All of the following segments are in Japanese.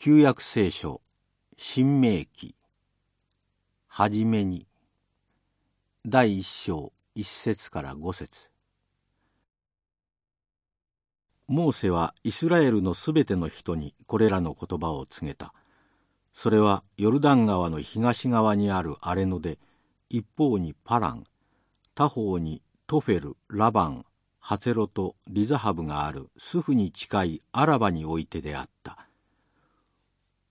旧約聖書新明記。はじめに第一章一節から五節。モーセはイスラエルのすべての人にこれらの言葉を告げた。それはヨルダン川の東側にある荒れ野で一方にパラン他方にトフェルラバンハツェロとリザハブがあるスフに近いアラバにおいてであった。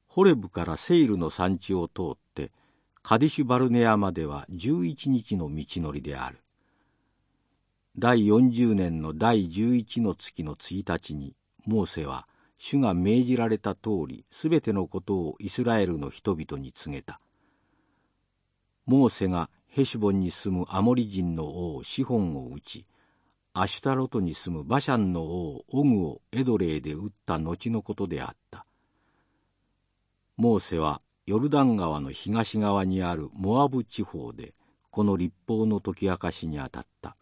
ホレブからセイルの山地を通ってカディシュバルネアまでは11日の道のりである。第40年の第11の月の1日にモーセは主が命じられた通りすべてのことをイスラエルの人々に告げた。モーセがヘシュボンに住むアモリ人の王シホンを討ちアシュタロトに住むバシャンの王オグをエドレーで撃った後のことであった。モーセはヨルダン川の東側にあるモアブ地方でこの立法の解き明かしにあたった。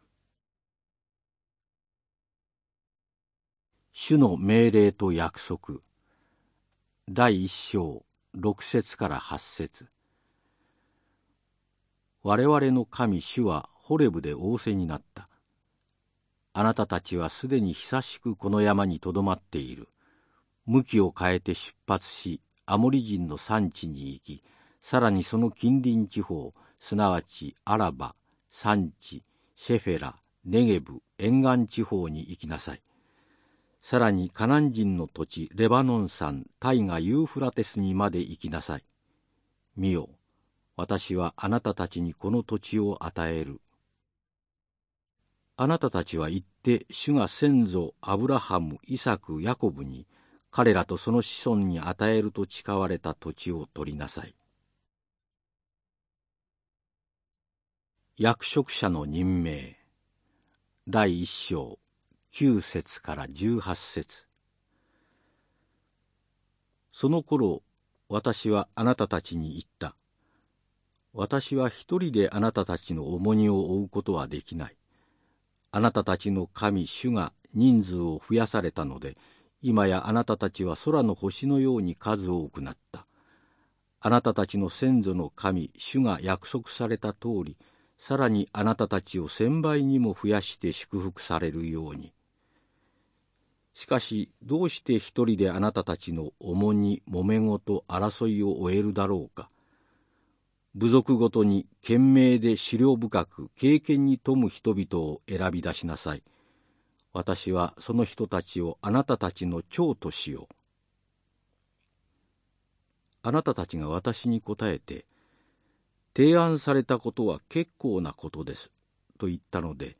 主の命令と約束。第一章六節から八節。我々の神主はホレブで仰せになった。あなたたちはすでに久しくこの山にとどまっている。向きを変えて出発しアモリ人の産地に行きさらにその近隣地方すなわちアラバ産地シェフェラネゲブ沿岸地方に行きなさい。さらにカナン人の土地レバノン山大河ユーフラテスにまで行きなさい。見よ私はあなたたちにこの土地を与える。あなたたちは行って主が先祖アブラハムイサクヤコブに彼らとその子孫に与えると誓われた土地を取りなさい。役職者の任命。第一章九節から十八節。その頃私はあなたたちに言った。私は一人であなたたちの重荷を負うことはできない。あなたたちの神主が人数を増やされたので今やあなたたちは空の星のように数多くなった。あなたたちの先祖の神、主が約束された通り、さらにあなたたちを千倍にも増やして祝福されるように。しかし、どうして一人であなたたちの重荷、揉め事、争いを終えるだろうか。部族ごとに懸命で資料深く経験に富む人々を選び出しなさい。私はその人たちをあなたたちの長としよう。あなたたちが私に答えて、提案されたことは結構なことです、と言ったので、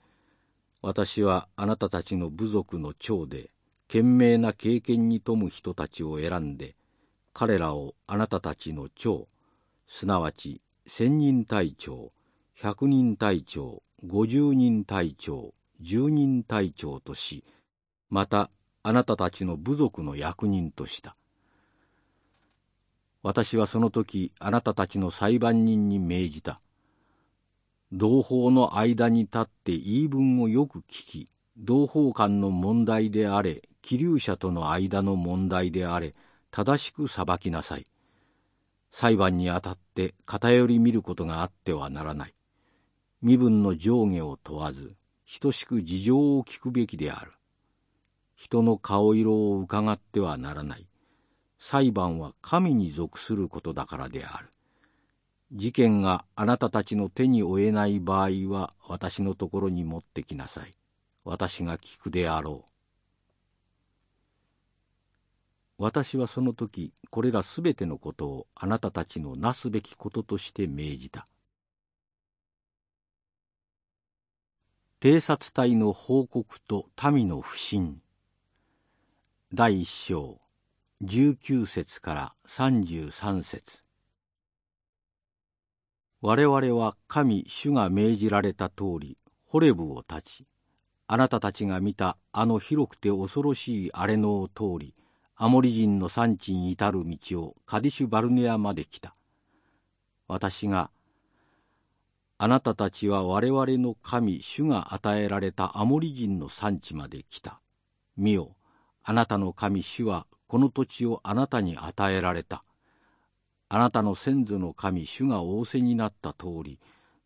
私はあなたたちの部族の長で、賢明な経験に富む人たちを選んで、彼らをあなたたちの長、すなわち千人隊長、百人隊長、五十人隊長、十人隊長としまたあなたたちの部族の役人とした。私はその時あなたたちの裁判人に命じた。同胞の間に立って言い分をよく聞き同胞間の問題であれ気流者との間の問題であれ正しく裁きなさい。裁判にあたって偏り見ることがあってはならない。身分の上下を問わず等しく事情を聞くべきである。人の顔色を伺ってはならない。裁判は神に属することだからである。事件があなたたちの手に負えない場合は私のところに持ってきなさい。私が聞くであろう。私はその時これらすべてのことをあなたたちのなすべきこととして命じた。偵察隊の報告と民の不信。第一章19節から33節。我々は神主が命じられた通りホレブを立ちあなたたちが見たあの広くて恐ろしい荒れ野を通りアモリ人の産地に至る道をカディシュ・バルネアまで来た。私があなたたちは我々の神主が与えられたアモリ人の産地まで来た。見よ、あなたの神主はこの土地をあなたに与えられた。あなたの先祖の神主が仰せになった通り、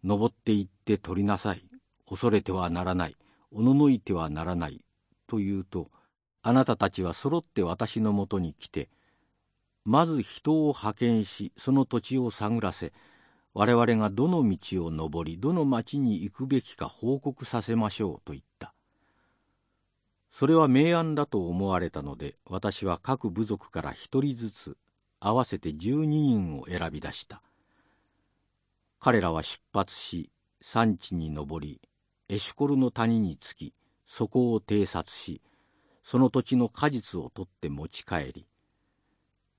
登って行って取りなさい。恐れてはならない。おののいてはならない。と言うと、あなたたちは揃って私のもとに来て、まず人を派遣し、その土地を探らせ、我々がどの道を登り、どの町に行くべきか報告させましょうと言った。それは明暗だと思われたので、私は各部族から一人ずつ、合わせて十二人を選び出した。彼らは出発し、山地に登り、エシュコルの谷に着き、そこを偵察し、その土地の果実を取って持ち帰り、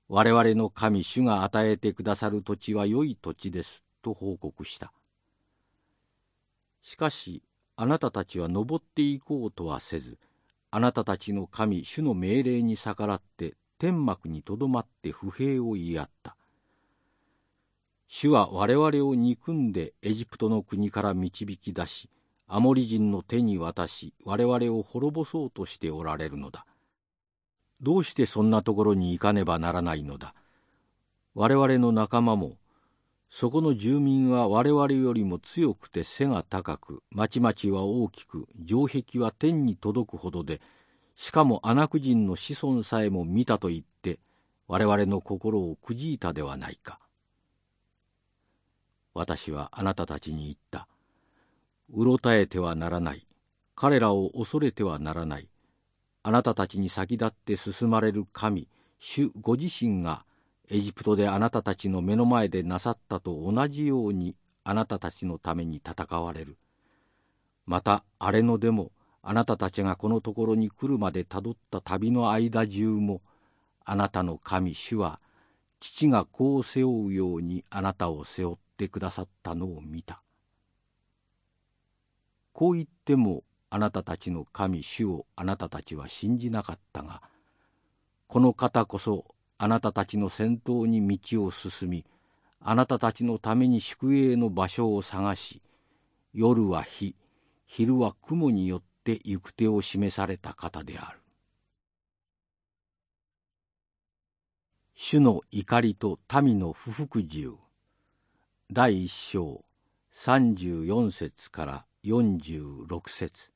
我々の神主が与えてくださる土地は良い土地ですと報告した。しかしあなたたちは登っていこうとはせずあなたたちの神主の命令に逆らって天幕にとどまって不平を言い合った。主は我々を憎んでエジプトの国から導き出しアモリ人の手に渡し我々を滅ぼそうとしておられるのだ。どうしてそんなところに行かねばならないのだ。我々の仲間も、そこの住民は我々よりも強くて背が高く、町々は大きく、城壁は天に届くほどで、しかもアナク人の子孫さえも見たと言って、我々の心をくじいたではないか。私はあなたたちに言った。うろたえてはならない。彼らを恐れてはならない。あなたたちに先立って進まれる神、主ご自身がエジプトであなたたちの目の前でなさったと同じようにあなたたちのために戦われる。また荒れ野でもあなたたちがこのところに来るまでたどった旅の間中もあなたの神主は父が子を背負うようにあなたを背負ってくださったのを見た。こう言ってもあなたたちの神主をあなたたちは信じなかったがこの方こそあなたたちの先頭に道を進みあなたたちのために宿営の場所を探し夜は火昼は雲によって行く手を示された方である。主の怒りと民の不服従。第一章34節から46節。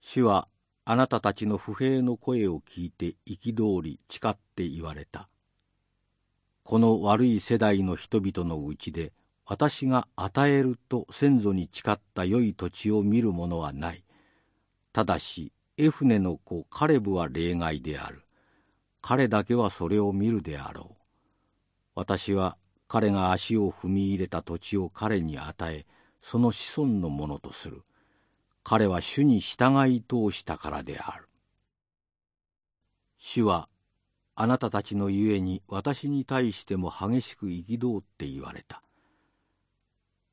主はあなたたちの不平の声を聞いて憤り誓って言われた。この悪い世代の人々のうちで私が与えると先祖に誓った良い土地を見るものはない。ただしエフネの子カレブは例外である。彼だけはそれを見るであろう。私は彼が足を踏み入れた土地を彼に与え、その子孫のものとする。彼は主に従い通したからである。主はあなたたちのゆえに私に対しても激しく憤って言われた。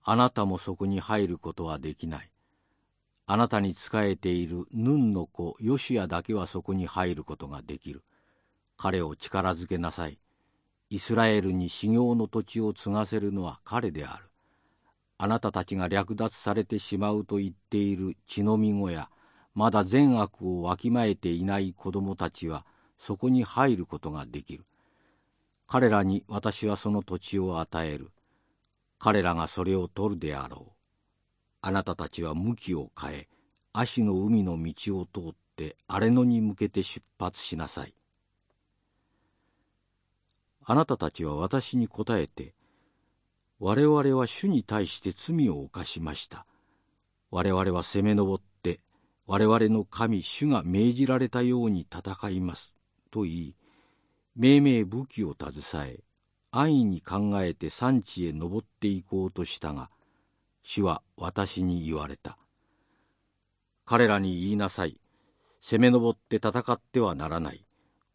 あなたもそこに入ることはできない。あなたに仕えているヌンの子ヨシアだけはそこに入ることができる。彼を力づけなさい。イスラエルに修行の土地を継がせるのは彼である。あなたたちが略奪されてしまうと言っている血のみ子やまだ善悪をわきまえていない子供たちはそこに入ることができる。彼らに私はその土地を与える。彼らがそれを取るであろう。あなたたちは向きを変え足の海の道を通って荒れ野に向けて出発しなさい。あなたたちは私に答えて我々は主に対して罪を犯しました。我々は攻め上って、我々の神主が命じられたように戦います。と言い、命名武器を携え、安易に考えて産地へ登っていこうとしたが、主は私に言われた。彼らに言いなさい。攻め上って戦ってはならない。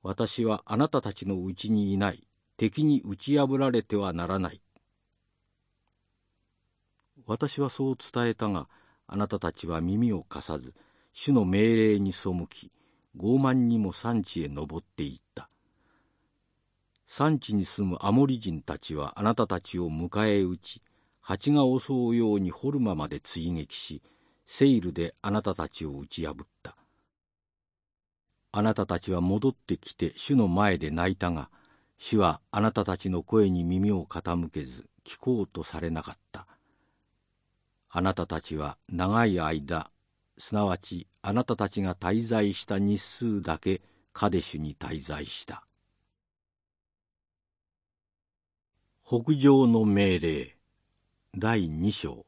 私はあなたたちのうちにいない。敵に打ち破られてはならない。私はそう伝えたがあなたたちは耳を貸さず主の命令に背き傲慢にも産地へ登っていった。産地に住むアモリ人たちはあなたたちを迎え撃ち蜂が襲うようにホルマまで追撃しセイルであなたたちを打ち破った。あなたたちは戻ってきて主の前で泣いたが主はあなたたちの声に耳を傾けず聞こうとされなかった。あなたたちは長い間すなわちあなたたちが滞在した日数だけカデシュに滞在した。北上の命令。第2章。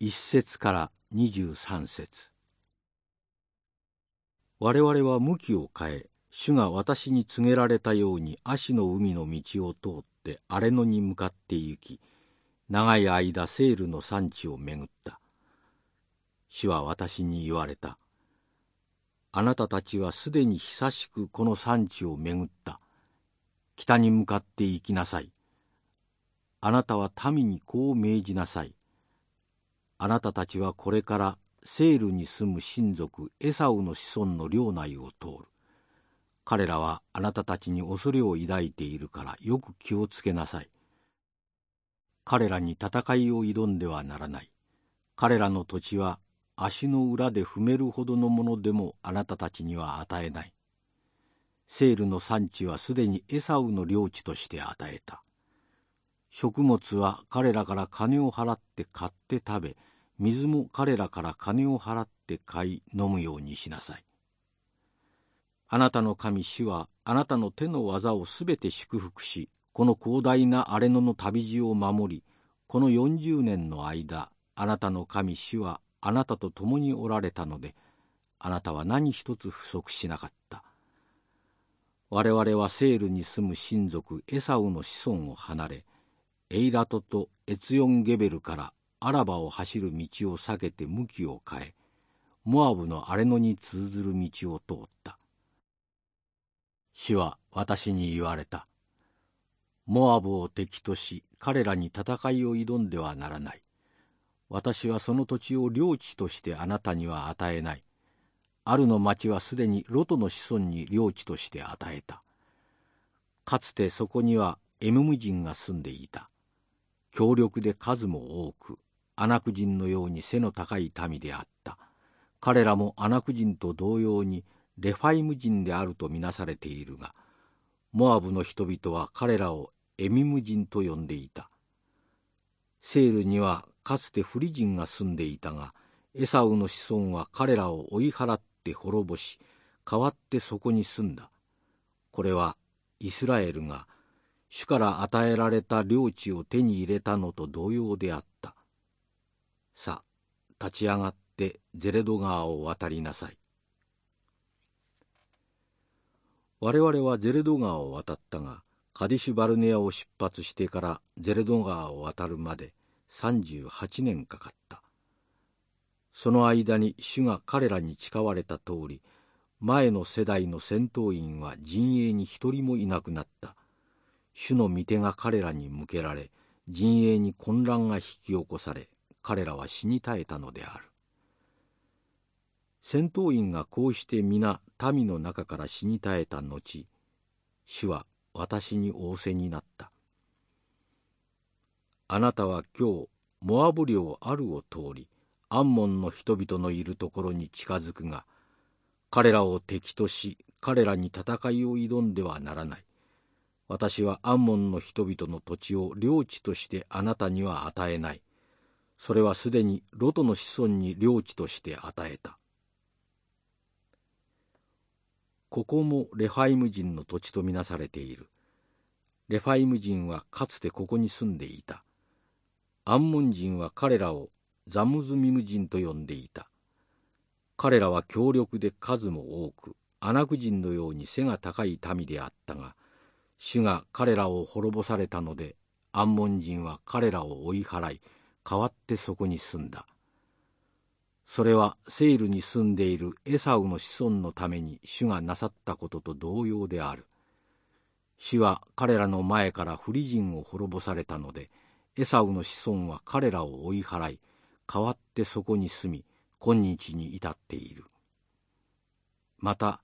1節から23節。我々は向きを変え主が私に告げられたように足の海の道を通って荒れ野に向かって行き長い間セールの産地を巡った主は私に言われたあなたたちはすでに久しくこの産地を巡った北に向かって行きなさいあなたは民にこう命じなさい。あなたたちはこれからセールに住む親族エサウの子孫の領内を通る。彼らはあなたたちに恐れを抱いているからよく気をつけなさい。彼らに戦いを挑んではならない。彼らの土地は足の裏で踏めるほどのものでもあなたたちには与えない。セールの産地はすでにエサウの領地として与えた。食物は彼らから金を払って買って食べ、水も彼らから金を払って買い飲むようにしなさい。あなたの神主はあなたの手の技をすべて祝福し、この広大な荒野の旅路を守り、この40年の間、あなたの神主はあなたと共におられたので、あなたは何一つ不足しなかった。我々はセールに住む親族エサウの子孫を離れ、エイラトとエツヨンゲベルからアラバを走る道を避けて向きを変えモアブの荒野に通ずる道を通った主は私に言われたモアブを敵とし彼らに戦いを挑んではならない。私はその土地を領地としてあなたには与えない。あるの町はすでにロトの子孫に領地として与えた。かつてそこにはエムム人が住んでいた。強力で数も多くアナク人のように背の高い民であった。彼らもアナク人と同様にレファイム人であるとみなされているがモアブの人々は彼らをエミム人と呼んでいたセールにはかつてフリ人が住んでいたがエサウの子孫は彼らを追い払って滅ぼし代わってそこに住んだこれはイスラエルが主から与えられた領地を手に入れたのと同様であった。さあ、立ち上がってゼレド川を渡りなさい。我々はゼレド川を渡ったが、カディシュバルネアを出発してからゼレド川を渡るまで38年かかった。その間に主が彼らに誓われた通り、前の世代の戦闘員は陣営に一人もいなくなった。主の御手が彼らに向けられ陣営に混乱が引き起こされ彼らは死に絶えたのである戦闘員がこうして皆民の中から死に絶えた後主は私に仰せになったあなたは今日モアブ領あるを通りアンモンの人々のいるところに近づくが彼らを敵とし彼らに戦いを挑んではならない私はアンモンの人々の土地を領地としてあなたには与えない。それはすでにロトの子孫に領地として与えた。ここもレファイム人の土地とみなされている。レファイム人はかつてここに住んでいた。アンモン人は彼らをザムズミム人と呼んでいた。彼らは強力で数も多く、アナク人のように背が高い民であったが、主が彼らを滅ぼされたのでアンモン人は彼らを追い払い代わってそこに住んだそれはセイルに住んでいるエサウの子孫のために主がなさったことと同様である。主は彼らの前から不利人を滅ぼされたのでエサウの子孫は彼らを追い払い代わってそこに住み今日に至っている。また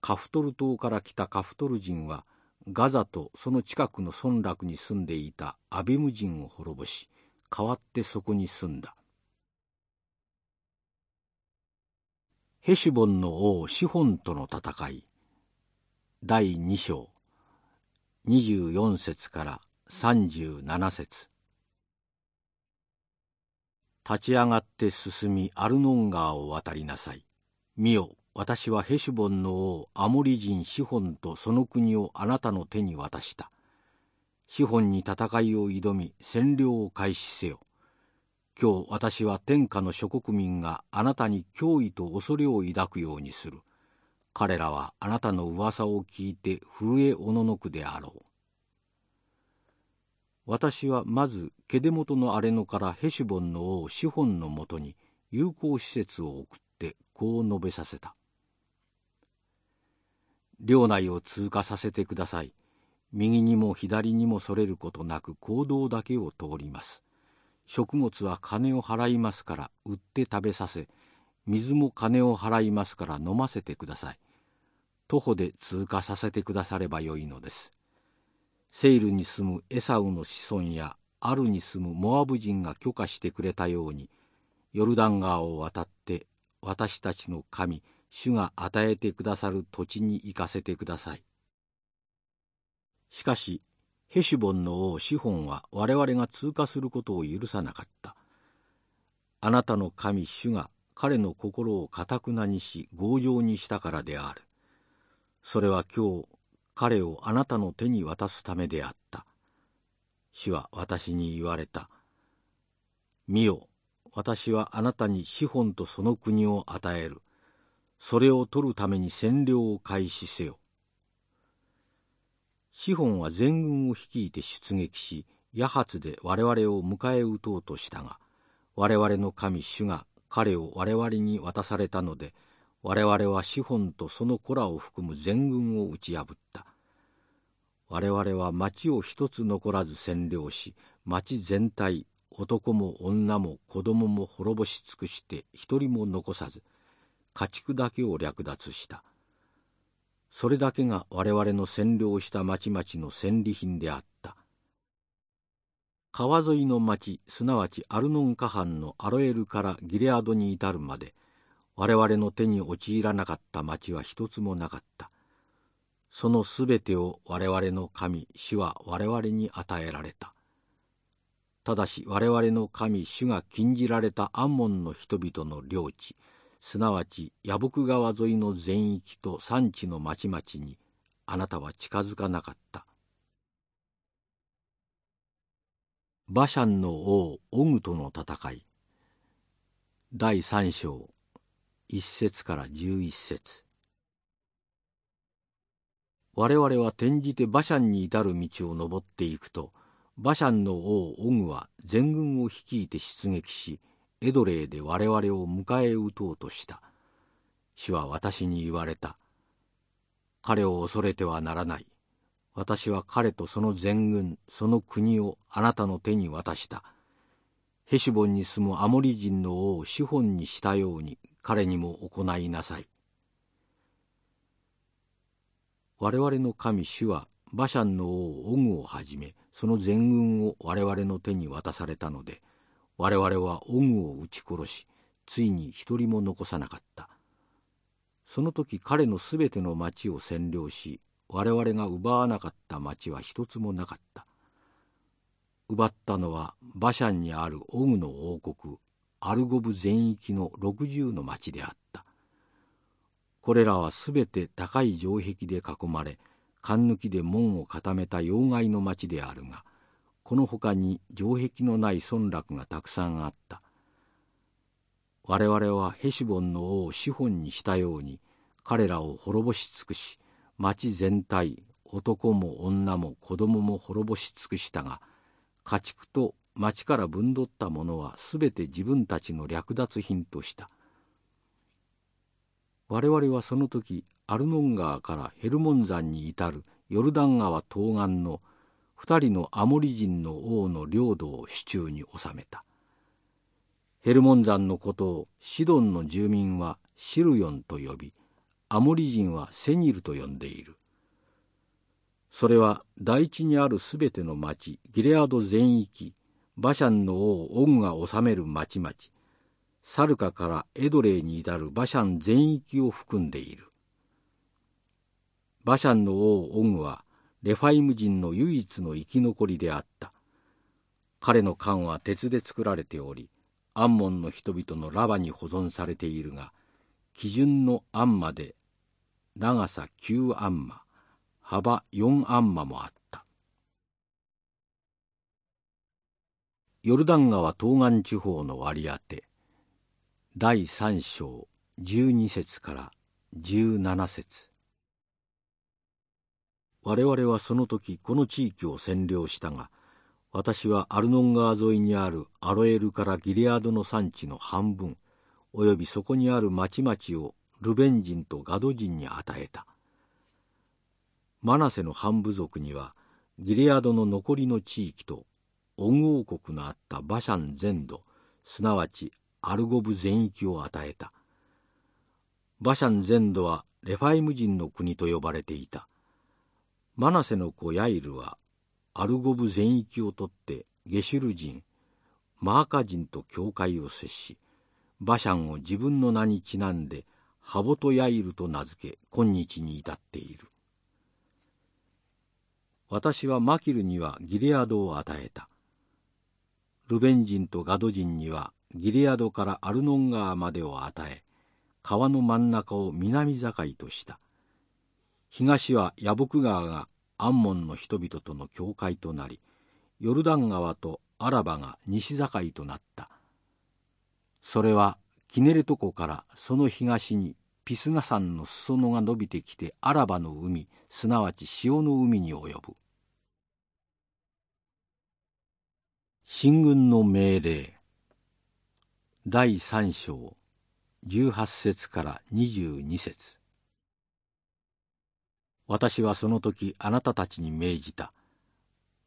カフトル島から来たカフトル人はガザとその近くの村落に住んでいたアベム人を滅ぼし代わってそこに住んだ。ヘシュボンの王シホンとの戦い第2章24節から37節立ち上がって進みアルノン川を渡りなさい。見よ、私はヘシュボンの王アモリ人シホンとその国をあなたの手に渡した。シホンに戦いを挑み占領を開始せよ。今日私は天下の諸国民があなたに脅威と恐れを抱くようにする。彼らはあなたの噂を聞いて震えおののくであろう。私はまずケデモトのアレノからヘシュボンの王シホンのもとに友好施設を送ってこう述べさせた。領内を通過させてください。右にも左にもそれることなく行動だけを通ります。食物は金を払いますから売って食べさせ、水も金を払いますから飲ませてください。徒歩で通過させてくださればよいのです。セイルに住むエサウの子孫やアルに住むモアブ人が許可してくれたように、ヨルダン川を渡って私たちの神、主が与えてくださる土地に行かせてください。しかし、ヘシュボンの王シホンは我々が通過することを許さなかった。あなたの神主が彼の心をかたくなにし強情にしたからである。それは今日彼をあなたの手に渡すためであった。主は私に言われた。見よ、私はあなたに資本とその国を与える。それを取るために占領を開始せよ。資本は全軍を率いて出撃し、ヤハツで我々を迎え撃とうとしたが、我々の神主が彼を我々に渡されたので、我々は資本とその子らを含む全軍を打ち破った。我々は町を一つ残らず占領し、町全体、男も女も子供も滅ぼし尽くして一人も残さず、家畜だけを略奪した。それだけが我々の占領した町々の戦利品であった。川沿いの町、すなわちアルノンカ藩のアロエルからギレアドに至るまで、我々の手に陥らなかった町は一つもなかった。そのすべてを我々の神、主は我々に与えられた。ただし我々の神、主が禁じられたアンモンの人々の領地、すなわちヤブク川沿いの全域と産地の町々にあなたは近づかなかった。バシャンの王オグとの戦い第三章一節から十一節我々は転じてバシャンに至る道を登っていくとバシャンの王オグは全軍を率いて出撃しエドレーで我々を迎え撃とうとした。主は私に言われた。彼を恐れてはならない。私は彼とその全軍、その国をあなたの手に渡した。ヘシュボンに住むアモリ人の王シホンにしたように彼にも行いなさい。我々の神主はバシャンの王オグをはじめその全軍を我々の手に渡されたので我々はオグを撃ち殺し、ついに一人も残さなかった。その時彼のすべての町を占領し、我々が奪わなかった町は一つもなかった。奪ったのは馬車にあるオグの王国、アルゴブ全域の60の町であった。これらはすべて高い城壁で囲まれ、勘抜きで門を固めた要害の町であるが、この他に城壁のない村落がたくさんあった。我々はヘシボンの王シホンにしたように彼らを滅ぼし尽くし、町全体、男も女も子供も滅ぼし尽くしたが、家畜と町から分取ったものはすべて自分たちの略奪品とした。我々はその時、アルノン川からヘルモン山に至るヨルダン川東岸の二人のアモリ人の王の領土を手中に収めた。ヘルモン山のことをシドンの住民はシルヨンと呼び、アモリ人はセニルと呼んでいる。それは大地にあるすべての町、ギレアド全域、バシャンの王オグが治める町々、サルカからエドレーに至るバシャン全域を含んでいる。バシャンの王オグはレファイム人の唯一の生き残りであった。彼の缶は鉄で作られており、アンモンの人々のラバに保存されているが、基準のアンマで長さ9アンマ、幅4アンマもあった。ヨルダン川東岸地方の割り当て第3章12節から17節我々はその時この地域を占領したが私はアルノン川沿いにあるアロエルからギレアドの産地の半分およびそこにある町々をルベン人とガド人に与えた。マナセの半部族にはギレアドの残りの地域と恩王国のあったバシャン全土すなわちアルゴブ全域を与えた。バシャン全土はレファイム人の国と呼ばれていた。マナセの子ヤイルはアルゴブ全域を取ってゲシュル人マーカ人と境界を接しバシャンを自分の名にちなんでハボトヤイルと名付け今日に至っている。私はマキルにはギレアドを与えた。ルベン人とガド人にはギレアドからアルノン川までを与え川の真ん中を南境とした。東はヤボク川がアンモンの人々との境界となりヨルダン川とアラバが西境となった。それはキネレト湖からその東にピスガ山の裾野が伸びてきてアラバの海すなわち塩の海に及ぶ。進軍の命令。第3章18節から22節。私はその時あなたたちに命じた。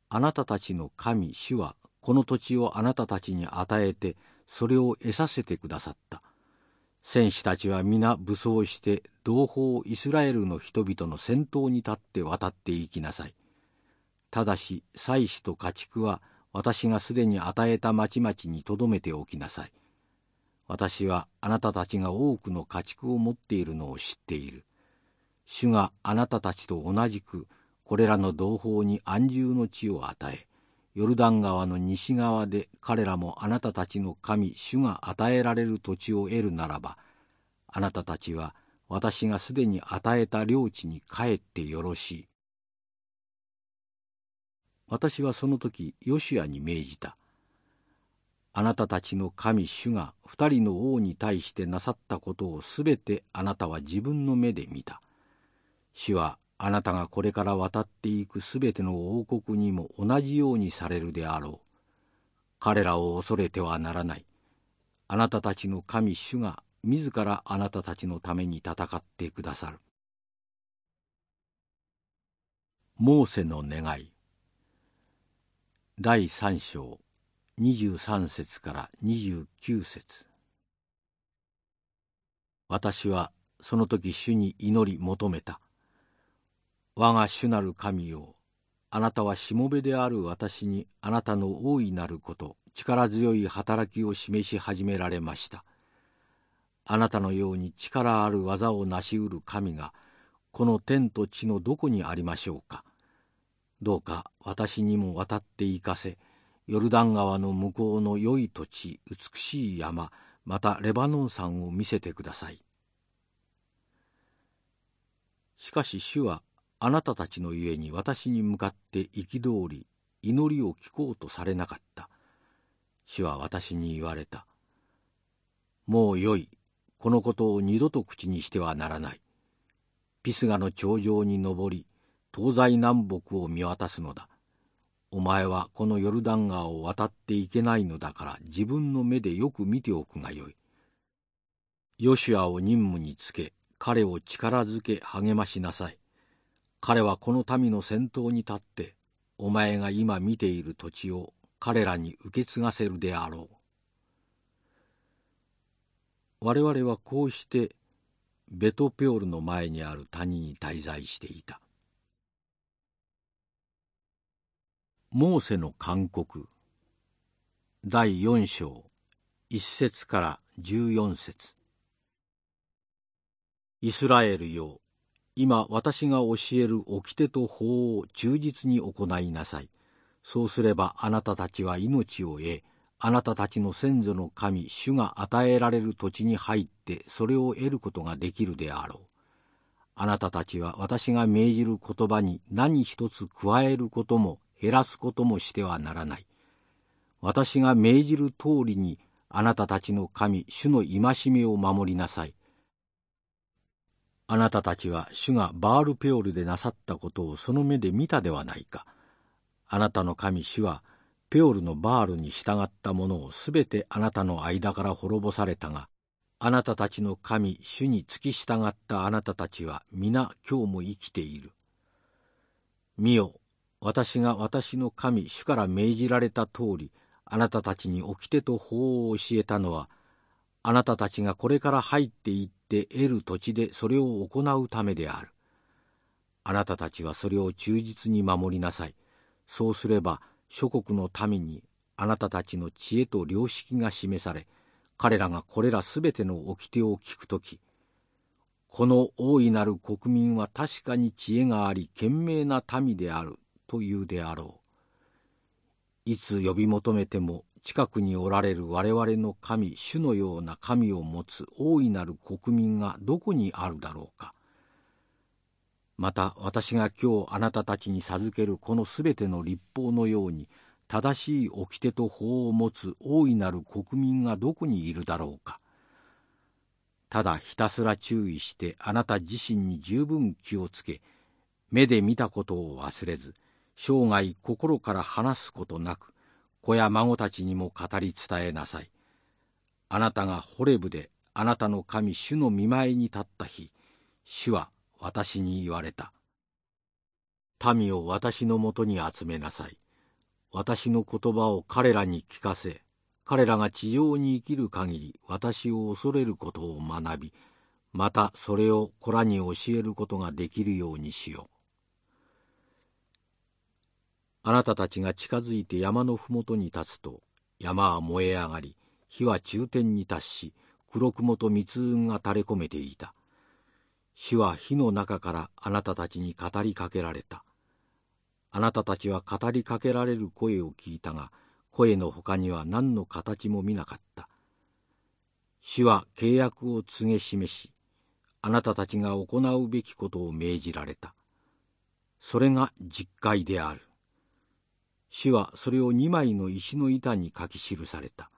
あなたたちの神主はこの土地をあなたたちに与えてそれを得させてくださった。戦士たちは皆武装して同胞イスラエルの人々の先頭に立って渡っていきなさい。ただし祭祀と家畜は私がすでに与えた町々にとどめておきなさい。私はあなたたちが多くの家畜を持っているのを知っている。主があなたたちと同じくこれらの同胞に安住の地を与え、ヨルダン川の西側で彼らもあなたたちの神主が与えられる土地を得るならば、あなたたちは私がすでに与えた領地に帰ってよろしい。私はその時ヨシアに命じた。あなたたちの神主が二人の王に対してなさったことをすべてあなたは自分の目で見た。主はあなたがこれから渡っていくすべての王国にも同じようにされるであろう。彼らを恐れてはならない。あなたたちの神主が自らあなたたちのために戦ってくださる。モーセの願い第3章23節から29節私はその時主に祈り求めた。我が主なる神よ、あなたはしもべである私にあなたの大いなること、力強い働きを示し始められました。あなたのように力ある技を成し得る神が、この天と地のどこにありましょうか。どうか私にも渡って行かせ、ヨルダン川の向こうの良い土地、美しい山、またレバノン山を見せてください。しかし主はあなたたちのゆえに私に向かって憤り、祈りを聞こうとされなかった。主は私に言われた。もうよい、このことを二度と口にしてはならない。ピスガの頂上に登り、東西南北を見渡すのだ。お前はこのヨルダン川を渡っていけないのだから自分の目でよく見ておくがよい。ヨシュアを任務につけ、彼を力づけ励ましなさい。彼はこの民の先頭に立って、お前が今見ている土地を彼らに受け継がせるであろう。我々はこうしてベトペオルの前にある谷に滞在していた。モーセの勧告第4章1節から14節イスラエルよ今私が教える掟と法を忠実に行いなさい。そうすればあなたたちは命を得あなたたちの先祖の神主が与えられる土地に入ってそれを得ることができるであろう。あなたたちは私が命じる言葉に何一つ加えることも減らすこともしてはならない。私が命じる通りにあなたたちの神主の戒めを守りなさい。あなたたちは主がバールペオルでなさったことをその目で見たではないかあなたの神主はペオルのバールに従った者をすべてあなたの間から滅ぼされたが、あなたたちの神主に付き従ったあなたたちは皆今日も生きている。見よ、私が私の神主から命じられた通り、あなたたちに掟と法を教えたのは、あなたたちがこれから入っていって得る土地でそれを行うためである。あなたたちはそれを忠実に守りなさい。そうすれば、諸国の民にあなたたちの知恵と良識が示され彼らがこれらすべての掟を聞くときこの大いなる国民は確かに知恵があり賢明な民であるというであろういつ呼び求めても近くにおられる我々の神主のような神を持つ大いなる国民がどこにあるだろうか。また私が今日あなたたちに授けるこのすべての立法のように正しい掟と法を持つ大いなる国民がどこにいるだろうか。ただひたすら注意してあなた自身に十分気をつけ目で見たことを忘れず生涯心から話すことなく子や孫たちにも語り伝えなさいあなたがホレブであなたの神主の見舞いに立った日主は私に言われた。民を私のもとに集めなさい。私の言葉を彼らに聞かせ、彼らが地上に生きる限り私を恐れることを学び、またそれを子らに教えることができるようにしよう。あなたたちが近づいて山のふもとに立つと、山は燃え上がり、火は中天に達し、黒雲と密雲が垂れ込めていた。主は火の中からあなたたちに語りかけられた。あなたたちは語りかけられる声を聞いたが、声の他には何の形も見なかった。主は契約を告げ示し、あなたたちが行うべきことを命じられた。それが実戒である。主はそれを二枚の石の板に書き記された。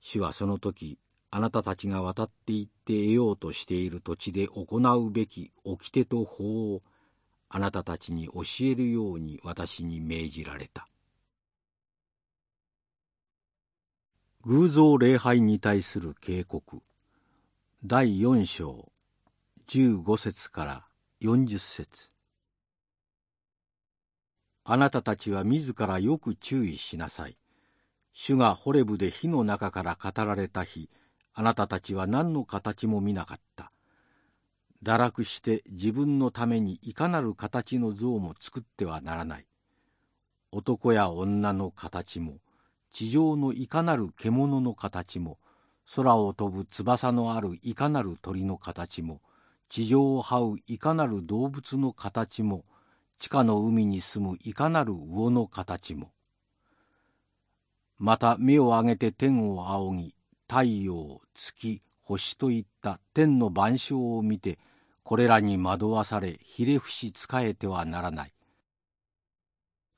主はその時、あなたたちが渡っていって得ようとしている土地で行うべき掟と法をあなたたちに教えるように私に命じられた。偶像礼拝に対する警告第四章十五節から四十節あなたたちは自らよく注意しなさい。主がホレブで火の中から語られた日、あなたたちは何の形も見なかった。堕落して自分のためにいかなる形の像も作ってはならない。男や女の形も、地上のいかなる獣の形も、空を飛ぶ翼のあるいかなる鳥の形も、地上を這ういかなる動物の形も、地下の海に住むいかなる魚の形も。また目を上げて天を仰ぎ、太陽、月、星といった天の万象を見て、これらに惑わされ、ひれ伏し仕えてはならない。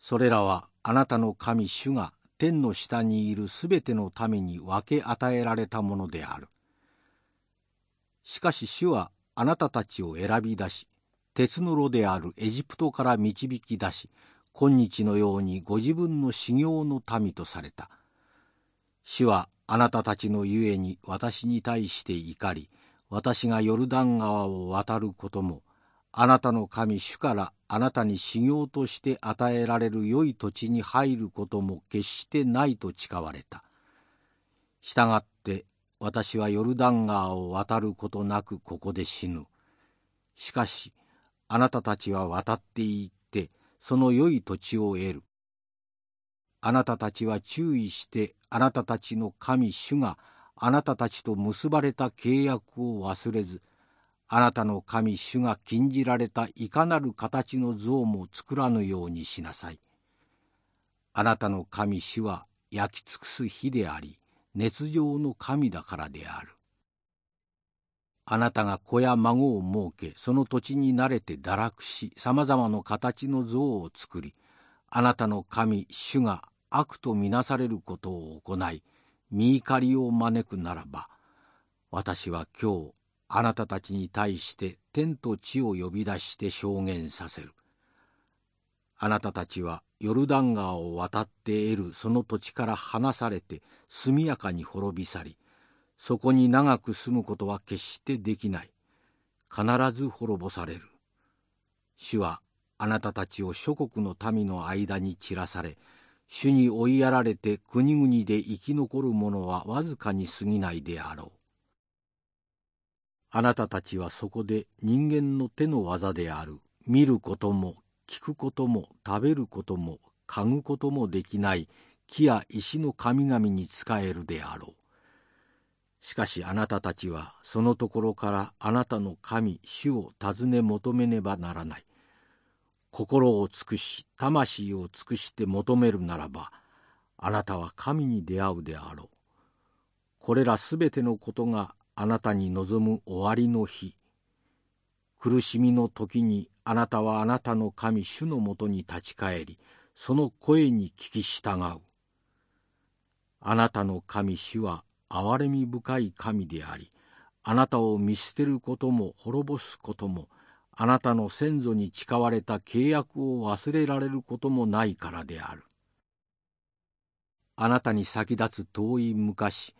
それらはあなたの神主が天の下にいるすべてのために分け与えられたものである。しかし主はあなたたちを選び出し、鉄の炉であるエジプトから導き出し、今日のようにご自分の修行の民とされた。主はあなたたちのゆえに私に対して怒り、私がヨルダン川を渡ることも、あなたの神主からあなたに修行として与えられる良い土地に入ることも決してないと誓われた。したがって私はヨルダン川を渡ることなくここで死ぬ。しかしあなたたちは渡っていってその良い土地を得る。あなたたちは注意してあなたたちの神主があなたたちと結ばれた契約を忘れずあなたの神主が禁じられたいかなる形の像も作らぬようにしなさい。あなたの神主は焼き尽くす火であり熱情の神だからである。あなたが子や孫を設けその土地に慣れて堕落しさまざまな形の像を作りあなたの神主が悪とみなされることを行い見怒りを招くならば私は今日あなたたちに対して天と地を呼び出して証言させる。あなたたちはヨルダン川を渡って得るその土地から離されて速やかに滅び去りそこに長く住むことは決してできない。必ず滅ぼされる。主はあなたたちを諸国の民の間に散らされ主に追いやられて国々で生き残る者はわずかに過ぎないであろう。あなたたちはそこで人間の手の技である。見ることも聞くことも食べることも嗅ぐこともできない。木や石の神々に仕えるであろう。しかしあなたたちはそのところからあなたの神主を尋ね求めねばならない。心を尽くし魂を尽くして求めるならばあなたは神に出会うであろう。これらすべてのことがあなたに望む終わりの日。苦しみの時にあなたはあなたの神主のもとに立ち返りその声に聞き従う。あなたの神主は憐れみ深い神でありあなたを見捨てることも滅ぼすこともあなたの先祖に誓われた契約を忘れられることもないからである。あなたに先立つ遠い昔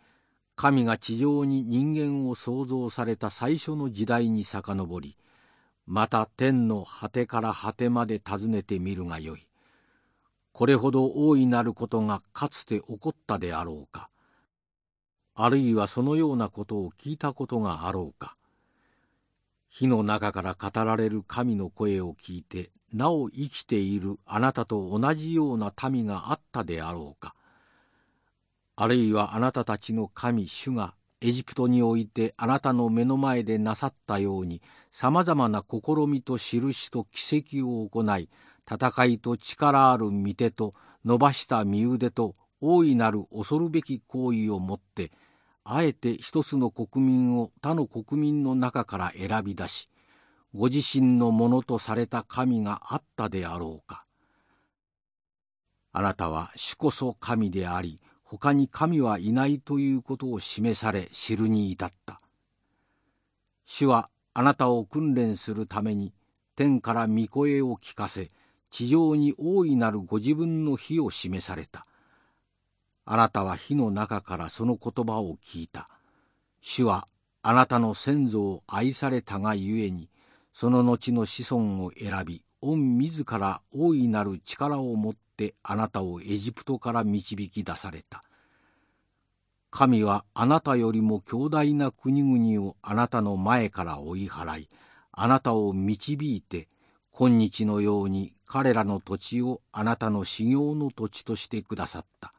神が地上に人間を創造された最初の時代に遡りまた天の果てから果てまで尋ねてみるがよい。これほど大いなることがかつて起こったであろうか。あるいはそのようなことを聞いたことがあろうか。火の中から語られる神の声を聞いてなお生きているあなたと同じような民があったであろうか。あるいはあなたたちの神主がエジプトにおいてあなたの目の前でなさったようにさまざまな試みと印と奇跡を行い戦いと力ある御手と伸ばした身腕と大いなる恐るべき行為をもってあえて一つの国民を他の国民の中から選び出しご自身のものとされた神があったであろうか。あなたは主こそ神であり他に神はいないということを示され知るに至った。主はあなたを訓練するために天から御声を聞かせ地上に大いなるご自分の日を示された。あなたは火の中からその言葉を聞いた。主はあなたの先祖を愛されたがゆえに、その後の子孫を選び、御自ら大いなる力を持ってあなたをエジプトから導き出された。神はあなたよりも強大な国々をあなたの前から追い払い、あなたを導いて、今日のように彼らの土地をあなたの修行の土地としてくださった。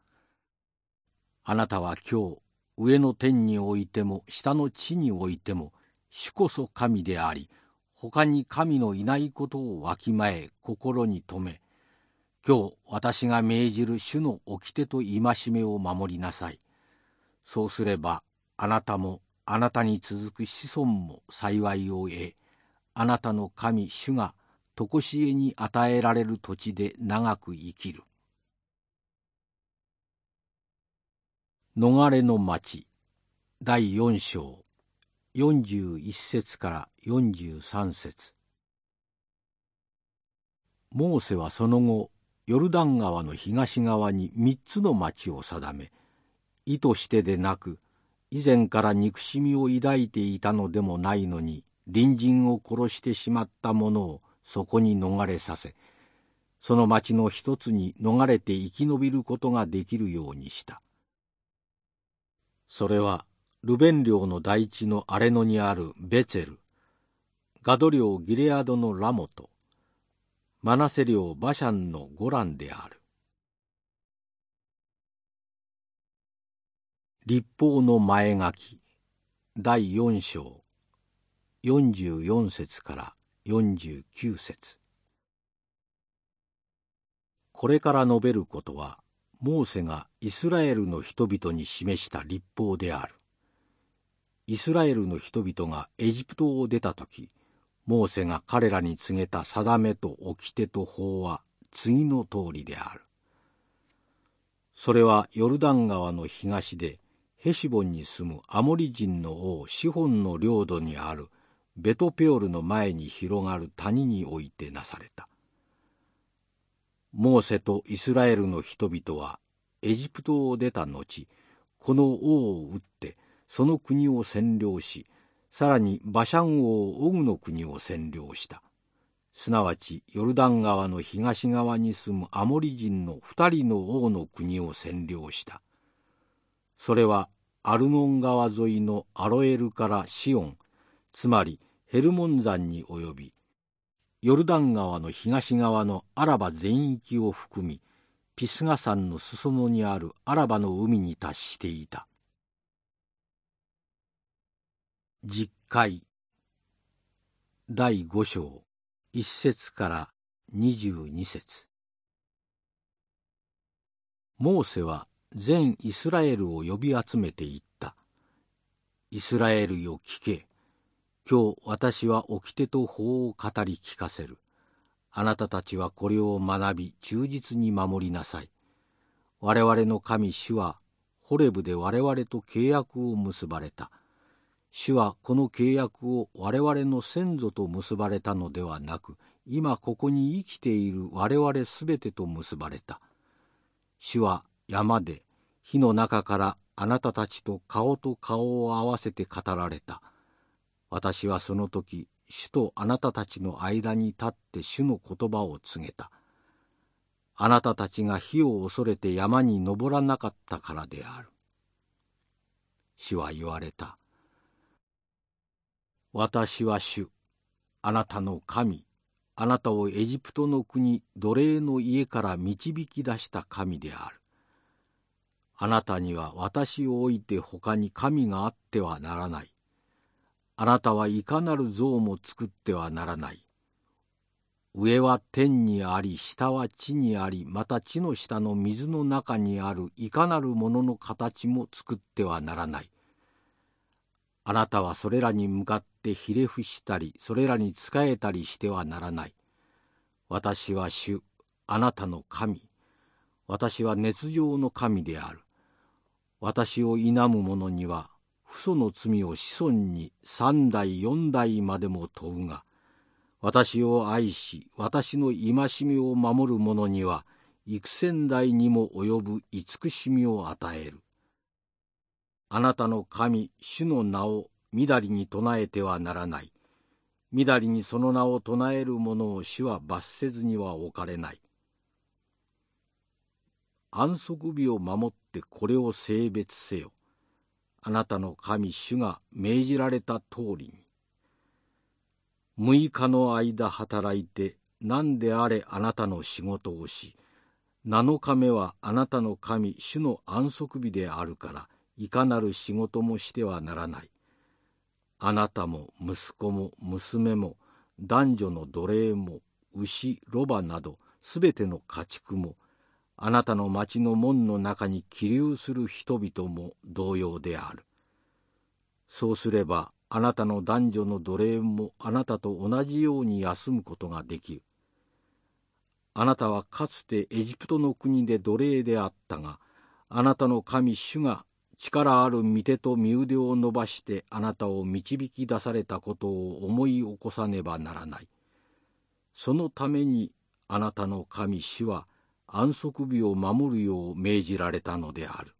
あなたは今日上の天においても下の地においても主こそ神であり他に神のいないことをわきまえ心に留め今日私が命じる主の掟と戒めを守りなさい。そうすればあなたもあなたに続く子孫も幸いを得あなたの神主が常しえに与えられる土地で長く生きる。逃れの町。第4章。41節から43節。モーセはその後ヨルダン川の東側に三つの町を定め意図してでなく以前から憎しみを抱いていたのでもないのに隣人を殺してしまった者をそこに逃れさせその町の一つに逃れて生き延びることができるようにした。それはルベン領の大地の荒れ野にあるベツェルガド領ギレアドのラモトマナセ領バシャンのゴランである。立法の前書き第4章44節から49節。これから述べることはモーセがイスラエルの人々に示した立法である。イスラエルの人々がエジプトを出た時モーセが彼らに告げた定めと掟と法は次の通りである。それはヨルダン川の東でヘシボンに住むアモリ人の王シホンの領土にあるベトペオルの前に広がる谷においてなされた。モーセとイスラエルの人々はエジプトを出た後この王を撃ってその国を占領しさらにバシャン王オグの国を占領した。すなわちヨルダン川の東側に住むアモリ人の二人の王の国を占領した。それはアルノン川沿いのアロエルからシオンつまりヘルモン山に及びヨルダン川の東側のアラバ全域を含みピスガ山の裾野にあるアラバの海に達していた。十戒第五章。一節から二十二節。モーセは全イスラエルを呼び集めていった。イスラエルよ聞け。今日私は掟と法を語り聞かせる。あなたたちはこれを学び忠実に守りなさい。我々の神主はホレブで我々と契約を結ばれた。主はこの契約を我々の先祖と結ばれたのではなく、今ここに生きている我々すべてと結ばれた。主は山で火の中からあなたたちと顔と顔を合わせて語られた。私はその時主とあなたたちの間に立って主の言葉を告げた。あなたたちが火を恐れて山に登らなかったからである。主は言われた。私は主、あなたの神、あなたをエジプトの国奴隷の家から導き出した神である。あなたには私を置いて他に神があってはならない。あなたはいかなる像も作ってはならない。上は天にあり、下は地にあり、また地の下の水の中にあるいかなるものの形も作ってはならない。あなたはそれらに向かってひれ伏したり、それらに仕えたりしてはならない。私は主、あなたの神。私は熱情の神である。私を否む者には父祖の罪を子孫に三代四代までも問うが、私を愛し、私の戒めを守る者には、幾千代にも及ぶ慈しみを与える。あなたの神、主の名をみだりに唱えてはならない。みだりにその名を唱える者を主は罰せずには置かれない。安息日を守ってこれを性別せよ。あなたの神主が命じられた通りに。6日の間働いて何であれあなたの仕事をし7日目はあなたの神主の安息日であるからいかなる仕事もしてはならない。あなたも息子も娘も男女の奴隷も牛ロバなどすべての家畜もあなたの町の門の中に起立する人々も同様である。そうすればあなたの男女の奴隷もあなたと同じように休むことができる。あなたはかつてエジプトの国で奴隷であったが、あなたの神主が力ある御手と身腕を伸ばしてあなたを導き出されたことを思い起こさねばならない。そのためにあなたの神主は安息日を守るよう命じられたのである。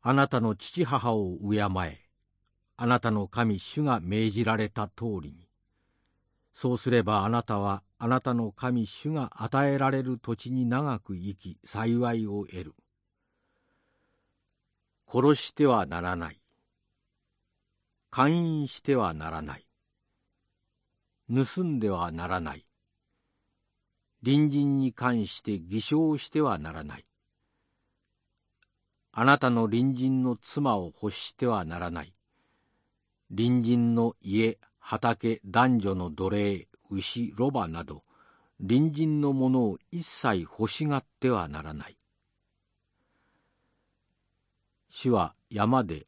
あなたの父母を敬え、あなたの神主が命じられた通りに。そうすればあなたはあなたの神主が与えられる土地に長く生き幸いを得る。殺してはならない。勧誘してはならない。盗んではならない。隣人に関して偽証してはならない。あなたの隣人の妻を欲してはならない。隣人の家、畑、男女の奴隷、牛、ロバなど、隣人のものを一切欲しがってはならない。主は山で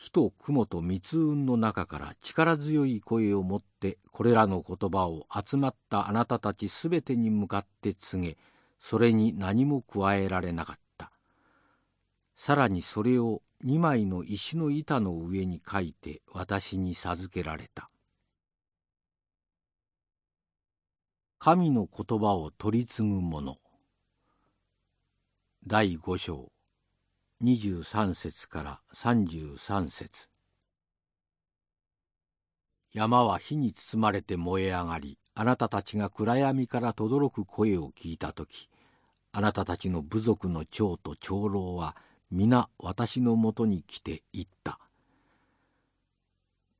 火と雲と密雲の中から力強い声を持ってこれらの言葉を集まったあなたたちすべてに向かって告げそれに何も加えられなかった。さらにそれを二枚の石の板の上に書いて私に授けられた。神の言葉を取り継ぐ者。第五章。23節から33節。山は火に包まれて燃え上がりあなたたちが暗闇から轟く声を聞いた時あなたたちの部族の長と長老は皆私のもとに来て言った。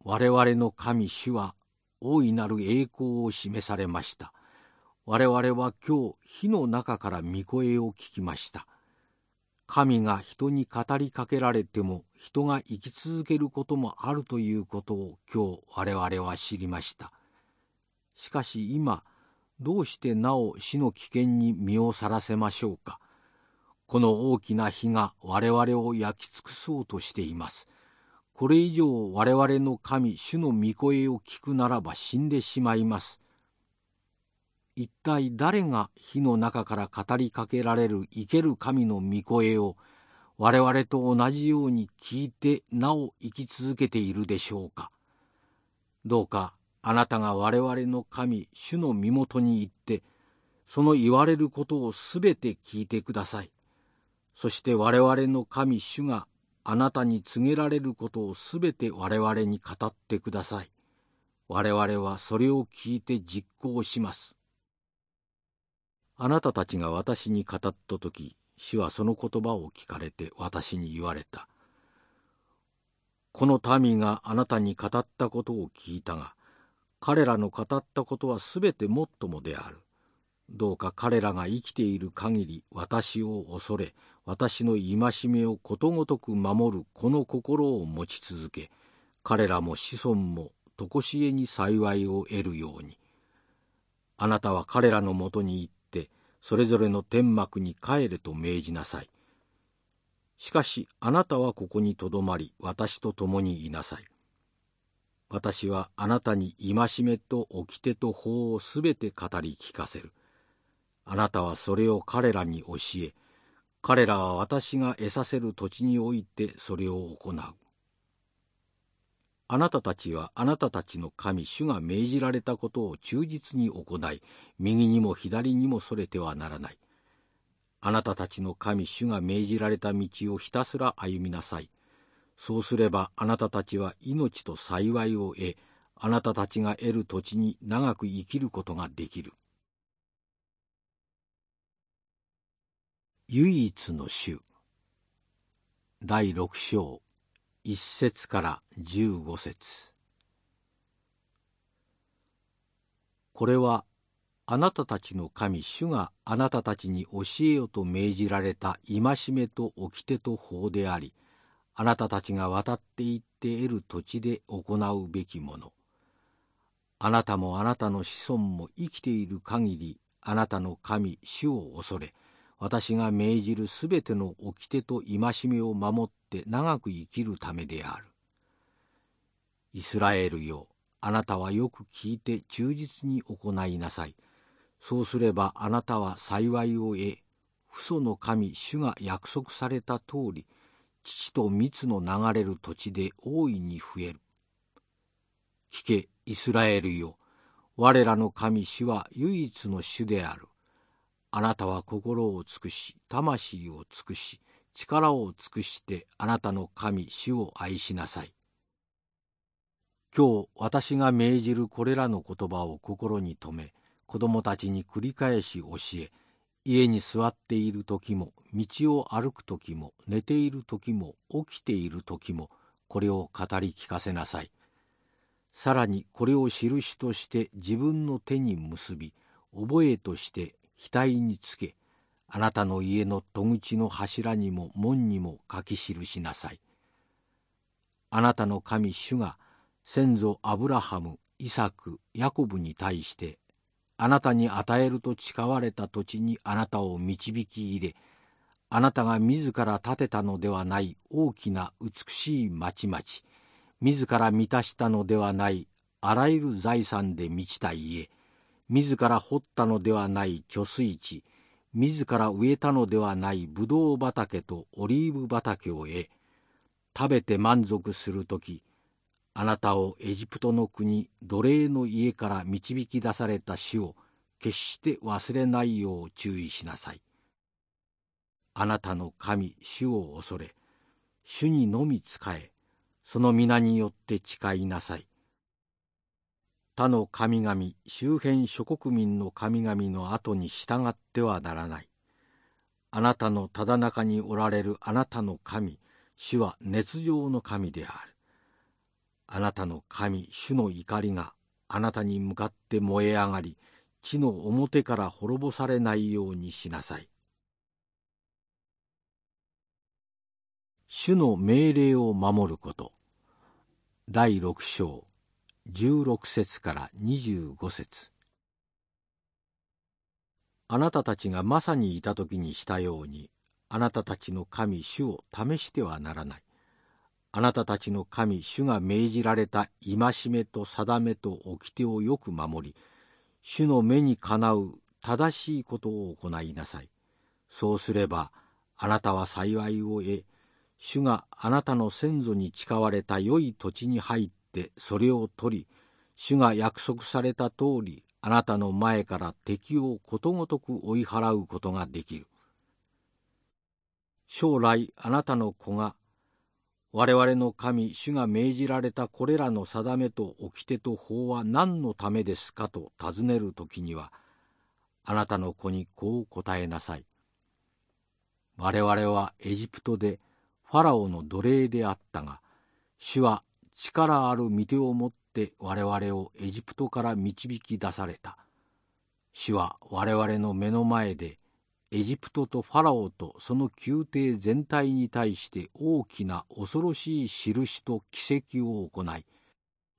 我々の神主は大いなる栄光を示されました。我々は今日火の中から御声を聞きました。神が人に語りかけられても人が生き続けることもあるということを今日我々は知りました。しかし今、どうしてなお死の危険に身をさらせましょうか。この大きな火が我々を焼き尽くそうとしています。これ以上我々の神、主の御声を聞くならば死んでしまいます。一体誰が火の中から語りかけられる生ける神の御声を我々と同じように聞いてなお生き続けているでしょうか。どうかあなたが我々の神主の身元に行ってその言われることをすべて聞いてください。そして我々の神主があなたに告げられることをすべて我々に語ってください。我々はそれを聞いて実行します。あなたたちが私に語った時主はその言葉を聞かれて私に言われた。この民があなたに語ったことを聞いたが、彼らの語ったことはすべてもっともである。どうか彼らが生きている限り私を恐れ、私の戒めをことごとく守るこの心を持ち続け、彼らも子孫も常しえに幸いを得るように。あなたは彼らのもとに行、それぞれの天幕に帰れと命じなさい。しかしあなたはここにとどまり、私と共にいなさい。私はあなたに戒めと掟と法をすべて語り聞かせる。あなたはそれを彼らに教え、彼らは私が得させる土地においてそれを行う。あなたたちはあなたたちの神主が命じられたことを忠実に行い、右にも左にもそれてはならない。あなたたちの神主が命じられた道をひたすら歩みなさい。そうすればあなたたちは命と幸いを得、あなたたちが得る土地に長く生きることができる。唯一の主第六章一節から十五節。これはあなたたちの神主があなたたちに教えよと命じられた戒めと掟と法でありあなたたちが渡っていって得る土地で行うべきもの。あなたもあなたの子孫も生きている限りあなたの神主を恐れ私が命じるすべての掟と戒めを守って長く生きるためである。イスラエルよ、あなたはよく聞いて忠実に行いなさい。そうすればあなたは幸いを得、父祖の神主が約束された通り、父と蜜の流れる土地で大いに増える。聞け、イスラエルよ、我らの神主は唯一の主である。あなたは心を尽くし、魂を尽くし、力を尽くしてあなたの神、主を愛しなさい。今日私が命じるこれらの言葉を心に留め、子供たちに繰り返し教え、家に座っている時も、道を歩く時も、寝ている時も、起きている時も、これを語り聞かせなさい。さらにこれを印として自分の手に結び、覚えとして額につけあなたの家の戸口の柱にも門にも書き記しなさい。あなたの神主が先祖アブラハム、イサク、ヤコブに対してあなたに与えると誓われた土地にあなたを導き入れ、あなたが自ら建てたのではない大きな美しい町々、自ら満たしたのではないあらゆる財産で満ちた家、自ら掘ったのではない貯水池、自ら植えたのではないブドウ畑とオリーブ畑を得、食べて満足するとき、あなたをエジプトの国奴隷の家から導き出された死を決して忘れないよう注意しなさい。あなたの神主を恐れ、主にのみ仕え、その皆によって誓いなさい。他の神々、周辺諸国民の神々の後に従ってはならない。あなたのただ中におられるあなたの神、主は熱情の神である。あなたの神、主の怒りがあなたに向かって燃え上がり、地の表から滅ぼされないようにしなさい。主の命令を守ること。第六章、十六節から二十五節あなたたちがまさにいた時にしたように、あなたたちの神主を試してはならない。あなたたちの神主が命じられた戒めと定めと掟をよく守り、主の目にかなう正しいことを行いなさい。そうすれば、あなたは幸いを得、主があなたの先祖に誓われた良い土地に入っててそれを取り、主が約束された通り、あなたの前から敵をことごとく追い払うことができる。将来あなたの子が、我々の神、主が命じられたこれらの定めと掟と法は何のためですか？と尋ねるときには、あなたの子にこう答えなさい。我々はエジプトでファラオの奴隷であったが、主は力ある御手を持って我々をエジプトから導き出された。主は我々の目の前でエジプトとファラオとその宮廷全体に対して大きな恐ろしい印と奇跡を行い、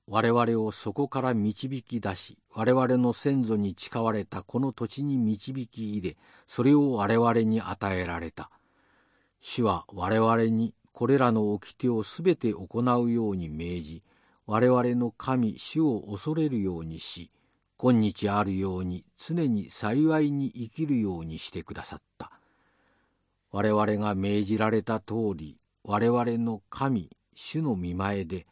我々をそこから導き出し、我々の先祖に誓われたこの土地に導き入れ、それを我々に与えられた。主は我々にこれらの掟をすべて行うように命じ、我々の神主を恐れるようにし、今日あるように常に幸いに生きるようにしてくださった。我々が命じられた通り、我々の神、主の見前で、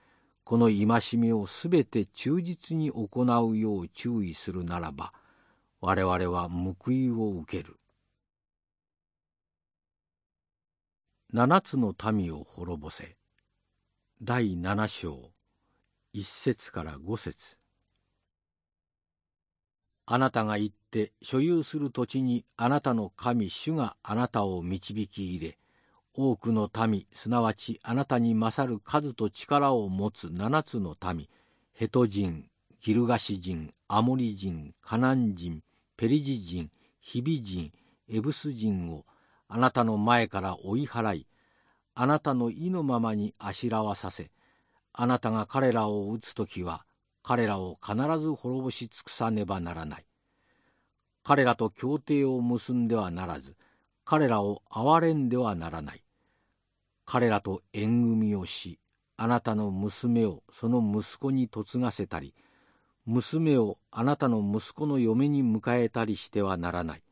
この戒めをすべて忠実に行うよう注意するならば、我々は報いを受ける。七つの民を滅ぼせ。第七章、一節から五節。あなたが行って所有する土地にあなたの神主があなたを導き入れ、多くの民、すなわちあなたに勝る数と力を持つ七つの民、ヘト人、ギルガシ人、アモリ人、カナン人、ペリジ人、ヒビ人、エブス人をあなたの前から追い払い、あなたの意のままにあしらわさせ、あなたが彼らを撃つときは、彼らを必ず滅ぼし尽くさねばならない。彼らと協定を結んではならず、彼らを憐れんではならない。彼らと縁組をし、あなたの娘をその息子に嫁がせたり、娘をあなたの息子の嫁に迎えたりしてはならない。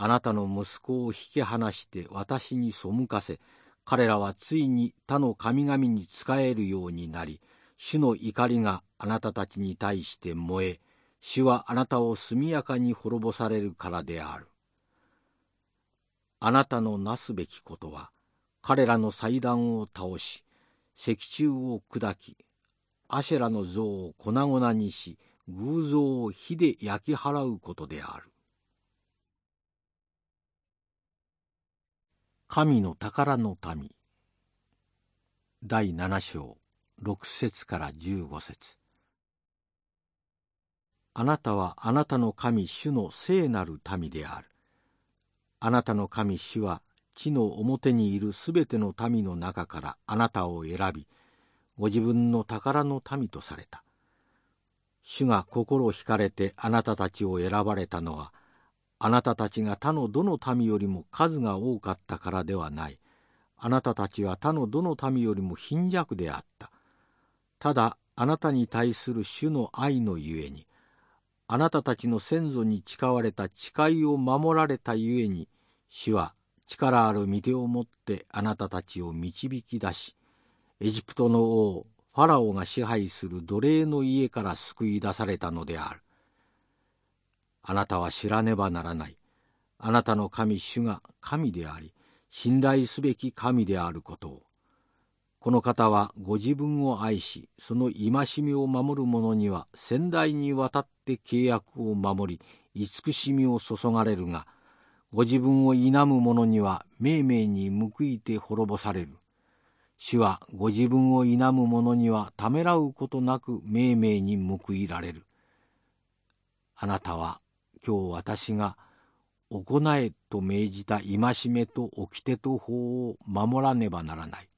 あなたの息子を引き離して私に背かせ、彼らはついに他の神々に仕えるようになり、主の怒りがあなたたちに対して燃え、主はあなたを速やかに滅ぼされるからである。あなたのなすべきことは、彼らの祭壇を倒し、石柱を砕き、アシェラの像を粉々にし、偶像を火で焼き払うことである。神の宝の民。第七章六節から十五節。あなたはあなたの神主の聖なる民である。あなたの神主は地の表にいるすべての民の中からあなたを選びご自分の宝の民とされた。主が心惹かれてあなたたちを選ばれたのはあなたたちが他のどの民よりも数が多かったからではない。あなたたちは他のどの民よりも貧弱であった。ただあなたに対する主の愛のゆえにあなたたちの先祖に誓われた誓いを守られたゆえに主は力ある御手を持ってあなたたちを導き出しエジプトの王ファラオが支配する奴隷の家から救い出されたのである。あなたは知らねばならない。あなたの神主が神であり信頼すべき神であることを。この方はご自分を愛しその戒めを守る者には先代にわたって契約を守り慈しみを注がれるがご自分を否む者には命名に報いて滅ぼされる。主はご自分を否む者にはためらうことなく命名に報いられる。あなたは今日私が行えと命じた戒めと掟と法を守らねばならない。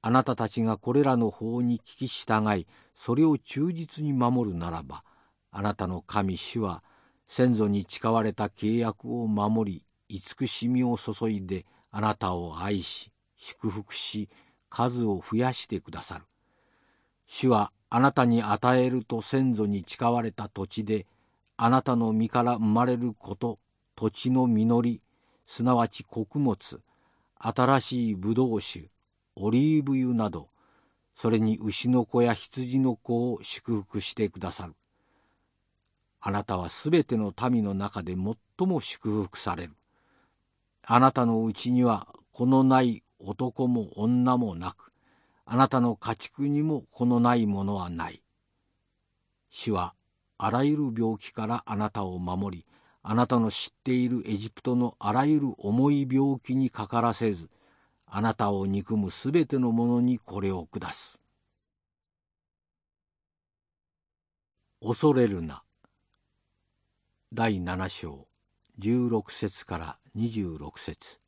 あなたたちがこれらの法に聞き従いそれを忠実に守るならばあなたの神主は先祖に誓われた契約を守り慈しみを注いであなたを愛し祝福し数を増やしてくださる。主はあなたに与えると先祖に誓われた土地であなたの身から生まれること土地の実りすなわち穀物新しいブドウ酒オリーブ油などそれに牛の子や羊の子を祝福してくださる。あなたはすべての民の中で最も祝福される。あなたのうちには子のない男も女もなくあなたの家畜にも子のないものはない。主はあらゆる病気からあなたを守りあなたの知っているエジプトのあらゆる重い病気にかからせずあなたを憎むすべてのものにこれを下す。恐れるな。第七章十六節から二十六節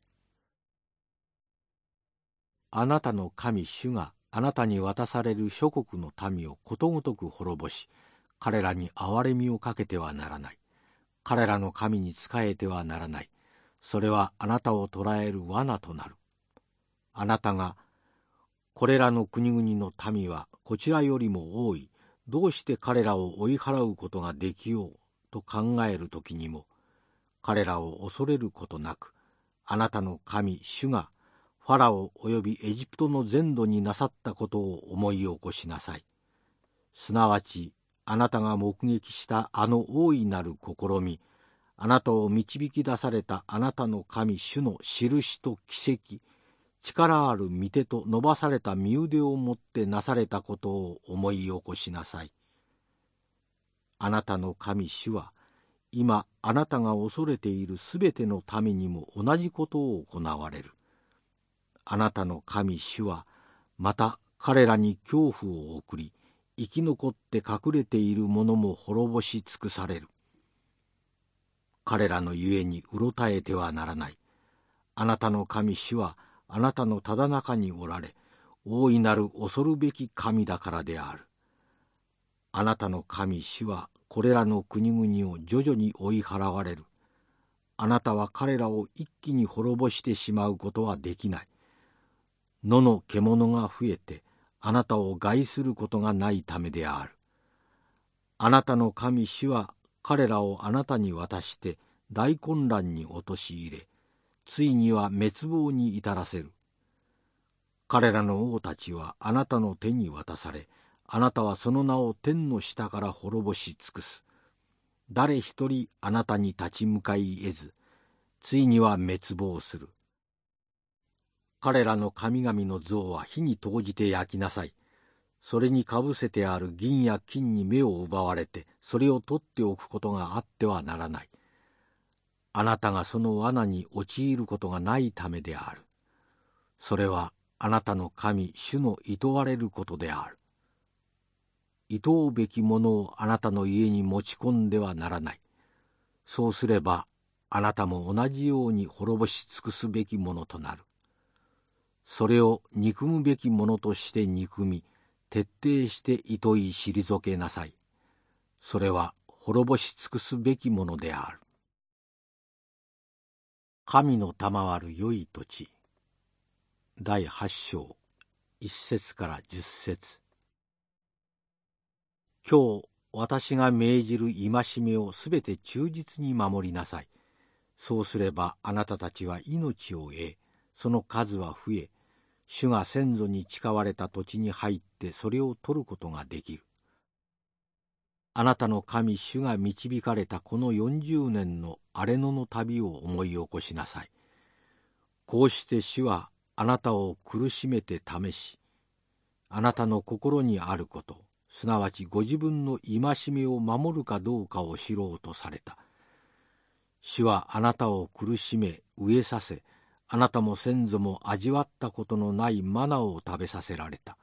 あなたの神主があなたに渡される諸国の民をことごとく滅ぼし彼らに憐れみをかけてはならない。彼らの神に仕えてはならない。それはあなたを捕らえる罠となる。あなたがこれらの国々の民はこちらよりも多い。どうして彼らを追い払うことができようと考える時にも彼らを恐れることなくあなたの神主がファラオ及びエジプトの全土になさったことを思い起こしなさい。すなわちあなたが目撃したあの大いなる試みあなたを導き出されたあなたの神主の印と奇跡力ある御手と伸ばされた身腕をもってなされたことを思い起こしなさい。あなたの神主は、今あなたが恐れているすべての民にも同じことを行われる。あなたの神主は、また彼らに恐怖を送り、生き残って隠れている者も滅ぼし尽くされる。彼らのゆえにうろたえてはならない。あなたの神主は、あなたのただ中におられ、大いなる恐るべき神だからである。あなたの神主はこれらの国々を徐々に追い払われる。あなたは彼らを一気に滅ぼしてしまうことはできない。野の獣が増えて、あなたを害することがないためである。あなたの神主は彼らをあなたに渡して大混乱に陥れ、ついには滅亡に至らせる。彼らの王たちはあなたの手に渡され、あなたはその名を天の下から滅ぼし尽くす。誰一人あなたに立ち向かい得ず、ついには滅亡する。彼らの神々の像は火に投じて焼きなさい。それにかぶせてある銀や金に目を奪われて、それを取っておくことがあってはならない。あなたがその罠に陥ることがないためである。それはあなたの神、主の厭われることである。厭うべきものをあなたの家に持ち込んではならない。そうすれば、あなたも同じように滅ぼし尽くすべきものとなる。それを憎むべきものとして憎み、徹底して厭い退けなさい。それは滅ぼし尽くすべきものである。神の賜る良い土地。第八章、一節から十節。今日、私が命じる戒めをすべて忠実に守りなさい。そうすればあなたたちは命を得、その数は増え、主が先祖に誓われた土地に入ってそれを取ることができる。あなたの神主が導かれたこの40年の荒れ野の旅を思い起こしなさい。こうして主はあなたを苦しめて試し、あなたの心にあること、すなわちご自分の戒めを守るかどうかを知ろうとされた。主はあなたを苦しめ、飢えさせ、あなたも先祖も味わったことのないマナを食べさせられた。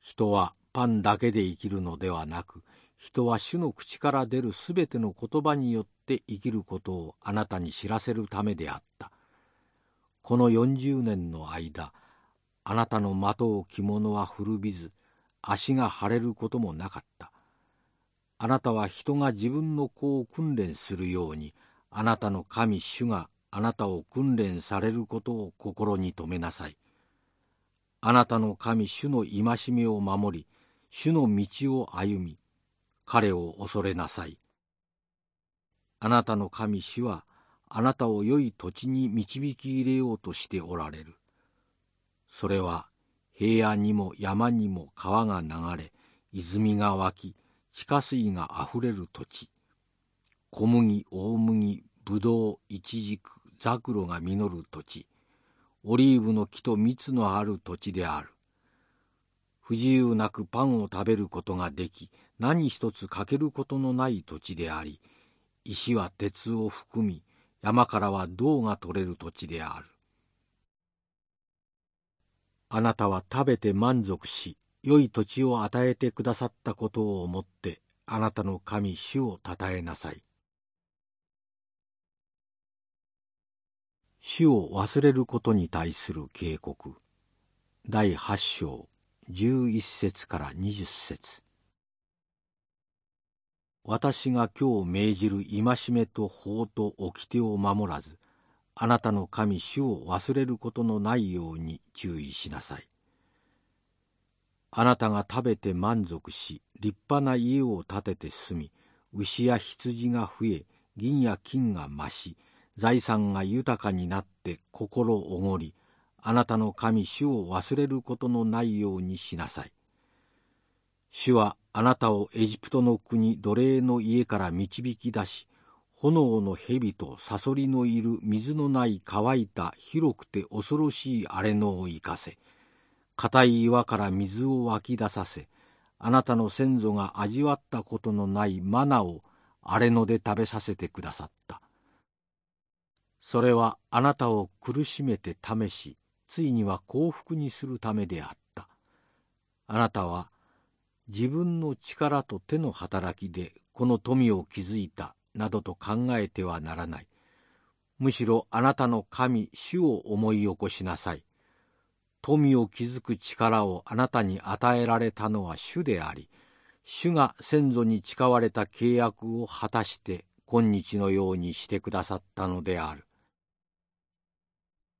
人はパンだけで生きるのではなく、人は主の口から出るすべての言葉によって生きることをあなたに知らせるためであった。この40年の間、あなたのまとう着物は古びず、足が腫れることもなかった。あなたは人が自分の子を訓練するように、あなたの神主があなたを訓練されることを心に留めなさい。あなたの神主の戒めを守り、主の道を歩み、彼を恐れなさい。あなたの神主は、あなたを良い土地に導き入れようとしておられる。それは、平野にも山にも川が流れ、泉が湧き、地下水があふれる土地。小麦、大麦、ぶどう、いちじく、ザクロが実る土地、オリーブの木と蜜のある土地である。不自由なくパンを食べることができ、何一つ欠けることのない土地であり、石は鉄を含み、山からは銅が取れる土地である。あなたは食べて満足し、良い土地を与えてくださったことを思って、あなたの神主をたたえなさい。主を忘れることに対する警告。第八章十一節から二十節。私が今日命じる戒めと法と掟を守らずあなたの神主を忘れることのないように注意しなさい。あなたが食べて満足し立派な家を建てて住み牛や羊が増え銀や金が増し財産が豊かになって心おごり、あなたの神主を忘れることのないようにしなさい。主はあなたをエジプトの国奴隷の家から導き出し、炎の蛇とサソリのいる水のない乾いた広くて恐ろしい荒れ野を生かせ、硬い岩から水を湧き出させ、あなたの先祖が味わったことのないマナを荒れ野で食べさせてくださった。それはあなたを苦しめて試し、ついには幸福にするためであった。あなたは自分の力と手の働きでこの富を築いたなどと考えてはならない。むしろあなたの神、主を思い起こしなさい。富を築く力をあなたに与えられたのは主であり、主が先祖に誓われた契約を果たして今日のようにしてくださったのである。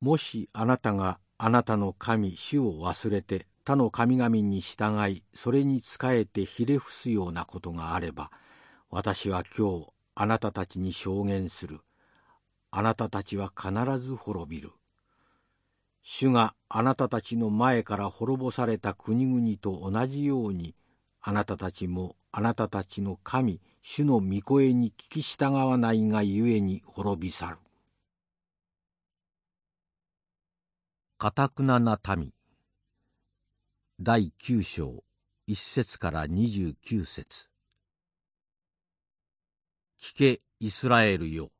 もしあなたがあなたの神主を忘れて他の神々に従いそれに仕えてひれ伏すようなことがあれば私は今日あなたたちに証言する。あなたたちは必ず滅びる。主があなたたちの前から滅ぼされた国々と同じようにあなたたちもあなたたちの神主の御声に聞き従わないがゆえに滅び去る。かたくなな民第九章一節から二十九節聞けイスラエルよ。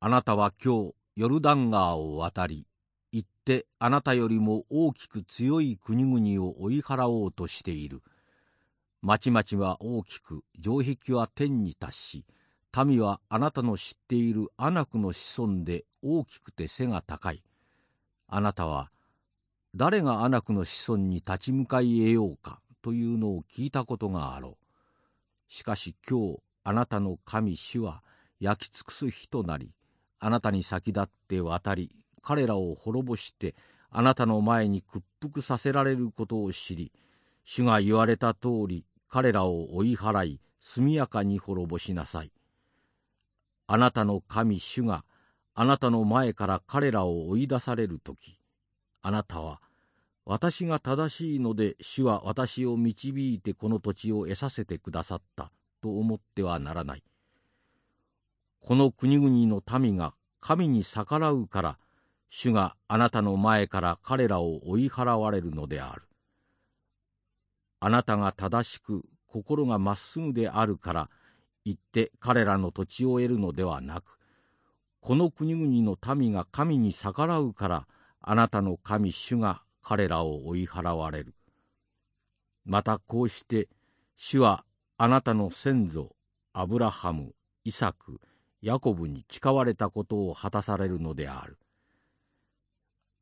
あなたは今日ヨルダン川を渡り行ってあなたよりも大きく強い国々を追い払おうとしている。町々は大きく城壁は天に達し民はあなたの知っているアナクの子孫で大きくて背が高い。あなたは誰がアナクの子孫に立ち向かい得ようかというのを聞いたことがあろう。しかし今日あなたの神主は焼き尽くす日となり、あなたに先立って渡り、彼らを滅ぼしてあなたの前に屈服させられることを知り、主が言われた通り彼らを追い払い、速やかに滅ぼしなさい。あなたの神主があなたの前から彼らを追い出される時あなたは私が正しいので主は私を導いてこの土地を得させてくださったと思ってはならない。この国々の民が神に逆らうから主があなたの前から彼らを追い払われるのである。あなたが正しく心がまっすぐであるから行って彼らの土地を得るのではなく、この国々の民が神に逆らうから、あなたの神主が彼らを追い払われる。またこうして、主はあなたの先祖、アブラハム、イサク、ヤコブに誓われたことを果たされるのである。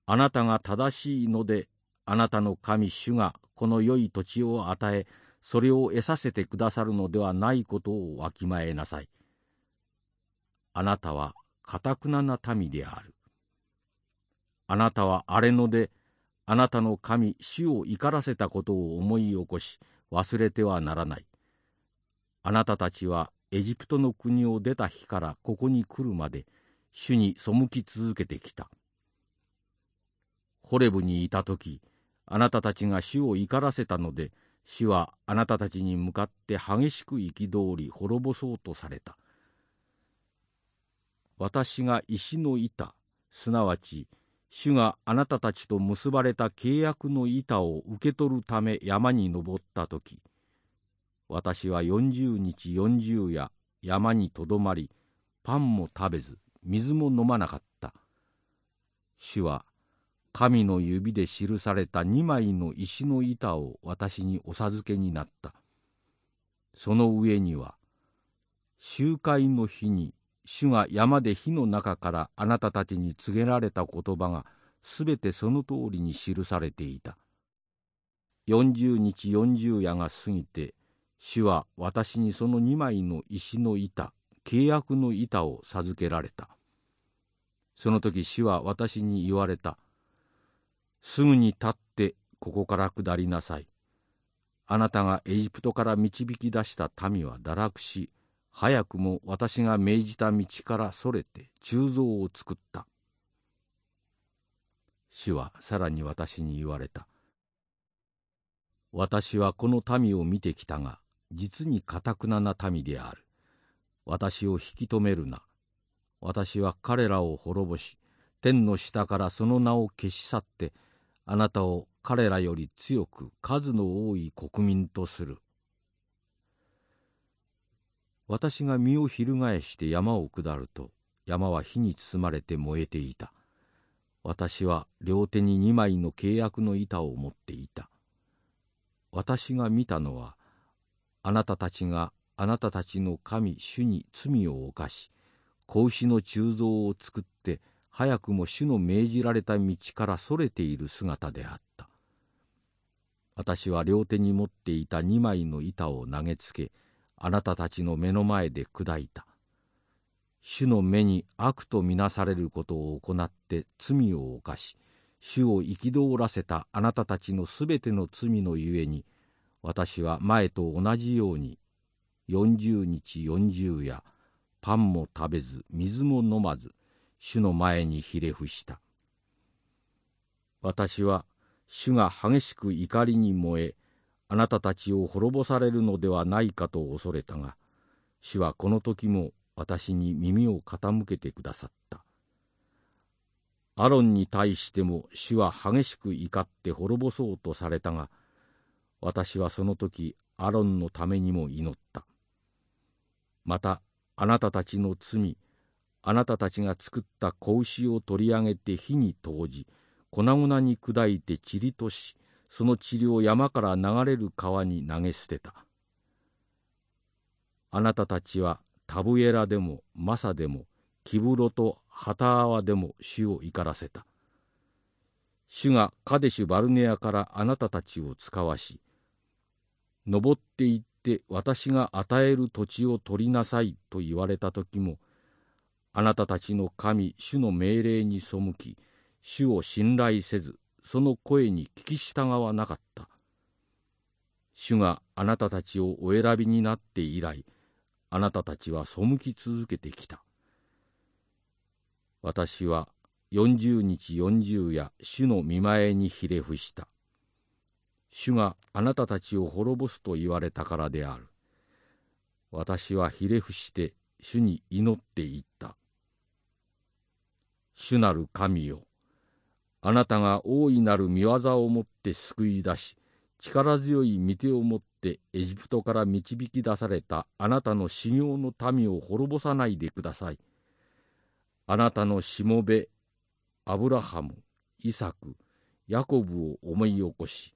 あなたが正しいので、あなたの神主がこの良い土地を与え、それを得させてくださるのではないことをわきまえなさい。あなたはかたくなな民である。あなたは荒れ野で、あなたの神、主を怒らせたことを思い起こし、忘れてはならない。あなたたちはエジプトの国を出た日からここに来るまで、主に背き続けてきた。ホレブにいた時、あなたたちが主を怒らせたので、主はあなたたちに向かって激しく憤り滅ぼそうとされた。私が石の板、すなわち主があなたたちと結ばれた契約の板を受け取るため山に登った時、私は四十日四十夜山にとどまり、パンも食べず、水も飲まなかった。主は神の指で記された二枚の石の板を私にお授けになった。その上には、集会の日に主が山で火の中からあなたたちに告げられた言葉がすべてその通りに記されていた。四十日四十夜が過ぎて、主は私にその二枚の石の板、契約の板を授けられた。その時主は私に言われた。すぐに立ってここから下りなさい。あなたがエジプトから導き出した民は堕落し、早くも私が命じた道からそれて鋳造を作った。主はさらに私に言われた。私はこの民を見てきたが、実にかたくなな民である。私を引き止めるな。私は彼らを滅ぼし、天の下からその名を消し去って、あなたを彼らより強く数の多い国民とする。私が身を翻して山を下ると山は火に包まれて燃えていた。私は両手に二枚の契約の板を持っていた。私が見たのはあなたたちがあなたたちの神主に罪を犯し子牛の鋳造を作って早くも主の命じられた道からそれている姿であった。私は両手に持っていた二枚の板を投げつけ、あなたたちの目の前で砕いた。主の目に悪とみなされることを行って罪を犯し、主を憤らせたあなたたちのすべての罪のゆえに、私は前と同じように、四十日四十夜、パンも食べず、水も飲まず、主の前にひれ伏した。私は主が激しく怒りに燃え、あなたたちを滅ぼされるのではないかと恐れたが、主はこの時も私に耳を傾けてくださった。アロンに対しても主は激しく怒って滅ぼそうとされたが、私はその時アロンのためにも祈った。またあなたたちの罪、あなたたちが作った子牛を取り上げて火に投じ粉々に砕いて塵としその塵を山から流れる川に投げ捨てたあなたたちはタブエラでもマサでもキブロとハタアワでも主を怒らせた。主がカデシュ・バルネアからあなたたちを使わし、登っていって私が与える土地を取りなさいと言われた時も、あなたたちの神、主の命令に背き、主を信頼せず、その声に聞き従わなかった。主があなたたちをお選びになって以来、あなたたちは背き続けてきた。私は40日40夜主の見前にひれ伏した。主があなたたちを滅ぼすと言われたからである。私はひれ伏して主に祈っていった。主なる神よ、あなたが大いなる見業をもって救い出し、力強い御手をもってエジプトから導き出されたあなたの修行の民を滅ぼさないでください。あなたのしもべ、アブラハム、イサク、ヤコブを思い起こし、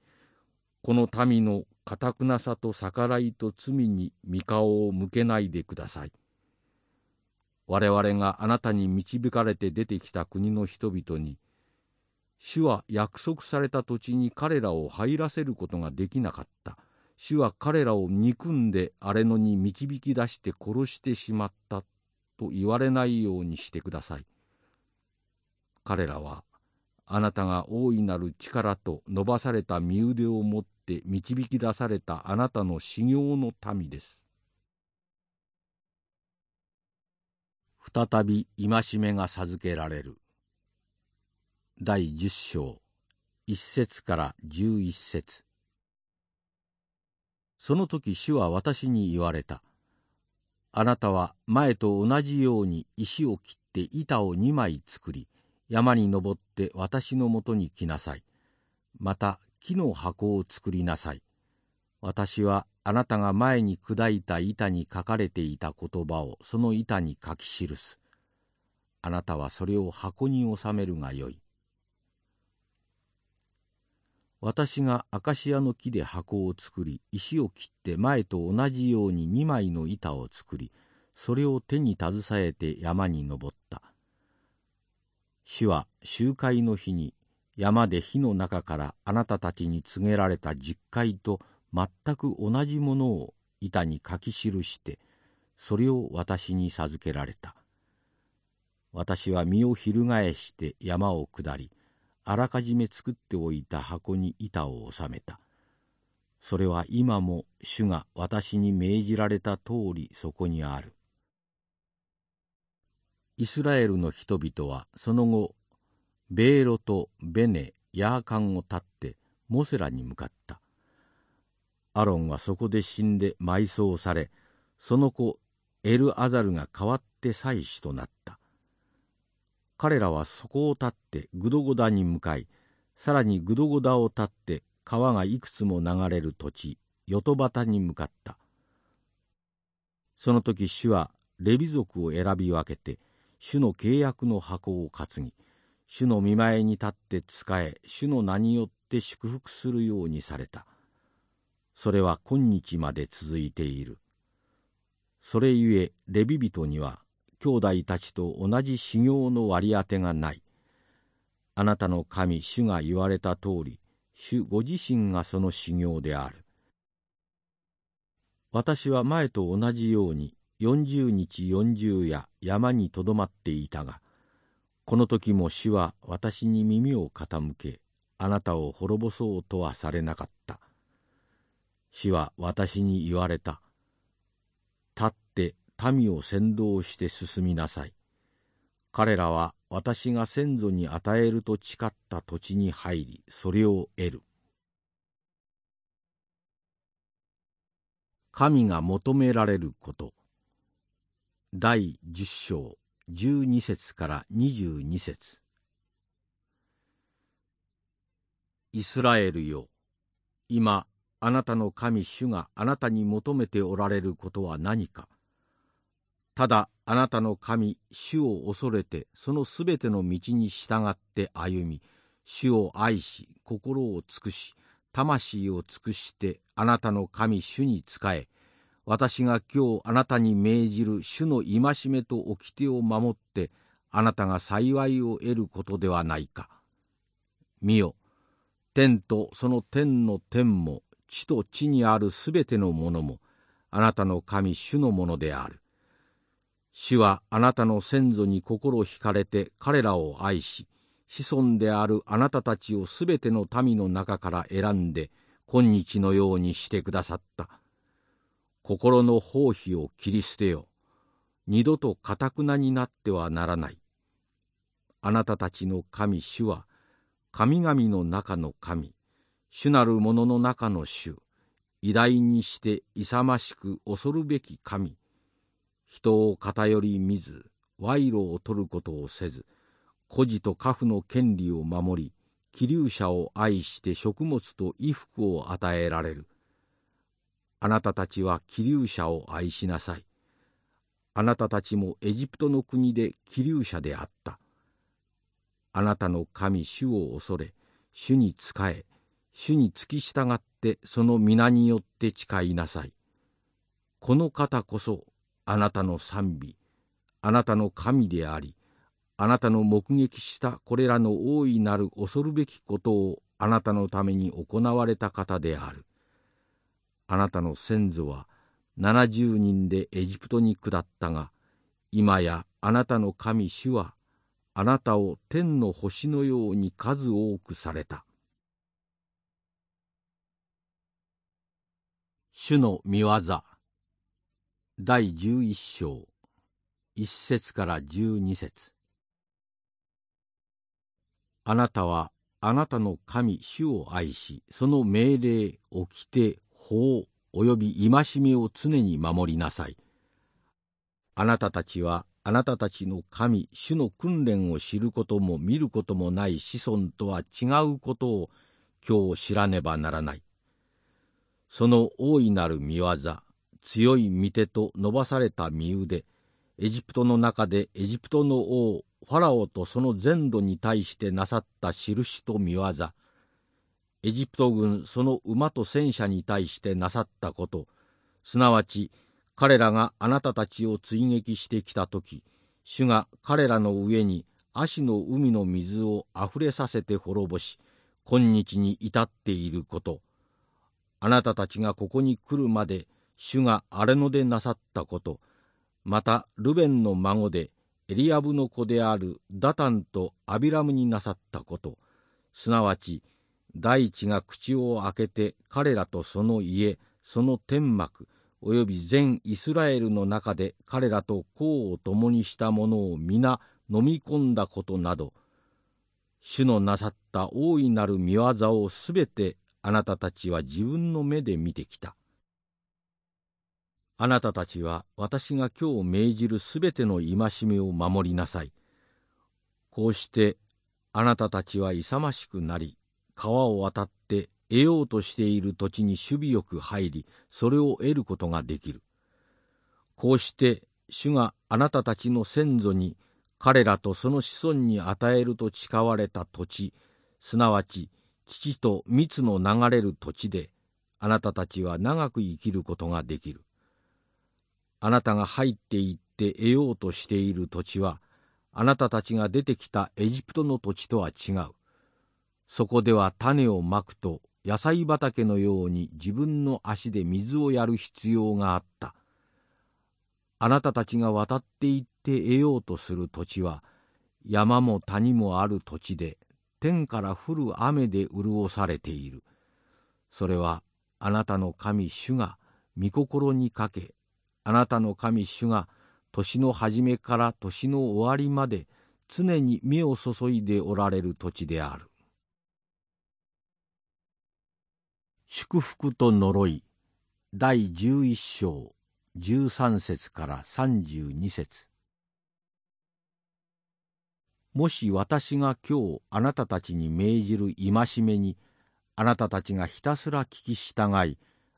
この民の堅くなさと逆らいと罪に御顔を向けないでください。我々があなたに導かれて出てきた国の人々に、主は約束された土地に彼らを入らせることができなかった。主は彼らを憎んで荒れ野に導き出して殺してしまったと言われないようにしてください。彼らはあなたが大いなる力と伸ばされた身腕を持って導き出されたあなたの修行の民です。再び戒めが授けられる。第十章一節から十一節その時主は私に言われた。あなたは前と同じように石を切って板を二枚作り、山に登って私のもとに来なさい。また木の箱を作りなさい。私はあなたが前に砕いた板に書かれていた言葉をその板に書き記す。あなたはそれを箱に収めるがよい。私がアカシアの木で箱を作り石を切って前と同じように2枚の板を作りそれを手に携えて山に登った。主は集会の日に山で火の中からあなたたちに告げられた実会と全く同じものを板に書き記してそれを私に授けられた。私は身を翻して山を下りあらかじめ作っておいた箱に板を収めた。それは今も主が私に命じられた通りそこにある。イスラエルの人々はその後、ベーロとベネ、ヤーカンを立ってモセラに向かった。アロンはそこで死んで埋葬され、その子エルアザルが代わって祭司となった。彼らはそこを立ってグドゴダに向かいさらにグドゴダを立って川がいくつも流れる土地ヨトバタに向かった。その時主はレビ族を選び分けて主の契約の箱を担ぎ主の見前に立って仕え主の名によって祝福するようにされた。それは今日まで続いている。それゆえレビ人には兄弟たちと同じ修行の割り当てがない。あなたの神、主が言われた通り、主ご自身がその修行である。私は前と同じように40日40夜山にとどまっていたが、この時も主は私に耳を傾け、あなたを滅ぼそうとはされなかった。主は私に言われた。民を先導して進みなさい。彼らは私が先祖に与えると誓った土地に入り、それを得る。神が求められること。第十章十二節から二十二節イスラエルよ、今、あなたの神主があなたに求めておられることは何か。ただあなたの神主を恐れてそのすべての道に従って歩み主を愛し心を尽くし魂を尽くしてあなたの神主に仕え私が今日あなたに命じる主の戒めと掟を守ってあなたが幸いを得ることではないか。見よ天とその天の天も地と地にあるすべてのものもあなたの神主のものである。主はあなたの先祖に心惹かれて彼らを愛し、子孫であるあなたたちをすべての民の中から選んで、今日のようにしてくださった。心の放棄を切り捨てよ。二度とかたくなになってはならない。あなたたちの神主は、神々の中の神、主なる者の中の主、偉大にして勇ましく恐るべき神、人を偏り見ず賄賂を取ることをせず孤児と家父の権利を守り気流者を愛して食物と衣服を与えられる。あなたたちは気流者を愛しなさい。あなたたちもエジプトの国で気流者であった。あなたの神主を恐れ主に仕え主に付き従ってその皆によって誓いなさい。この方こそあなたの賛美あなたの神でありあなたの目撃したこれらの大いなる恐るべきことをあなたのために行われた方である。あなたの先祖は70人でエジプトに下ったが今やあなたの神主はあなたを天の星のように数多くされた。主の御業。第十一章。一節から十二節。あなたはあなたの神主を愛しその命令掟法および戒めを常に守りなさい。あなたたちはあなたたちの神主の訓練を知ることも見ることもない子孫とは違うことを今日知らねばならない。その大いなる見業強い御手と伸ばされた身腕。エジプトの中でエジプトの王ファラオとその全土に対してなさった印と見業。エジプト軍その馬と戦車に対してなさったこと。すなわち彼らがあなたたちを追撃してきた時主が彼らの上に足の海の水をあふれさせて滅ぼし今日に至っていること。あなたたちがここに来るまで主が荒れ野でなさったことまたルベンの孫でエリアブの子であるダタンとアビラムになさったことすなわち大地が口を開けて彼らとその家その天幕および全イスラエルの中で彼らと功を共にした者を皆飲み込んだことなど主のなさった大いなる見業をすべてあなたたちは自分の目で見てきた。あなたたちは私が今日命じるすべての戒めを守りなさい。こうしてあなたたちは勇ましくなり、川を渡って得ようとしている土地に守備よく入り、それを得ることができる。こうして主があなたたちの先祖に彼らとその子孫に与えると誓われた土地、すなわち父と蜜の流れる土地で、あなたたちは長く生きることができる。あなたが入っていって得ようとしている土地は、あなたたちが出てきたエジプトの土地とは違う。そこでは種をまくと野菜畑のように自分の足で水をやる必要があった。あなたたちが渡っていって得ようとする土地は、山も谷もある土地で、天から降る雨で潤されている。それはあなたの神主が御心にかけあなたの神主が年の初めから年の終わりまで常に目を注いでおられる土地である。祝福と呪い第十一章十三節から三十二節もし私が今日あなたたちに命じる戒めにあなたたちがひたすら聞き従い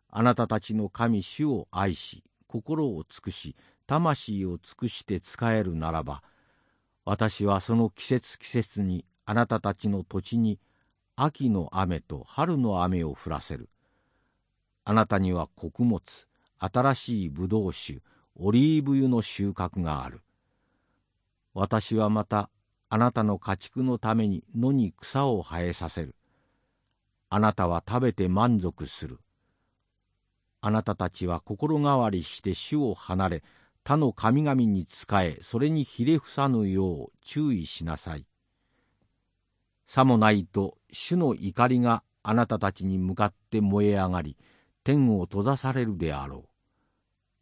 あなたたちの神主を愛し心を尽くし魂を尽くして仕えるならば私はその季節季節にあなたたちの土地に秋の雨と春の雨を降らせる。あなたには穀物新しいブドウ酒オリーブ油の収穫がある。私はまたあなたの家畜のために野に草を生えさせる。あなたは食べて満足する。あなたたちは心変わりして主を離れ他の神々に仕えそれにひれ伏さぬよう注意しなさい。さもないと主の怒りがあなたたちに向かって燃え上がり天を閉ざされるであろう。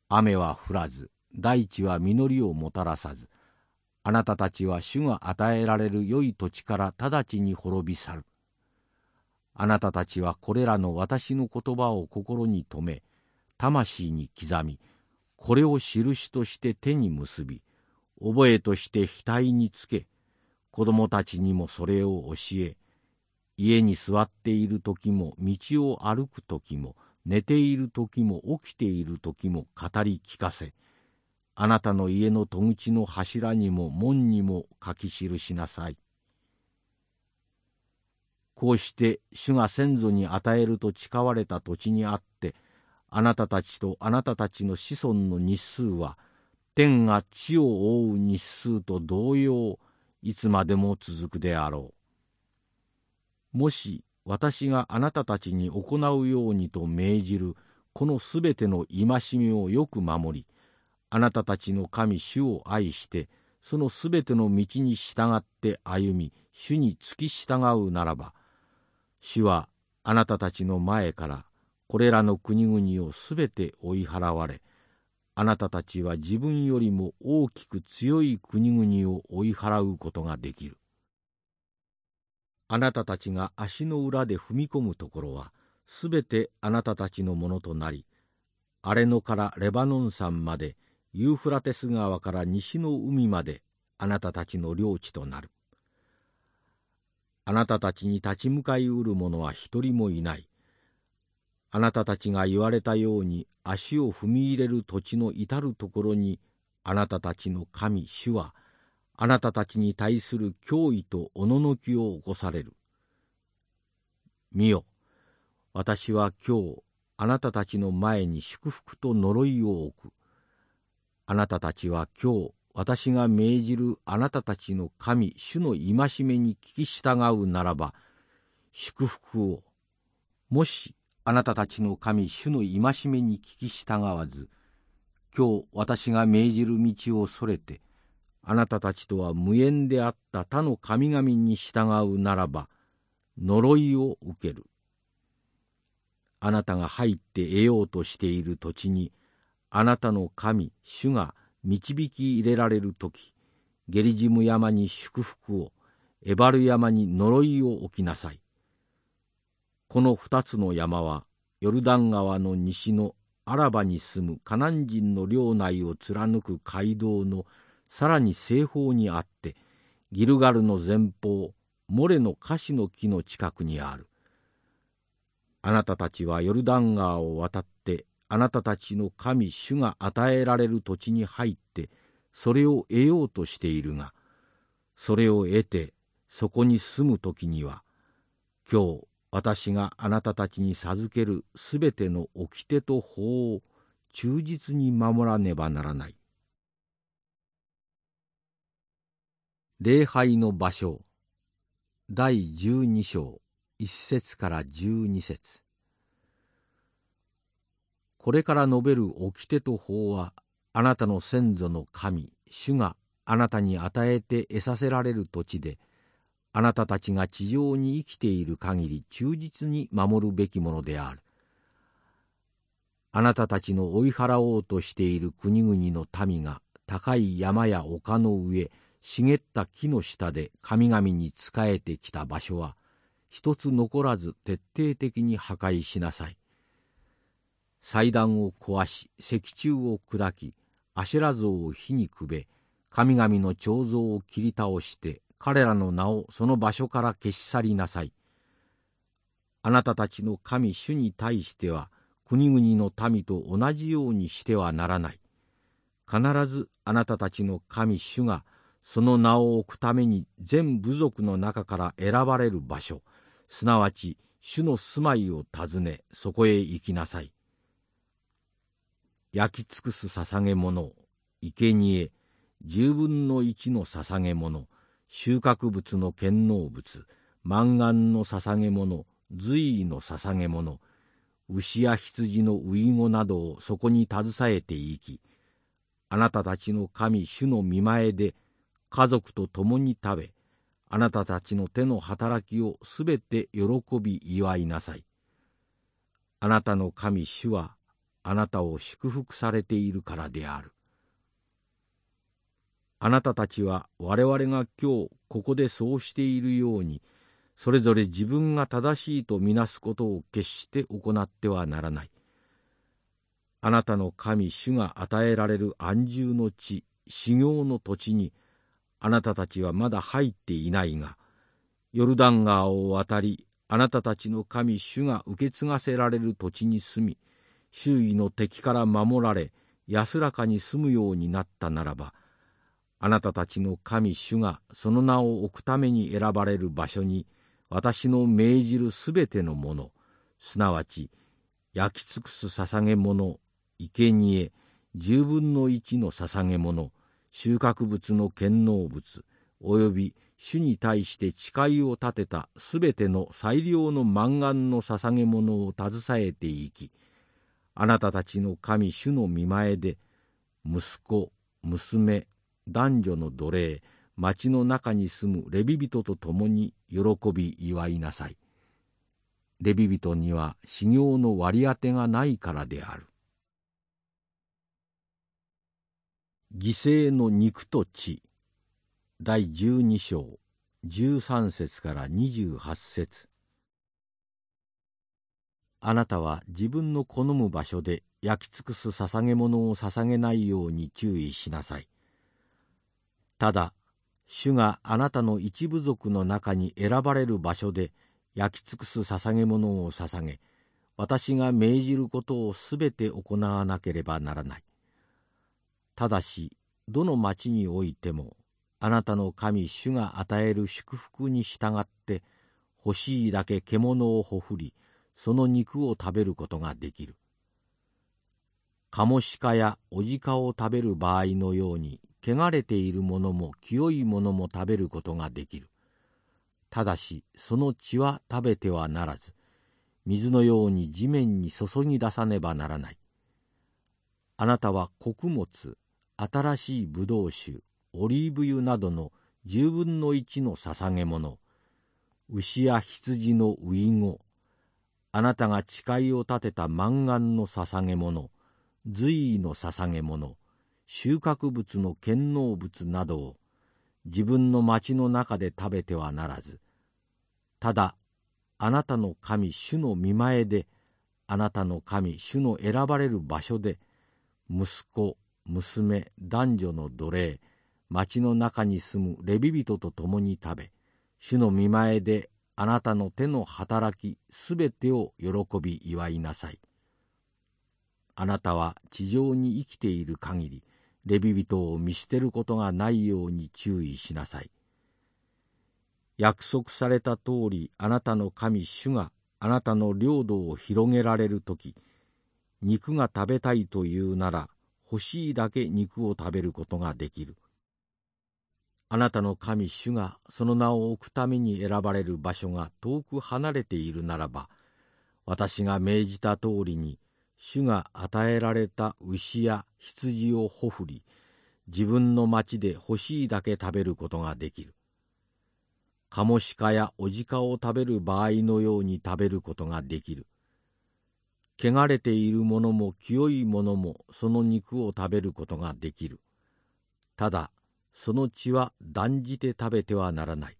雨は降らず大地は実りをもたらさずあなたたちは主が与えられる良い土地から直ちに滅び去る。あなたたちはこれらの私の言葉を心に留め魂に刻みこれを印として手に結び覚えとして額につけ子供たちにもそれを教え家に座っている時も道を歩く時も寝ている時も起きている時も語り聞かせあなたの家の戸口の柱にも門にも書き記しなさい。こうして主が先祖に与えると誓われた土地にあってあなたたちとあなたたちの子孫の日数は天が地を覆う日数と同様いつまでも続くであろう。もし私があなたたちに行うようにと命じるこのすべての戒めをよく守り、あなたたちの神主を愛して、そのすべての道に従って歩み、主に付き従うならば、主はあなたたちの前からこれらの国々をすべて追い払われ、あなたたちは自分よりも大きく強い国々を追い払うことができる。あなたたちが足の裏で踏み込むところは、すべてあなたたちのものとなり、荒れ野からレバノン山まで、ユーフラテス川から西の海まで、あなたたちの領地となる。あなたたちに立ち向かいうる者は一人もいない。あなたたちが言われたように足を踏み入れる土地の至るところにあなたたちの神主はあなたたちに対する脅威とおののきを起こされる。見よ、私は今日あなたたちの前に祝福と呪いを置く。あなたたちは今日私が命じるあなたたちの神主の戒めに聞き従うならば祝福をもしあなたたちの神主の戒めに聞き従わず、今日私が命じる道をそれて、あなたたちとは無縁であった他の神々に従うならば、呪いを受ける。あなたが入って得ようとしている土地に、あなたの神、主が導き入れられる時、ゲリジム山に祝福を、エバル山に呪いを置きなさい。この二つの山はヨルダン川の西のアラバに住むカナン人の領内を貫く街道のさらに西方にあってギルガルの前方モレのカシの木の近くにある。あなたたちはヨルダン川を渡ってあなたたちの神主が与えられる土地に入ってそれを得ようとしているがそれを得てそこに住む時には今日私があなたたちに授けるすべての掟と法を忠実に守らねばならない。礼拝の場所第十二章一節から十二節これから述べる掟と法はあなたの先祖の神主があなたに与えて得させられる土地であなたたちが地上に生きている限り忠実に守るべきものである。あなたたちの追い払おうとしている国々の民が高い山や丘の上、茂った木の下で神々に仕えてきた場所は、一つ残らず徹底的に破壊しなさい。祭壇を壊し、石柱を砕き、アシェラ像を火にくべ、神々の彫像を切り倒して彼らの名をその場所から消し去りなさい。あなたたちの神主に対しては国々の民と同じようにしてはならない。必ずあなたたちの神主がその名を置くために全部族の中から選ばれる場所、すなわち主の住まいを訪ねそこへ行きなさい。焼き尽くす捧げ物生贄十分の一の捧げ物収穫物の献納物満願の捧げ物随意の捧げ物牛や羊の遺語などをそこに携えていきあなたたちの神主の見前で家族と共に食べあなたたちの手の働きをすべて喜び祝いなさい。あなたの神主はあなたを祝福されているからである。あなたたちは我々が今日ここでそうしているようにそれぞれ自分が正しいとみなすことを決して行ってはならない。あなたの神主が与えられる安住の地修行の土地にあなたたちはまだ入っていないが、ヨルダン川を渡り、あなたたちの神主が受け継がせられる土地に住み、周囲の敵から守られ、安らかに住むようになったならば、あなたたちの神主がその名を置くために選ばれる場所に、私の命じるすべてのもの、すなわち、焼き尽くす捧げ物、生贄、十分の一の捧げ物、収穫物の献納物および主に対して誓いを立てたすべての最良の満願の捧げ物を携えていきあなたたちの神主の見前で息子娘男女の奴隷町の中に住むレビ人と共に喜び祝いなさい。レビ人には修行の割り当てがないからである。犠牲の肉と血第12章13節から28節あなたは自分の好む場所で焼き尽くす捧げ物を捧げないように注意しなさい。ただ、主があなたの一部族の中に選ばれる場所で焼き尽くす捧げ物を捧げ、私が命じることをすべて行わなければならない。ただしどの町においてもあなたの神主が与える祝福に従って欲しいだけ獣をほふりその肉を食べることができる。カモシカやオジカを食べる場合のように汚れているものも清いものも食べることができる。ただしその血は食べてはならず水のように地面に注ぎ出さねばならない。あなたは穀物新しいブドウ酒オリーブ油などの十分の一の捧げ物牛や羊の遺語あなたが誓いを立てた満願の捧げ物随意の捧げ物収穫物の献納物などを自分の町の中で食べてはならずただあなたの神主の見前であなたの神主の選ばれる場所で息子娘男女の奴隷町の中に住むレビ人と共に食べ主の見前であなたの手の働きすべてを喜び祝いなさい。あなたは地上に生きている限りレビ人を見捨てることがないように注意しなさい約束された通りあなたの神主があなたの領土を広げられる時肉が食べたいというなら欲しいだけ肉を食べることができる。あなたの神主がその名を置くために選ばれる場所が遠く離れているならば、私が命じた通りに主が与えられた牛や羊をほふり、自分の町で欲しいだけ食べることができる。カモシカやオジカを食べる場合のように食べることができる。汚れているもも清いももその肉を食べることができる。ただ、その血は断じて食べてはならない。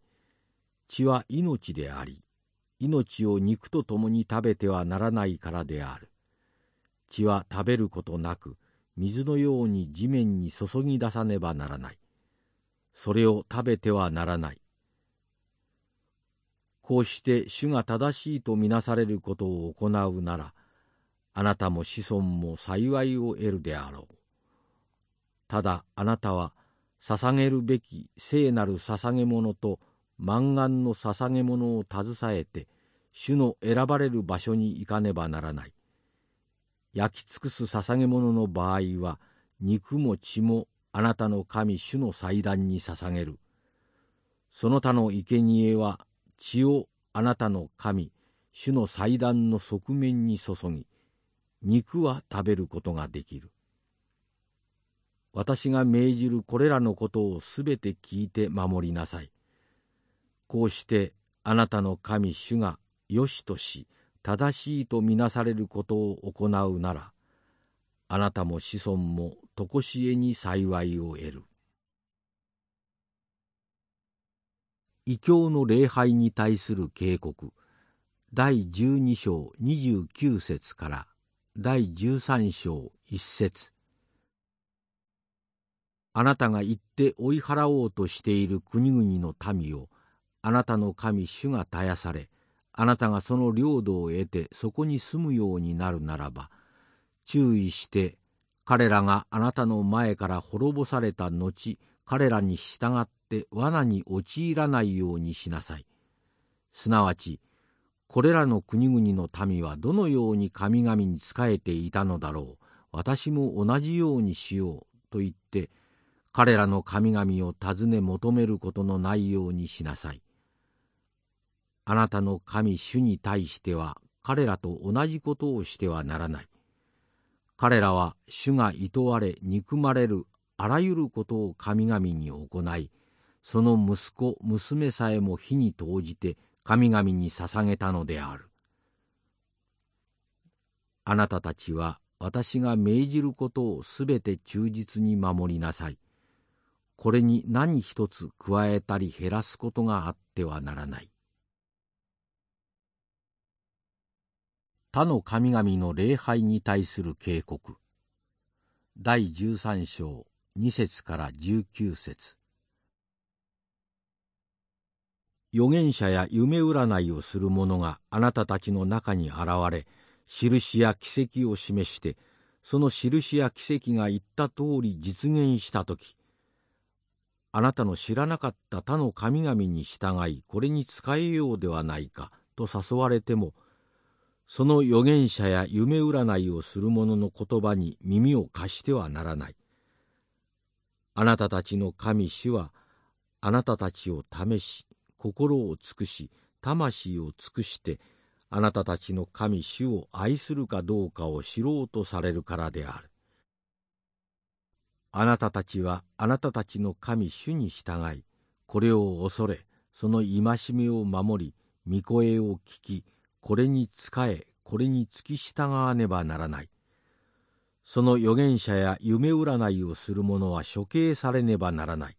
血は命であり、命を肉と共に食べてはならないからである。血は食べることなく、水のように地面に注ぎ出さねばならない。それを食べてはならない。こうして主が正しいとみなされることを行うなら、あなたも子孫も幸いを得るであろう。ただあなたは捧げるべき聖なる捧げ物と満願の捧げ物を携えて主の選ばれる場所に行かねばならない。焼き尽くす捧げ物の場合は肉も血もあなたの神主の祭壇に捧げる。その他の生贄は血をあなたの神主の祭壇の側面に注ぎ肉は食べることができる。私が命じるこれらのことをすべて聞いて守りなさい。こうしてあなたの神主がよしとし正しいとみなされることを行うならあなたも子孫も常しえに幸いを得る。異教の礼拝に対する警告。第12章29節から第13章1節。あなたが行って追い払おうとしている国々の民をあなたの神主が絶やされあなたがその領土を得てそこに住むようになるならば注意して彼らがあなたの前から滅ぼされた後彼らに従って罠に陥らないようにしなさい。すなわちこれらの国々の民はどのように神々に仕えていたのだろう。私も同じようにしようと言って彼らの神々を尋ね求めることのないようにしなさい。あなたの神主に対しては彼らと同じことをしてはならない彼らは主が厭われ憎まれるあらゆることを神々に行いその息子娘さえも火に投じて神々に捧げたのである。あなたたちは私が命じることをすべて忠実に守りなさい。これに何一つ加えたり減らすことがあってはならない。他の神々の礼拝に対する警告。第13章2節から19節。預言者や夢占いをする者があなたたちの中に現れ印や奇跡を示してその印や奇跡が言った通り実現した時あなたの知らなかった他の神々に従いこれに仕えようではないかと誘われてもその預言者や夢占いをする者の言葉に耳を貸してはならない。あなたたちの神主はあなたたちを試し心を尽くし魂を尽くしてあなたたちの神主を愛するかどうかを知ろうとされるからである。あなたたちはあなたたちの神主に従い、これを恐れ、その戒めを守り、御声を聞き、これに仕え、これに付き従わねばならない。その預言者や夢占いをする者は処刑されねばならない。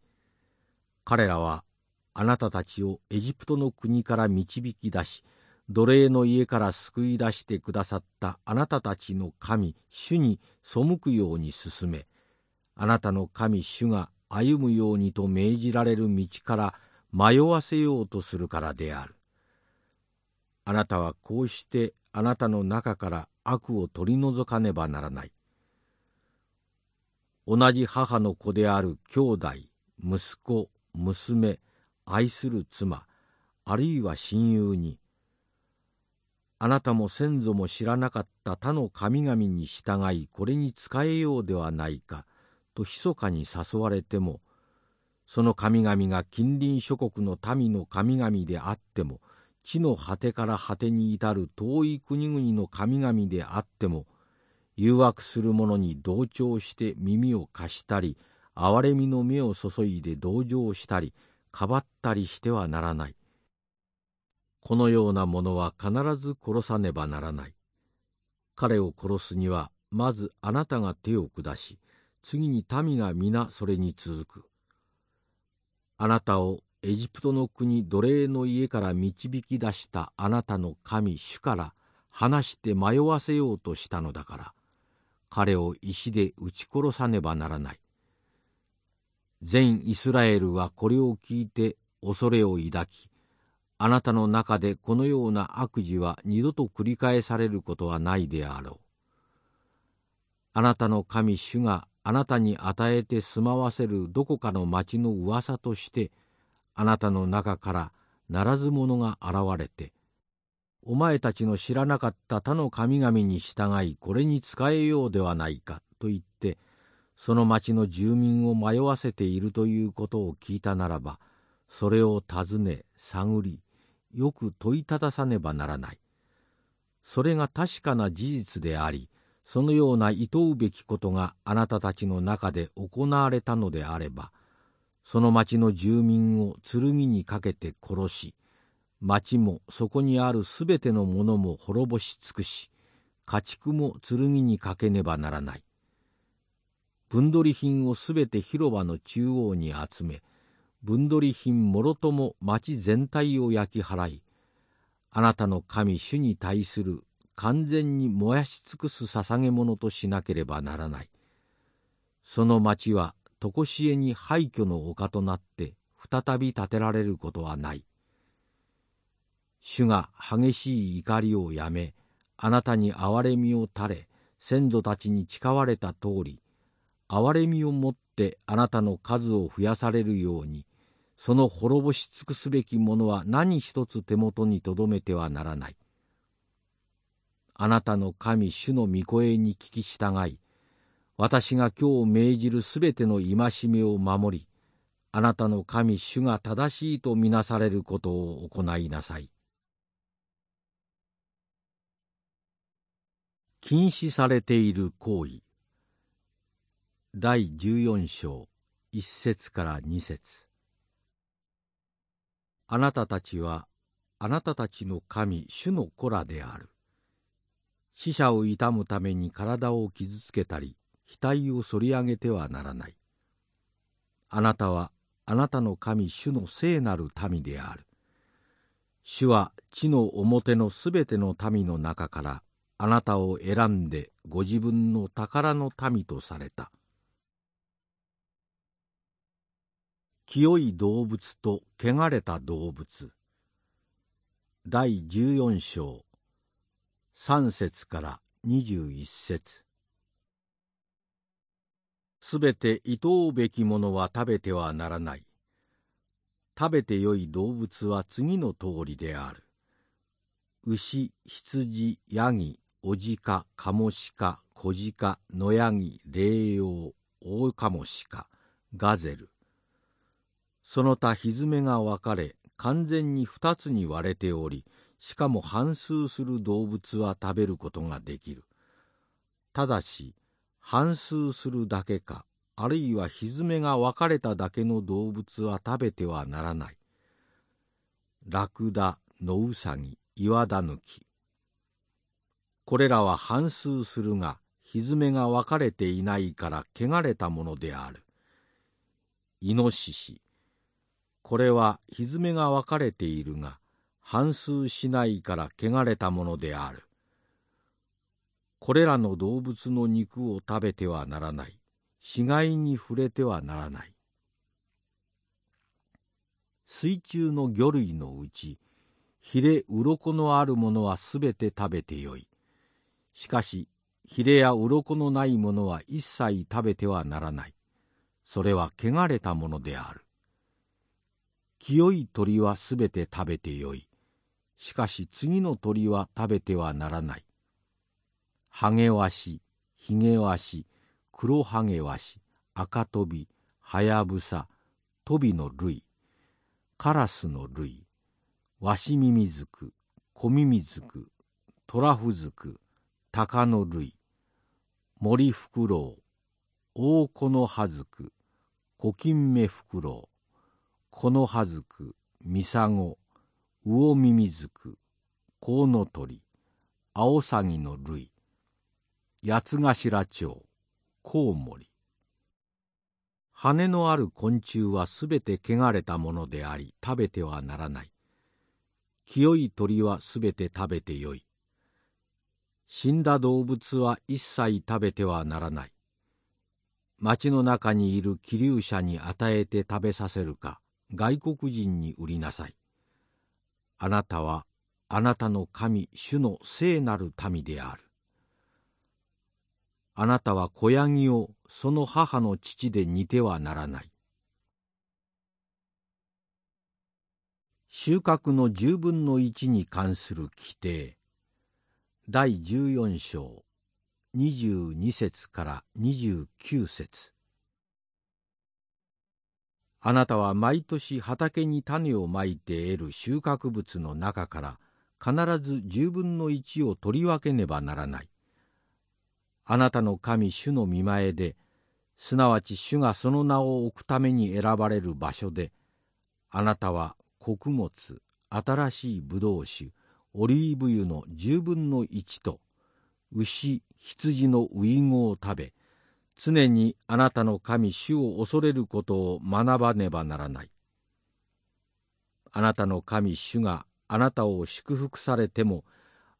彼らはあなたたちをエジプトの国から導き出し、奴隷の家から救い出してくださったあなたたちの神、主に背くように進め、あなたの神、主が歩むようにと命じられる道から迷わせようとするからである。あなたはこうしてあなたの中から悪を取り除かねばならない。同じ母の子である兄弟、息子、娘、愛する妻あるいは親友にあなたも先祖も知らなかった他の神々に従いこれに仕えようではないかと密かに誘われてもその神々が近隣諸国の民の神々であっても地の果てから果てに至る遠い国々の神々であっても誘惑する者に同調して耳を貸したり憐れみの目を注いで同情したりかばったりしてはならない。このようなものは必ず殺さねばならない。彼を殺すには、まずあなたが手を下し、次に民が皆それに続く。あなたをエジプトの国奴隷の家から導き出したあなたの神主から離して迷わせようとしたのだから、彼を石で撃ち殺さねばならない。全イスラエルはこれを聞いて恐れを抱き、あなたの中でこのような悪事は二度と繰り返されることはないであろう。あなたの神主があなたに与えて住まわせるどこかの町の噂として、あなたの中からならず者が現れて、お前たちの知らなかった他の神々に従いこれに仕えようではないかと言ってその町の住民を迷わせているということを聞いたならばそれを尋ね探りよく問いたださねばならない。それが確かな事実でありそのような厭うべきことがあなたたちの中で行われたのであればその町の住民を剣にかけて殺し町もそこにあるすべてのものも滅ぼし尽くし家畜も剣にかけねばならない分取品をすべて広場の中央に集め分取品もろとも町全体を焼き払いあなたの神主に対する完全に燃やし尽くす捧げ物としなければならない。その町は常しえに廃墟の丘となって再び建てられることはない。主が激しい怒りをやめ、あなたに憐れみを垂れ、先祖たちに誓われた通り、憐れみをもってあなたの数を増やされるように、その滅ぼし尽くすべきものは何一つ手元にとどめてはならない。あなたの神主の御声に聞き従い、私が今日命じるすべての戒めを守り、あなたの神主が正しいとみなされることを行いなさい。禁止されている行為第14章1節から2節あなたたちはあなたたちの神主の子らである。死者を悼むために体を傷つけたり額を反り上げてはならない。あなたはあなたの神主の聖なる民である。主は地の表のすべての民の中からあなたを選んでご自分の宝の民とされた。清い動物と汚れた動物。第14章3節から21節。すべて厭うべきものは食べてはならない。食べてよい動物は次の通りである。牛、羊、ヤギ、オジカ、カモシカ、コジカ、ノヤギ、レイヨウ、オオカモシカ、ガゼル。その他ひずめが分かれ、完全に二つに割れており、しかも反数する動物は食べることができる。ただし、反数するだけか、あるいはひずめが分かれただけの動物は食べてはならない。ラクダ、ノウサギ、岩ダヌキ。これらは反数するが、ひずめが分かれていないから汚れたものである。イノシシ。これはひずめが分かれているが、反数しないから汚れたものである。これらの動物の肉を食べてはならない。死骸に触れてはならない。水中の魚類のうち、ヒレ、鱗のあるものはすべて食べてよい。しかし、ヒレや鱗のないものは一切食べてはならない。それは汚れたものである。清い鳥はすべて食べてよい。しかし次の鳥は食べてはならない。ハゲワシ、ヒゲワシ、黒ハゲワシ、赤トビ、ハヤブサ、トビの類、カラスの類、ワシミミズク、コミミズク、トラフズク、タカの類、モリフクロウ、オオコノハズク、コキンメフクロウ、コノハズク、ミサゴ、魚ミミズク、コウノトリ、アオサギの類、八頭蝶、コウモリ。羽のある昆虫はすべて汚れたものであり、食べてはならない。清い鳥はすべて食べてよい。死んだ動物は一切食べてはならない。町の中にいる気流者に与えて食べさせるか、外国人に売りなさい。あなたはあなたの神主の聖なる民である。あなたは子ヤギをその母の父で似てはならない。収穫の十分の一に関する規定第14章22節から29節あなたは毎年畑に種をまいて得る収穫物の中から必ず十分の一を取り分けねばならない。あなたの神主の見前で、すなわち主がその名を置くために選ばれる場所で、あなたは穀物、新しいブドウ酒、オリーブ油の十分の一と、牛、羊のウイゴを食べ、常にあなたの神主を恐れることを学ばねばならない。あなたの神主があなたを祝福されても、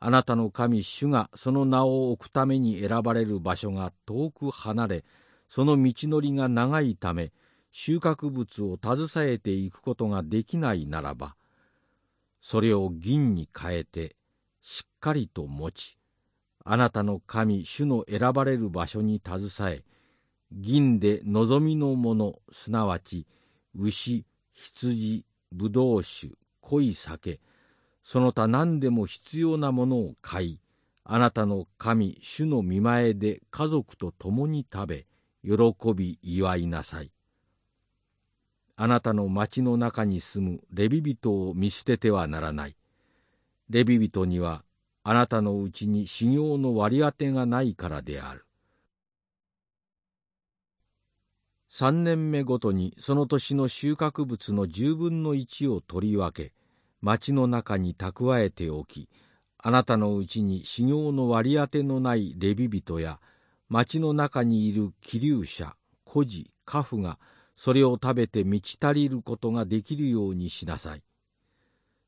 あなたの神主がその名を置くために選ばれる場所が遠く離れ、その道のりが長いため、収穫物を携えていくことができないならば、それを銀に変えて、しっかりと持ち、あなたの神主の選ばれる場所に携え、銀で望みのもの、すなわち、牛、羊、ぶどう酒、濃い酒、その他何でも必要なものを買い、あなたの神、主の見前で家族と共に食べ、喜び祝いなさい。あなたの町の中に住むレビ人を見捨ててはならない。レビ人にはあなたのうちに修行の割り当てがないからである。三年目ごとにその年の収穫物の十分の一を取り分け、町の中に蓄えておきあなたのうちに修行の割り当てのないレビ人や町の中にいる気流者孤児家父がそれを食べて満ち足りることができるようにしなさい。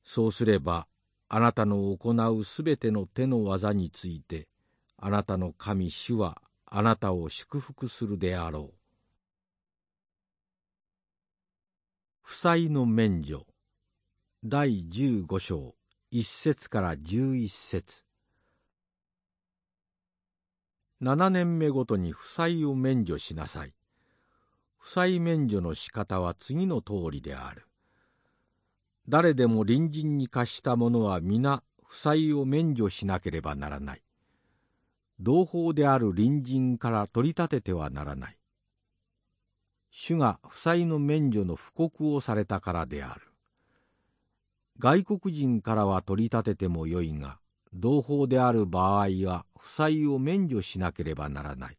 そうすればあなたの行うすべての手の技についてあなたの神主はあなたを祝福するであろう。負債の免除。第15章1節から11節7年目ごとに負債を免除しなさい。負債免除の仕方は次の通りである。誰でも隣人に貸した者は皆負債を免除しなければならない。同胞である隣人から取り立ててはならない。主が負債の免除の布告をされたからである。外国人からは取り立ててもよいが同胞である場合は負債を免除しなければならない。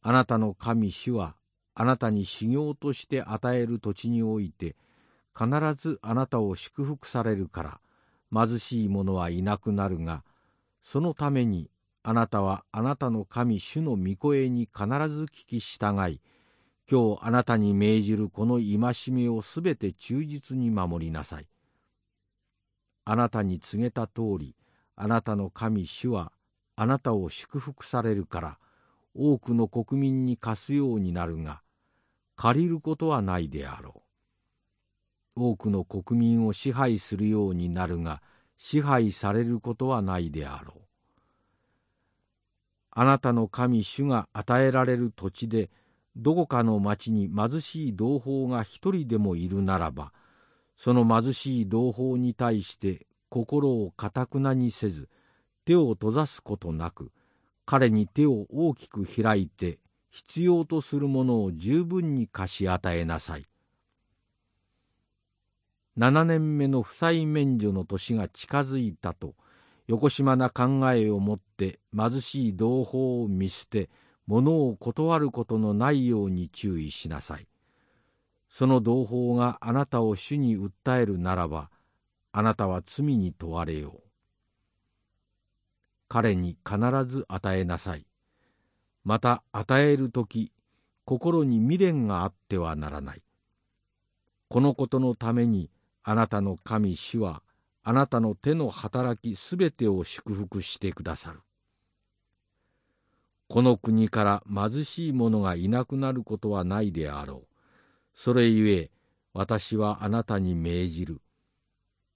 あなたの神主はあなたに修行として与える土地において必ずあなたを祝福されるから貧しい者はいなくなるがそのためにあなたはあなたの神主の御声に必ず聞き従い今日あなたに命じるこの戒めをすべて忠実に守りなさい。あなたに告げた通り、あなたの神主はあなたを祝福されるから、多くの国民に貸すようになるが、借りることはないであろう。多くの国民を支配するようになるが、支配されることはないであろう。あなたの神主が与えられる土地でどこかの町に貧しい同胞が一人でもいるならばその貧しい同胞に対して心をかたくなにせず手を閉ざすことなく彼に手を大きく開いて必要とするものを十分に貸し与えなさい。7年目の負債免除の年が近づいたと、よこしまな考えを持って貧しい同胞を見捨て、物を断ることのないように注意しなさい。その同胞があなたを主に訴えるならば、あなたは罪に問われよう。彼に必ず与えなさい。また与える時、心に未練があってはならない。このことのために、あなたの神主は、あなたの手の働きすべてを祝福してくださる。この国から貧しい者がいなくなることはないであろう。それゆえ、私はあなたに命じる。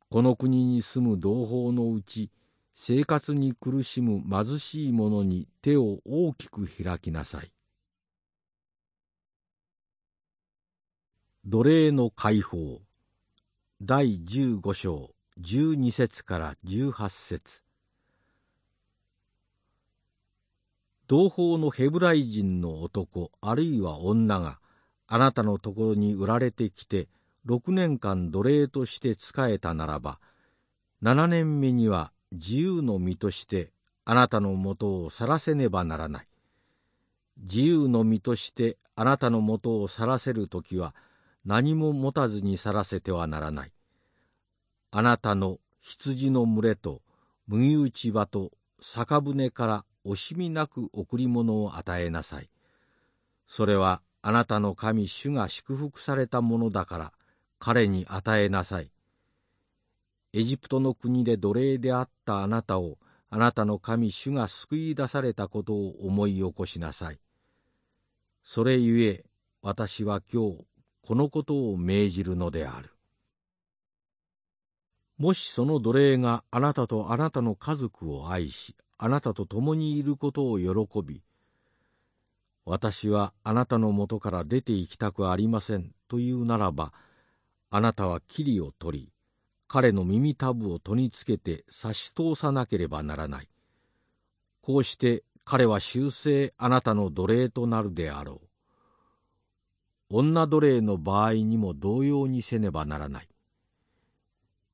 この国に住む同胞のうち、生活に苦しむ貧しい者に手を大きく開きなさい。奴隷の解放第15章12節から18節同胞のヘブライ人の男あるいは女があなたのところに売られてきて6年間奴隷として仕えたならば7年目には自由の身としてあなたのもとを去らせねばならない。自由の身としてあなたのもとを去らせる時は何も持たずに去らせてはならない。あなたの羊の群れと麦打ち場と酒舟から惜しみなく贈り物を与えなさい。それはあなたの神主が祝福されたものだから彼に与えなさい。エジプトの国で奴隷であったあなたをあなたの神主が救い出されたことを思い起こしなさい。それゆえ私は今日このことを命じるのである。もしその奴隷があなたとあなたの家族を愛し、あなたと共にいることを喜び、私はあなたのもとから出て行きたくありませんというならば、あなたは霧を取り、彼の耳たぶを取り付けて差し通さなければならない。こうして彼は終生あなたの奴隷となるであろう。女奴隷の場合にも同様にせねばならない。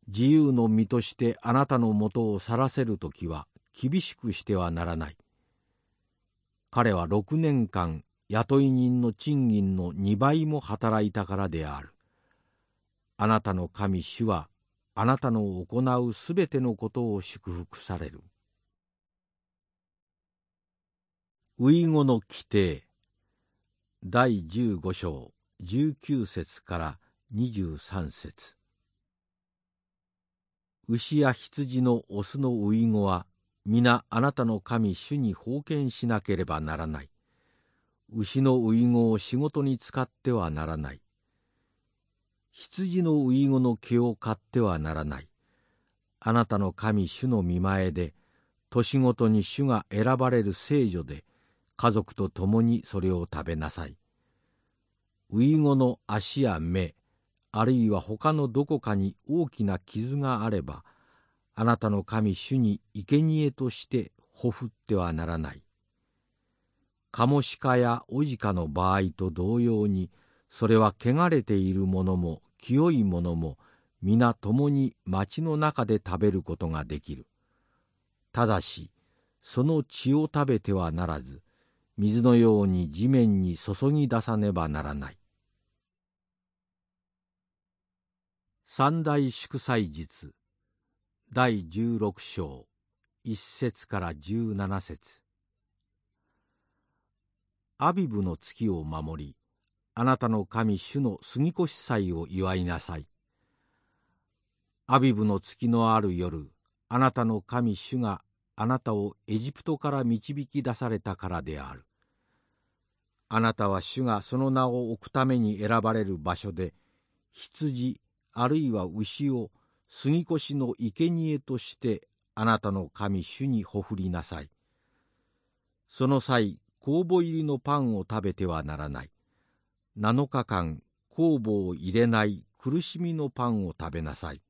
自由の身としてあなたのもとを去らせるときは厳しくしてはならない。彼は六年間雇い人の賃金の二倍も働いたからである。あなたの神主はあなたの行うすべてのことを祝福される。遺語の規定第15章19節から23節牛や羊のオスの遺語は皆あなたの神主に封建しなければならない。牛の遺語を仕事に使ってはならない。羊の遺語の毛を買ってはならない。あなたの神主の見前で、年ごとに主が選ばれる聖女で、家族と共にそれを食べなさい。ウイゴの足や目、あるいは他のどこかに大きな傷があれば、あなたの神主に生贄としてほふってはならない。カモシカやオジカの場合と同様に、それは汚れているものも清いものも皆共に町の中で食べることができる。ただし、その血を食べてはならず、水のように地面に注ぎ出さねばならない。三大祝祭日第十六章一節から十七節アビブの月を守りあなたの神主の杉越祭を祝いなさい。アビブの月のある夜あなたの神主があなたをエジプトから導き出されたからである。あなたは主がその名を置くために選ばれる場所で、羊あるいは牛を杉越の生贄としてあなたの神主にほふりなさい。その際、酵母入りのパンを食べてはならない。七日間、酵母を入れない苦しみのパンを食べなさい。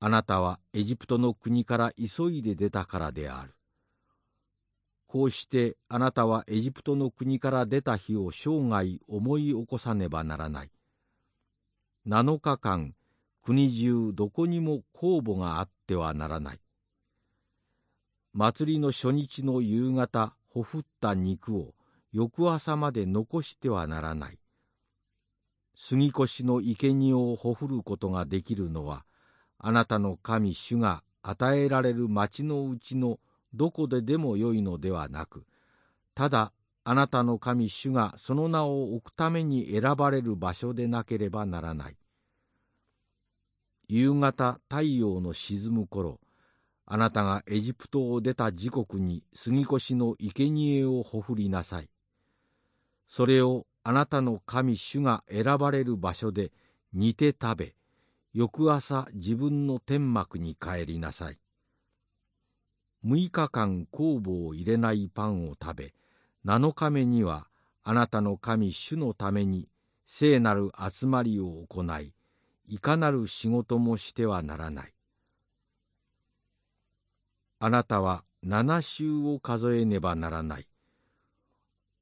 あなたはエジプトの国から急いで出たからである。こうしてあなたはエジプトの国から出た日を生涯思い起こさねばならない。七日間、国中どこにも公募があってはならない。祭りの初日の夕方、ほふった肉を翌朝まで残してはならない。杉越の生贄をほふることができるのは、あなたの神主が与えられる町のうちのどこででもよいのではなく、ただあなたの神主がその名を置くために選ばれる場所でなければならない。夕方太陽の沈む頃、あなたがエジプトを出た時刻に杉越の生贄をほふりなさい。それをあなたの神主が選ばれる場所で煮て食べ、翌朝自分の天幕に帰りなさい。6日間酵母を入れないパンを食べ、7日目にはあなたの神主のために聖なる集まりを行い、いかなる仕事もしてはならない。あなたは七週を数えねばならない。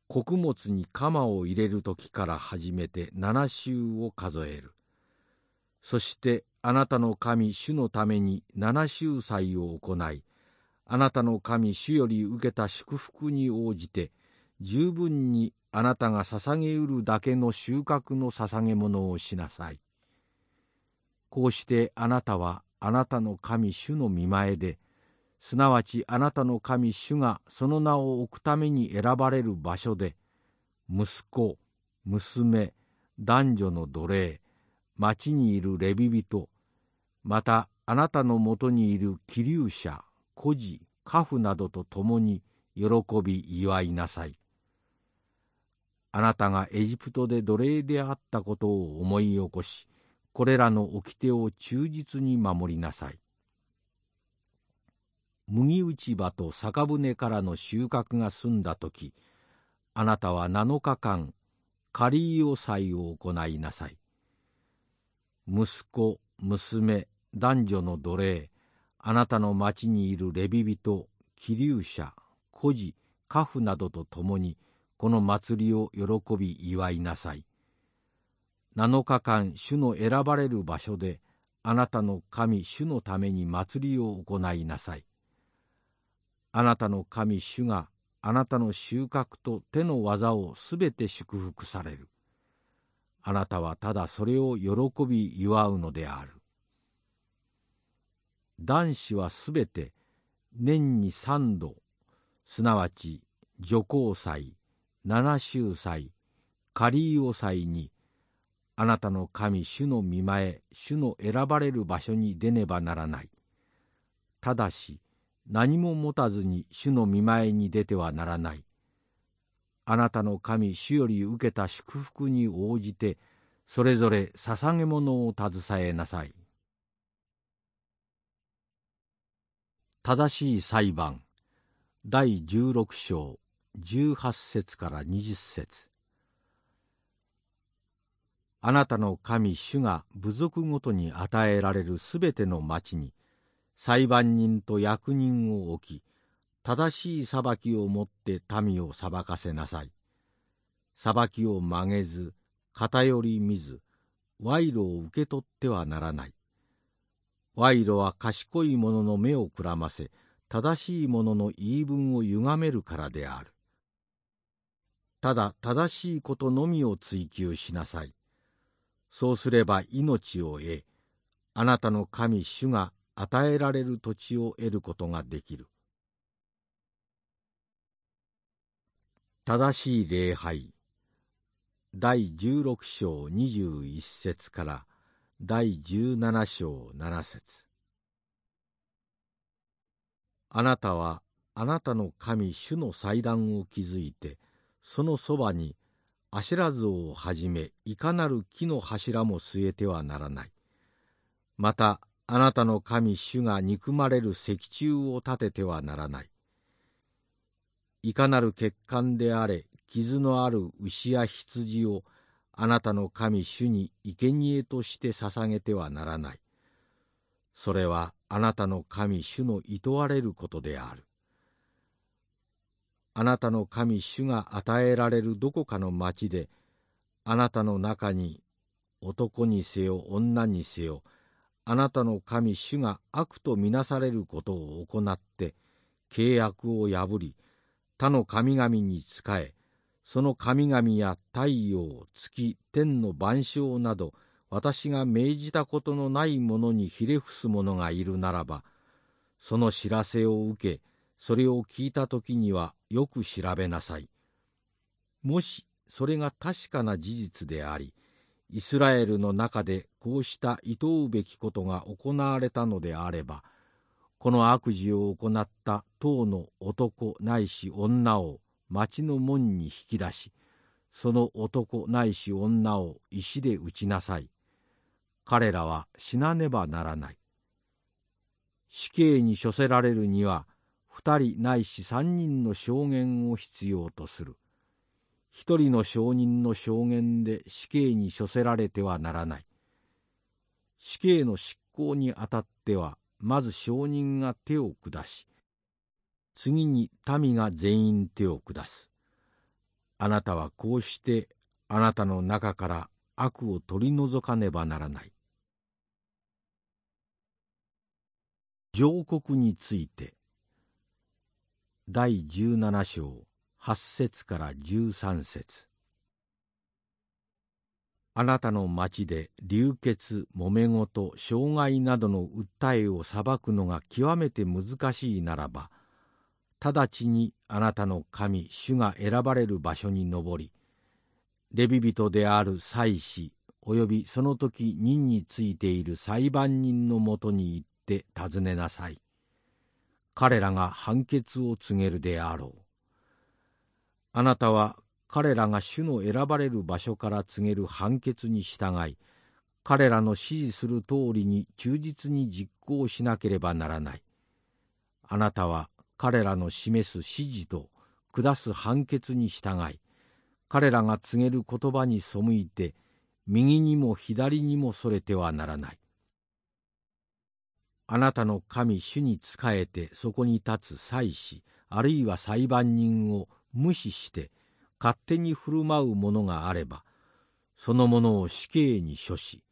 穀物に鎌を入れる時から始めて七週を数える。そしてあなたの神主のために七週祭を行い、あなたの神主より受けた祝福に応じて、十分にあなたが捧げうるだけの収穫の捧げ物をしなさい。こうしてあなたはあなたの神主の見前で、すなわちあなたの神主がその名を置くために選ばれる場所で、息子、娘、男女の奴隷、町にいるレビ人、またあなたのもとにいる気流者、孤児、家父などと共に喜び祝いなさい。あなたがエジプトで奴隷であったことを思い起こし、これらの掟を忠実に守りなさい。麦打ち場と酒舟からの収穫が済んだ時あなたは7日間仮用祭を行いなさい息子娘男女の奴隷あなたの町にいるレビ人気流者孤児家父などと共にこの祭りを喜び祝いなさい7日間主の選ばれる場所であなたの神主のために祭りを行いなさいあなたの神主があなたの収穫と手の技をすべて祝福される。あなたはただそれを喜び祝うのである。男子はすべて年に三度、すなわち女皇祭、七周祭、カリーオ祭に、あなたの神主の見前、主の選ばれる場所に出ねばならない。ただし、何も持たずに主の見前に出てはならない。あなたの神主より受けた祝福に応じて、それぞれ捧げ物を携えなさい。正しい裁判第16章18節から20節あなたの神主が部族ごとに与えられるすべての町に裁判人と役人を置き、正しい裁きをもって民を裁かせなさい。裁きを曲げず、偏り見ず、賄賂を受け取ってはならない。賄賂は賢い者の目をくらませ、正しい者の言い分を歪めるからである。ただ正しいことのみを追求しなさい。そうすれば命を得、あなたの神主が与えられる土地を得ることができる。正しい礼拝。第16章21節から第17章7節。あなたはあなたの神主の祭壇を築いてそのそばにアシェラ像をはじめいかなる木の柱も据えてはならないまたあなたの神主が憎まれる石柱を立ててはならない。いかなる欠陥であれ、傷のある牛や羊をあなたの神主に生贄として捧げてはならない。それはあなたの神主の厭われることである。あなたの神主が与えられるどこかの町で、あなたの中に男にせよ女にせよ、あなたの神主が悪とみなされることを行って契約を破り他の神々に仕えその神々や太陽月天の万象など私が命じたことのないものにひれ伏す者がいるならばその知らせを受けそれを聞いた時にはよく調べなさい。もしそれが確かな事実でありイスラエルの中でこうした厭うべきことが行われたのであればこの悪事を行った党の男ないし女を町の門に引き出しその男ないし女を石で打ちなさい彼らは死なねばならない死刑に処せられるには二人ないし三人の証言を必要とする。一人の証人の証言で死刑に処せられてはならない。死刑の執行にあたってはまず証人が手を下し次に民が全員手を下す。あなたはこうしてあなたの中から悪を取り除かねばならない。上告について第17章8節から13節あなたの町で流血揉め事障害などの訴えを裁くのが極めて難しいならば直ちにあなたの神主が選ばれる場所に登りレビ人である祭司およびその時任についている裁判人のもとに行って尋ねなさい。彼らが判決を告げるであろう。あなたは彼らが主の選ばれる場所から告げる判決に従い、彼らの指示する通りに忠実に実行しなければならない。あなたは彼らの示す指示と下す判決に従い、彼らが告げる言葉に背いて、右にも左にもそれてはならない。あなたの神主に仕えてそこに立つ祭司あるいは裁判人を無視して勝手に振る舞う者があればその者を死刑に処し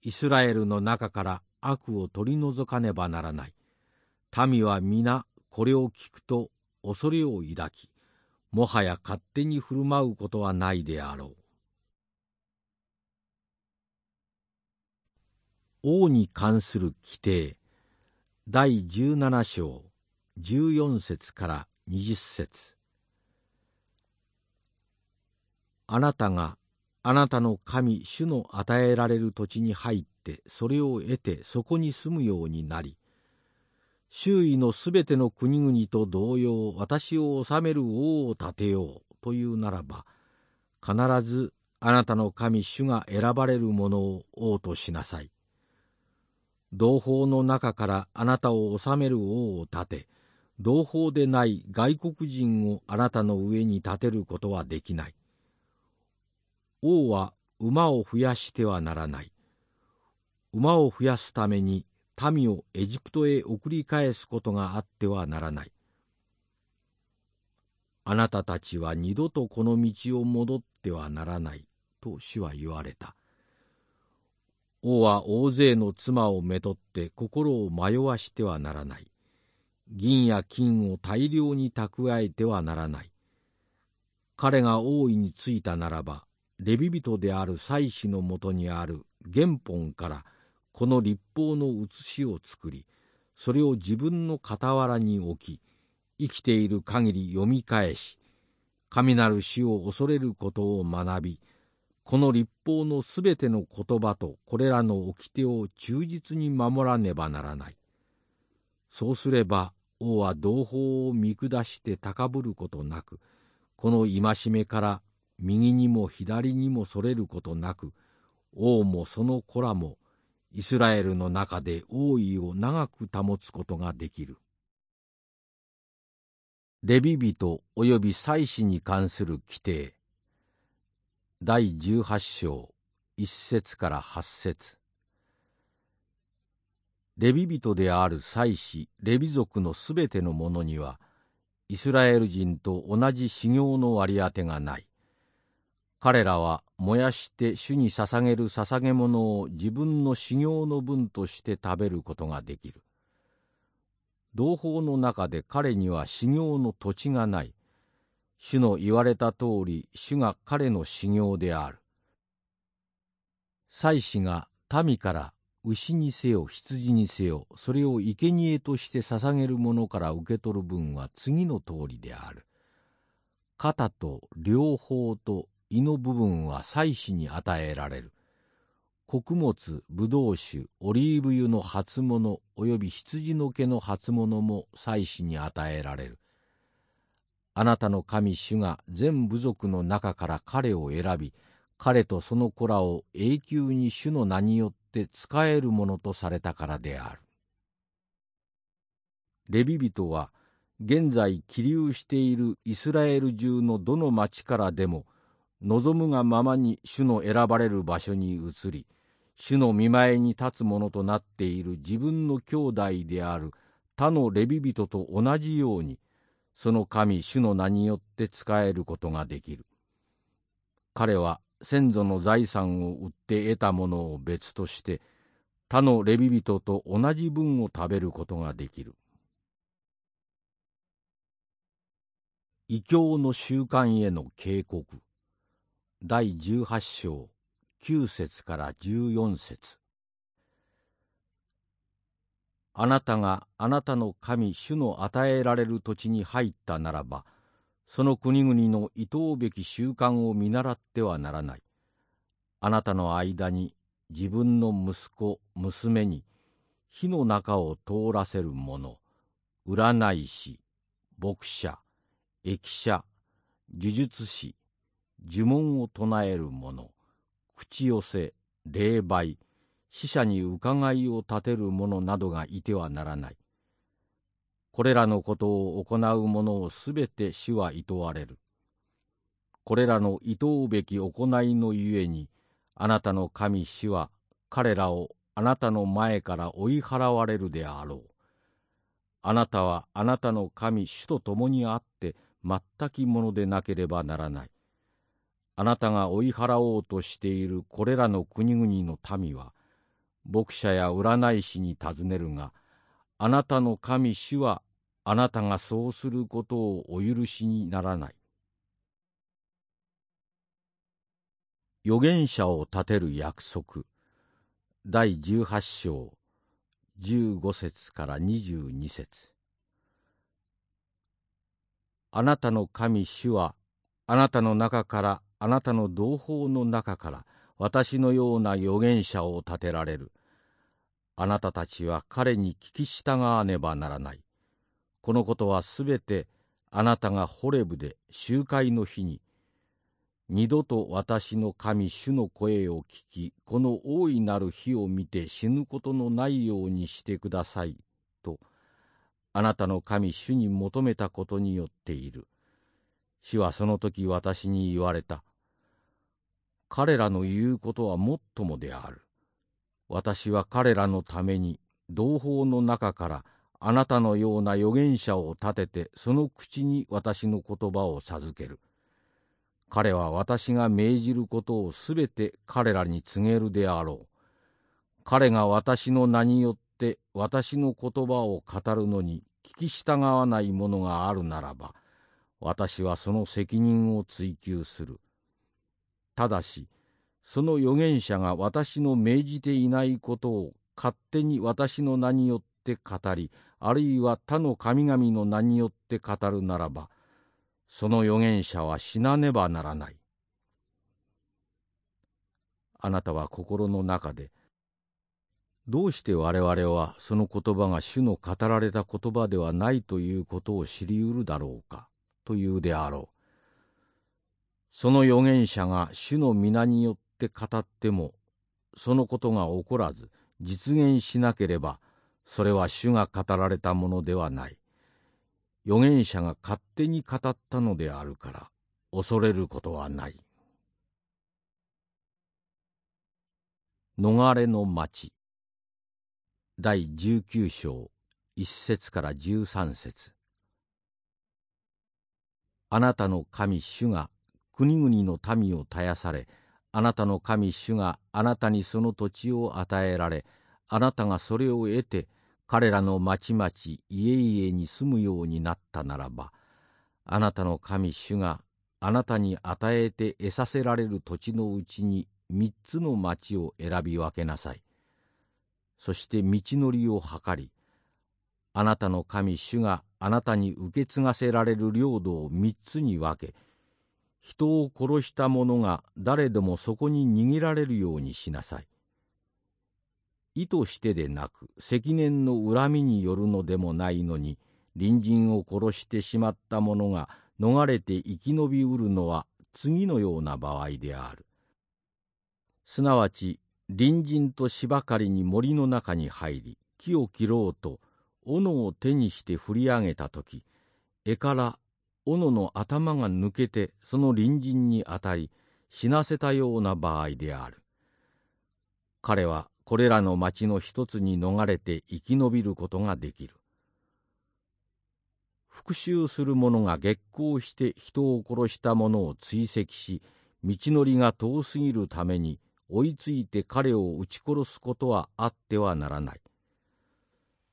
イスラエルの中から悪を取り除かねばならない。民は皆これを聞くと恐れを抱きもはや勝手に振る舞うことはないであろう。王に関する規定。第17章14節から20節あなたがあなたの神主の与えられる土地に入ってそれを得てそこに住むようになり周囲のすべての国々と同様私を治める王を立てようというならば必ずあなたの神主が選ばれる者を王としなさい。同胞の中からあなたを治める王を立て同胞でない外国人をあなたの上に立てることはできない。王は馬を増やしてはならない。馬を増やすために民をエジプトへ送り返すことがあってはならない。あなたたちは二度とこの道を戻ってはならないと主は言われた。王は大勢の妻をめとって心を迷わしてはならない。銀や金を大量に蓄えてはならない。彼が王位についたならば、レビ人である祭司のもとにある原本からこの立法の写しを作り、それを自分の傍らに置き、生きている限り読み返し、神なる死を恐れることを学び、この立法のすべての言葉とこれらの掟を忠実に守らねばならない。そうすれば王は同胞を見下して高ぶることなく、この戒めから右にも左にもそれることなく、王もその子らもイスラエルの中で王位を長く保つことができる。レビ人及び祭司に関する規定第18章1節から8節。レビ人である祭司レビ族のすべての者にはイスラエル人と同じ修行の割り当てがない。彼らは燃やして主に捧げる捧げ物を自分の修行の分として食べることができる。同胞の中で彼には修行の土地がない。主の言われた通り主が彼の修行である。祭司が民から牛にせよ羊にせよそれを生贄として捧げるものから受け取る分は次の通りである。肩と両方と胃の部分は祭司に与えられる。穀物ブドウ酒オリーブ油の初物および羊の毛の初物も祭司に与えられる。あなたの神主が全部族の中から彼を選び彼とその子らを永久に主の名によって仕えるものとされたからである。レビ人は現在起立しているイスラエル中のどの町からでも望むがままに主の選ばれる場所に移り主の見前に立つものとなっている自分の兄弟である他のレビ人と同じようにその神主の名によって仕えることができる。彼は先祖の財産を売って得たものを別として他のレビ人と同じ分を食べることができる。異教の習慣への警告。第18章9節から14節。あなたがあなたの神主の与えられる土地に入ったならばその国々の厭うべき習慣を見習ってはならない。あなたの間に自分の息子娘に火の中を通らせる者占い師牧者駅舎呪術師呪文を唱える者口寄せ霊媒死者に伺いを立てる者などがいてはならない。これらのことを行う者をすべて主は厭われる。これらの厭うべき行いのゆえにあなたの神主は彼らをあなたの前から追い払われるであろう。あなたはあなたの神主と共にあって全きものでなければならない。あなたが追い払おうとしているこれらの国々の民は、牧者や占い師に尋ねるが、あなたの神主はあなたがそうすることをお許しにならない。預言者を立てる約束第18章15節から22節あなたの神主はあなたの中からあなたの同胞の中から私のような預言者を立てられる。あなたたちは彼に聞き従わねばならない。このことはすべてあなたがホレブで集会の日に、二度と私の神主の声を聞き、この大いなる日を見て死ぬことのないようにしてください、と、あなたの神主に求めたことによっている。主はその時私に言われた。彼らの言うことはもっともである。私は彼らのために同胞の中からあなたのような預言者を立ててその口に私の言葉を授ける。彼は私が命じることをすべて彼らに告げるであろう。彼が私の名によって私の言葉を語るのに聞き従わないものがあるならば、私はその責任を追及する。ただしその預言者が私の命じていないことを勝手に私の名によって語りあるいは他の神々の名によって語るならばその預言者は死なねばならない。あなたは心の中でどうして我々はその言葉が主の語られた言葉ではないということを知りうるだろうかというであろう。その預言者が主の皆によって語ってもそのことが起こらず実現しなければそれは主が語られたものではない。預言者が勝手に語ったのであるから恐れることはない。逃れの町。第19章1節から13節。あなたの神主が国々の民を絶やされあなたの神主があなたにその土地を与えられあなたがそれを得て彼らの町々家々に住むようになったならばあなたの神主があなたに与えて得させられる土地のうちに三つの町を選び分けなさい。そして道のりを図りあなたの神主があなたに受け継がせられる領土を三つに分け人を殺した者が誰でもそこに逃げられるようにしなさい。意図してでなく積年の恨みによるのでもないのに隣人を殺してしまった者が逃れて生き延びうるのは次のような場合である。すなわち隣人と芝刈りに森の中に入り木を切ろうと斧を手にして振り上げた時絵から斧の頭が抜けてその隣人に当たり死なせたような場合である。彼はこれらの町の一つに逃れて生き延びることができる復讐する者が激高して人を殺した者を追跡し道のりが遠すぎるために追いついて彼を撃ち殺すことはあってはならない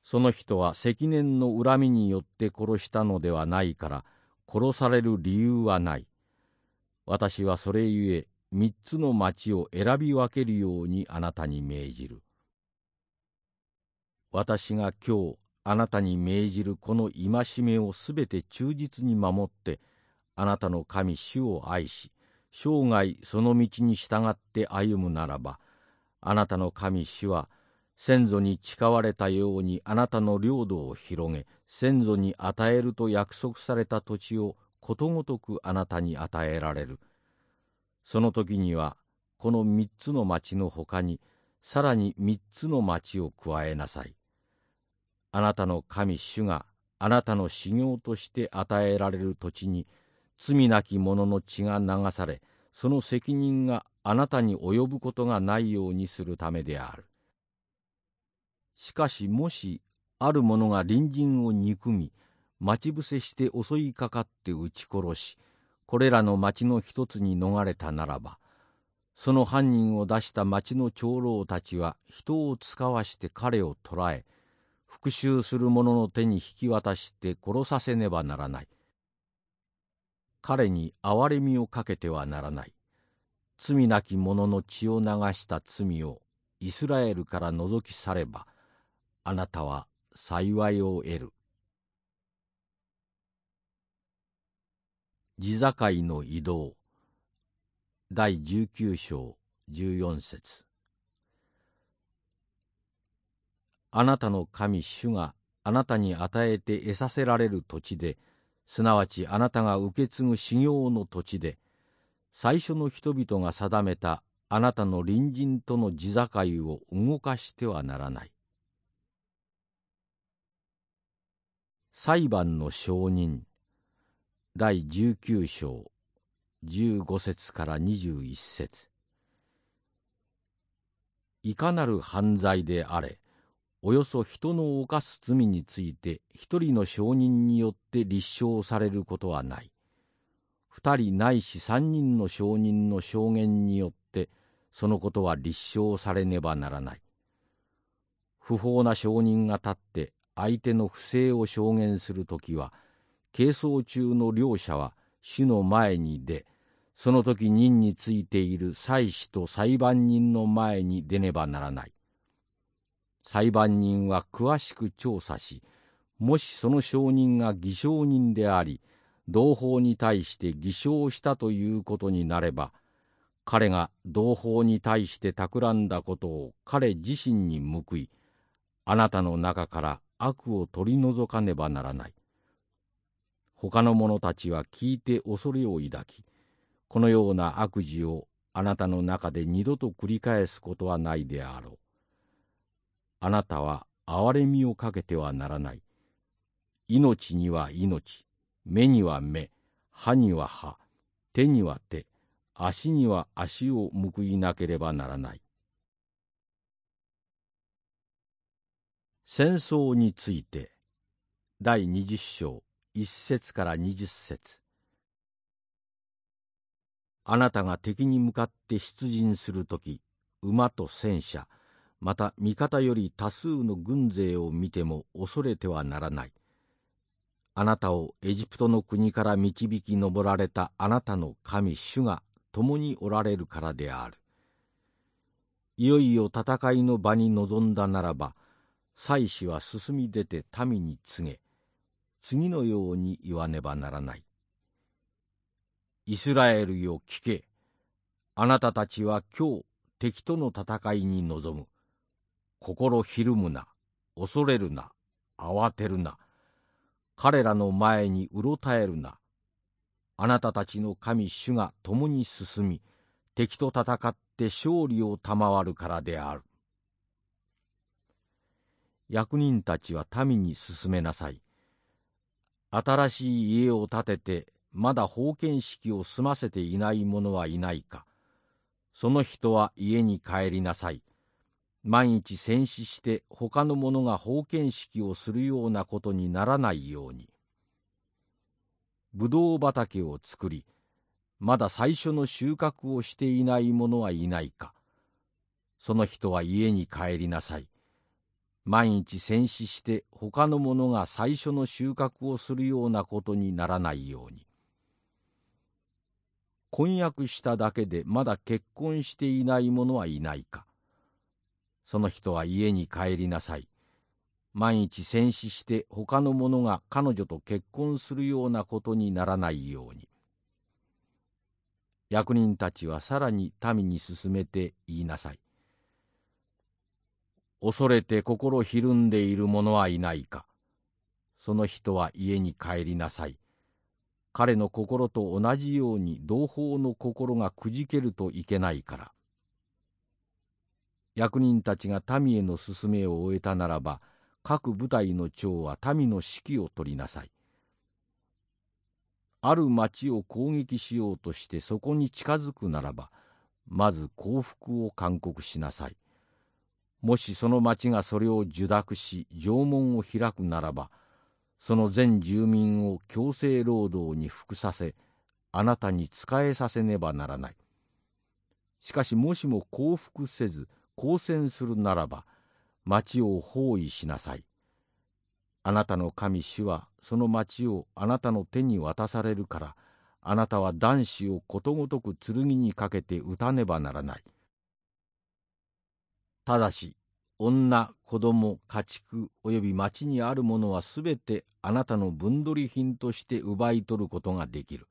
その人は積年の恨みによって殺したのではないから殺される理由はない。私はそれゆえ三つの町を選び分けるようにあなたに命じる。私が今日あなたに命じるこの戒めをすべて忠実に守ってあなたの神主を愛し生涯その道に従って歩むならばあなたの神主は先祖に誓われたようにあなたの領土を広げ先祖に与えると約束された土地をことごとくあなたに与えられる。その時にはこの三つの町のほかにさらに三つの町を加えなさい。あなたの神主があなたの修行として与えられる土地に罪なき者の血が流されその責任があなたに及ぶことがないようにするためである。しかしもしある者が隣人を憎み待ち伏せして襲いかかって撃ち殺しこれらの町の一つに逃れたならばその犯人を出した町の長老たちは人を使わして彼を捕らえ復讐する者の手に引き渡して殺させねばならない。彼に憐れみをかけてはならない。罪なき者の血を流した罪をイスラエルから除き去ればあなたは幸いを得る。地境の移動第19章14節あなたの神主があなたに与えて得させられる土地ですなわちあなたが受け継ぐ修行の土地で最初の人々が定めたあなたの隣人との地境を動かしてはならない。裁判の証人。第19章。15節から21節。いかなる犯罪であれおよそ人の犯す罪について一人の証人によって立証されることはない。二人ないし三人の証人の証言によってそのことは立証されねばならない。不法な証人が立って相手の不正を証言する時は係争中の両者は主の前に出その時任についている祭司と裁判人の前に出ねばならない。裁判人は詳しく調査しもしその証人が偽証人であり同胞に対して偽証したということになれば彼が同胞に対して企んだことを彼自身に報いあなたの中から悪を取り除かねばならない。他の者たちは聞いて恐れを抱き、このような悪事をあなたの中で二度と繰り返すことはないであろう。あなたは憐れみをかけてはならない。命には命、目には目、歯には歯、手には手、足には足を報いなければならない。戦争について第20章1節から20節。あなたが敵に向かって出陣する時馬と戦車また味方より多数の軍勢を見ても恐れてはならない。あなたをエジプトの国から導き上られたあなたの神主が共におられるからである。いよいよ戦いの場に臨んだならば祭司は進み出て民に告げ次のように言わねばならない。イスラエルよ聞け。あなたたちは今日敵との戦いに臨む。心ひるむな。恐れるな。慌てるな。彼らの前にうろたえるな。あなたたちの神主が共に進み敵と戦って勝利を賜るからである。役人たちは民に進めなさい。新しい家を建ててまだ封建式を済ませていない者はいないか。その人は家に帰りなさい。万一戦死して他の者が封建式をするようなことにならないようにぶどう畑を作りまだ最初の収穫をしていない者はいないかその人は家に帰りなさい万一戦死して他の者が最初の収穫をするようなことにならないように婚約しただけでまだ結婚していない者はいないかその人は家に帰りなさい。万一戦死して他の者が彼女と結婚するようなことにならないように。役人たちはさらに民に進めて言いなさい。恐れて心ひるんでいる者はいないか。その人は家に帰りなさい。彼の心と同じように同胞の心がくじけるといけないから。役人たちが民への勧めを終えたならば各部隊の長は民の指揮を取りなさい。ある町を攻撃しようとしてそこに近づくならばまず降伏を勧告しなさい。もしその町がそれを受諾し城門を開くならばその全住民を強制労働に服させあなたに仕えさせねばならない。しかしもしも降伏せず交戦するならば町を包囲しなさい。あなたの神主はその町をあなたの手に渡されるからあなたは男子をことごとく剣にかけて撃たねばならない。ただし女子供家畜および町にあるものはすべてあなたの分取り品として奪い取ることができる。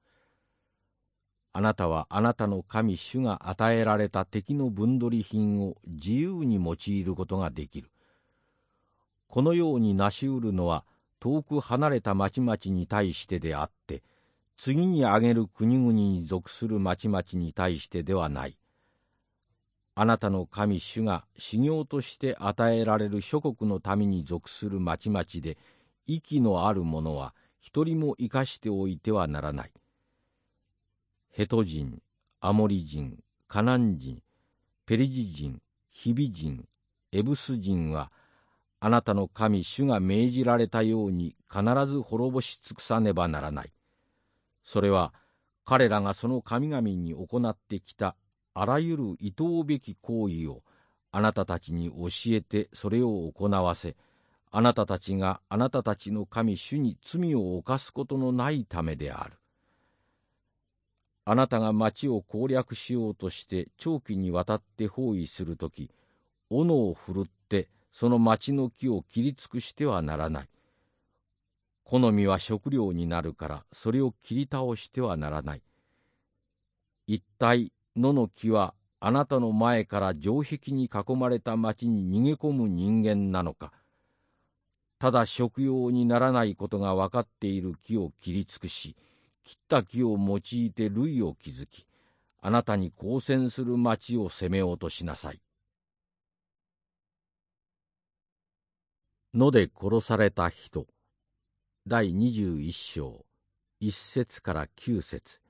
あなたはあなたの神主が与えられた敵の分取り品を自由に用いることができる。このように成し得るのは遠く離れた町々に対してであって、次に挙げる国々に属する町々に対してではない。あなたの神主が修行として与えられる諸国の民に属する町々で、息のある者は一人も生かしておいてはならない。ヘト人、アモリ人、カナン人、ペリジ人、ヒビ人、エブス人は、あなたの神主が命じられたように必ず滅ぼし尽くさねばならない。それは彼らがその神々に行ってきたあらゆる厭うべき行為をあなたたちに教えてそれを行わせ、あなたたちがあなたたちの神主に罪を犯すことのないためである。あなたが町を攻略しようとして長期にわたって包囲するとき、斧を振るってその町の木を切り尽くしてはならない。好みは食料になるからそれを切り倒してはならない。一体野の木はあなたの前から城壁に囲まれた町に逃げ込む人間なのか。ただ食用にならないことが分かっている木を切り尽くし、切った木を用いて類を築き、あなたに交戦する町を攻めようとしなさい。野で殺された人第21章1節から9節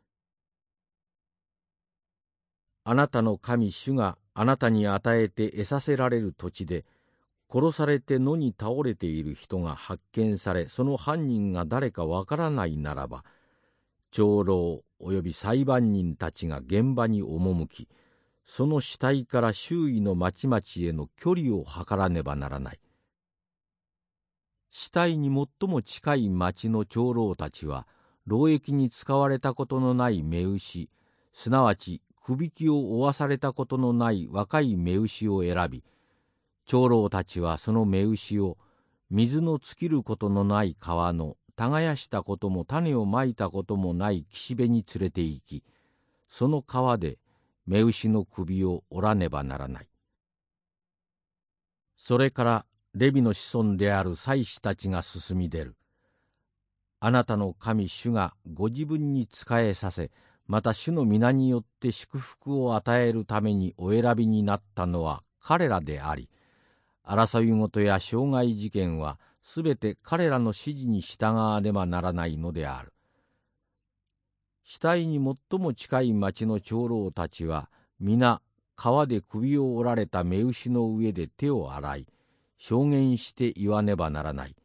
あなたの神主があなたに与えて得させられる土地で殺されて野に倒れている人が発見されその犯人が誰かわからないならば長老及び裁判人たちが現場に赴きその死体から周囲の町々への距離を測らねばならない。死体に最も近い町の長老たちは労役に使われたことのない目牛すなわち首引きを負わされたことのない若い目牛を選び長老たちはその目牛を水の尽きることのない川の耕したことも種をまいたこともない岸辺に連れて行きその川で目牛の首を折らねばならない。それからレビの子孫である祭司たちが進み出る。あなたの神主がご自分に仕えさせまた主の皆によって祝福を与えるためにお選びになったのは彼らであり争い事や傷害事件はすべて彼らの指示に従わねばならないのである。死体に最も近い町の長老たちは皆川で首を折られた目牛の上で手を洗い証言して言わねばならない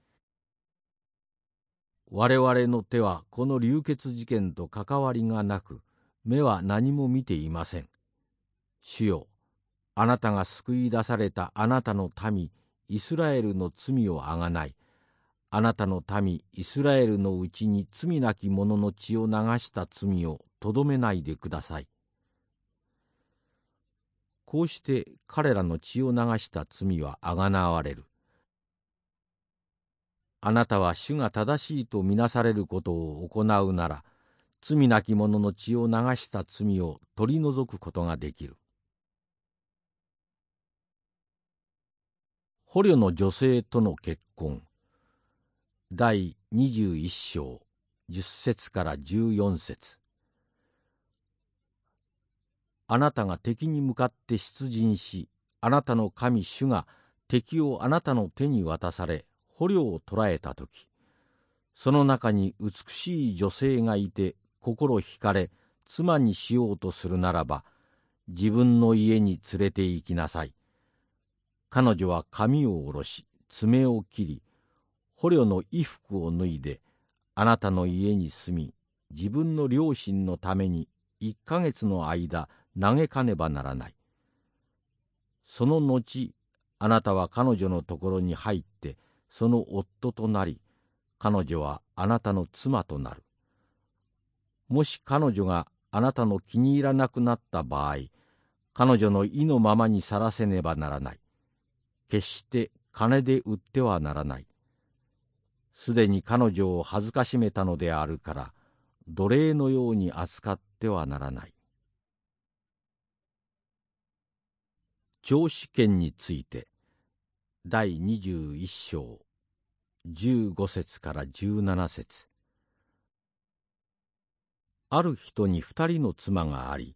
我々の手はこの流血事件と関わりがなく目は何も見ていません。主よあなたが救い出されたあなたの民イスラエルの罪をあがない。あなたの民イスラエルのうちに罪なき者の血を流した罪をとどめないでください。こうして彼らの血を流した罪はあがなわれる。あなたは主が正しいとみなされることを行うなら罪なき者の血を流した罪を取り除くことができる。捕虜の女性との結婚。第21章10節から14節。あなたが敵に向かって出陣しあなたの神主が敵をあなたの手に渡され捕虜を捕らえた時その中に美しい女性がいて心惹かれ妻にしようとするならば自分の家に連れて行きなさい。彼女は髪を下ろし爪を切り捕虜の衣服を脱いであなたの家に住み自分の両親のために一ヶ月の間嘆かねばならない。その後あなたは彼女のところに入ってその夫となり彼女はあなたの妻となる。もし彼女があなたの気に入らなくなった場合彼女の意のままにさらせねばならない。決して金で売ってはならない。すでに彼女を恥ずかしめたのであるから奴隷のように扱ってはならない。長子権について第21章。15節から17節。ある人に二人の妻があり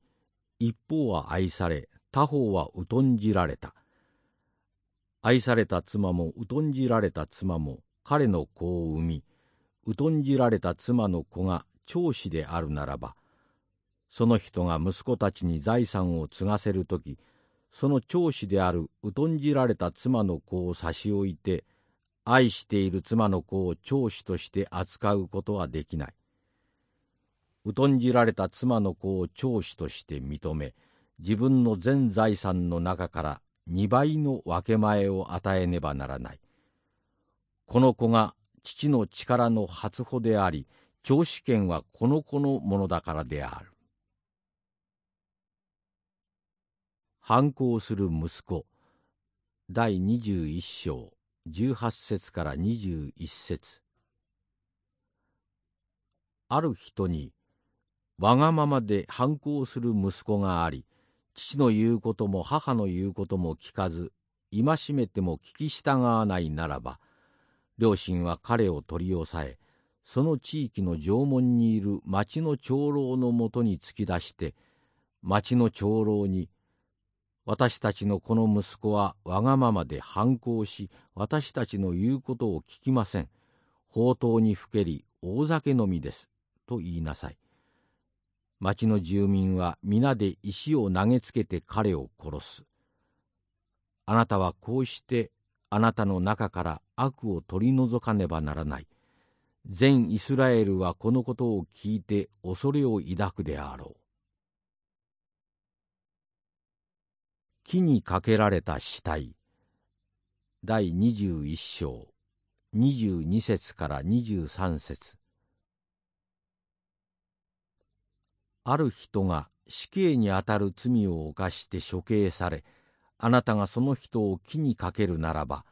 一方は愛され他方は疎んじられた。愛された妻も疎んじられた妻も彼の子を産み疎んじられた妻の子が長子であるならばその人が息子たちに財産を継がせる時その長子である疎んじられた妻の子を差し置いて愛している妻の子を長子として扱うことはできない。疎んじられた妻の子を長子として認め自分の全財産の中から2倍の分け前を与えねばならない。この子が父の力の初歩であり長子権はこの子のものだからである。反抗する息子。第21章。18節から21節。ある人にわがままで反抗する息子があり父の言うことも母の言うことも聞かず戒めても聞き従わないならば両親は彼を取り押さえその地域の縄文にいる町の長老のもとに突き出して町の長老に私たちのこの息子はわがままで反抗し私たちの言うことを聞きません。宝刀にふけり大酒飲みです。と言いなさい。町の住民は皆で石を投げつけて彼を殺す。あなたはこうしてあなたの中から悪を取り除かねばならない。全イスラエルはこのことを聞いて恐れを抱くであろう。木にかけられた死体。第21章。22節から23節。ある人が死刑にあたる罪を犯して処刑されあなたがその人を木にかけるならば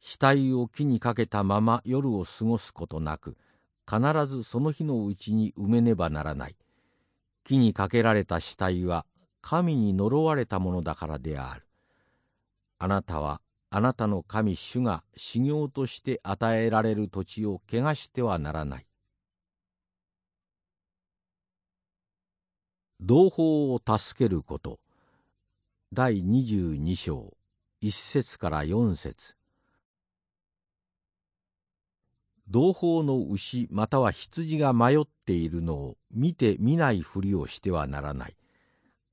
死体を木にかけたまま夜を過ごすことなく必ずその日のうちに埋めねばならない。木にかけられた死体は神に呪われたものだからである。あなたはあなたの神主が修行として与えられる土地を汚してはならない。同胞を助けること第22章1節から4節同胞の牛または羊が迷っているのを見て見ないふりをしてはならない。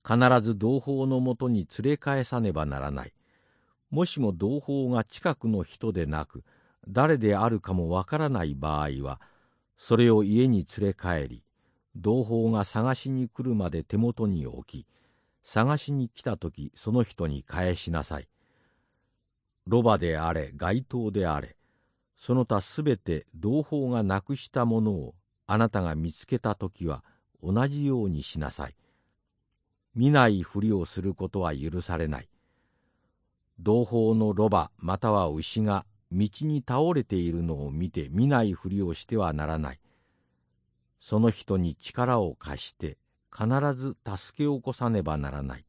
必ず同胞のもとに連れ返さねばならない。もしも同胞が近くの人でなく、誰であるかもわからない場合は、それを家に連れ帰り、同胞が探しに来るまで手元に置き、探しに来た時その人に返しなさい。ロバであれ、街灯であれ、その他すべて同胞がなくしたものをあなたが見つけた時は同じようにしなさい。見ないふりをすることは許されない。同胞のロバまたは牛が道に倒れているのを見て見ないふりをしてはならない。その人に力を貸して必ず助け起こさねばならない。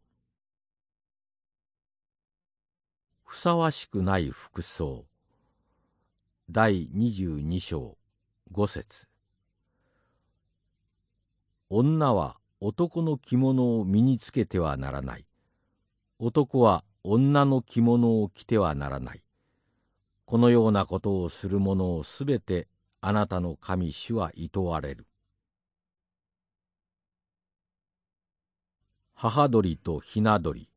ふさわしくない服装第22章5節女は男の着物を身につけてはならない。男は女の着物を着てはならない。このようなことをする者をすべてあなたの神主はいとわれる。母鳥とひな鳥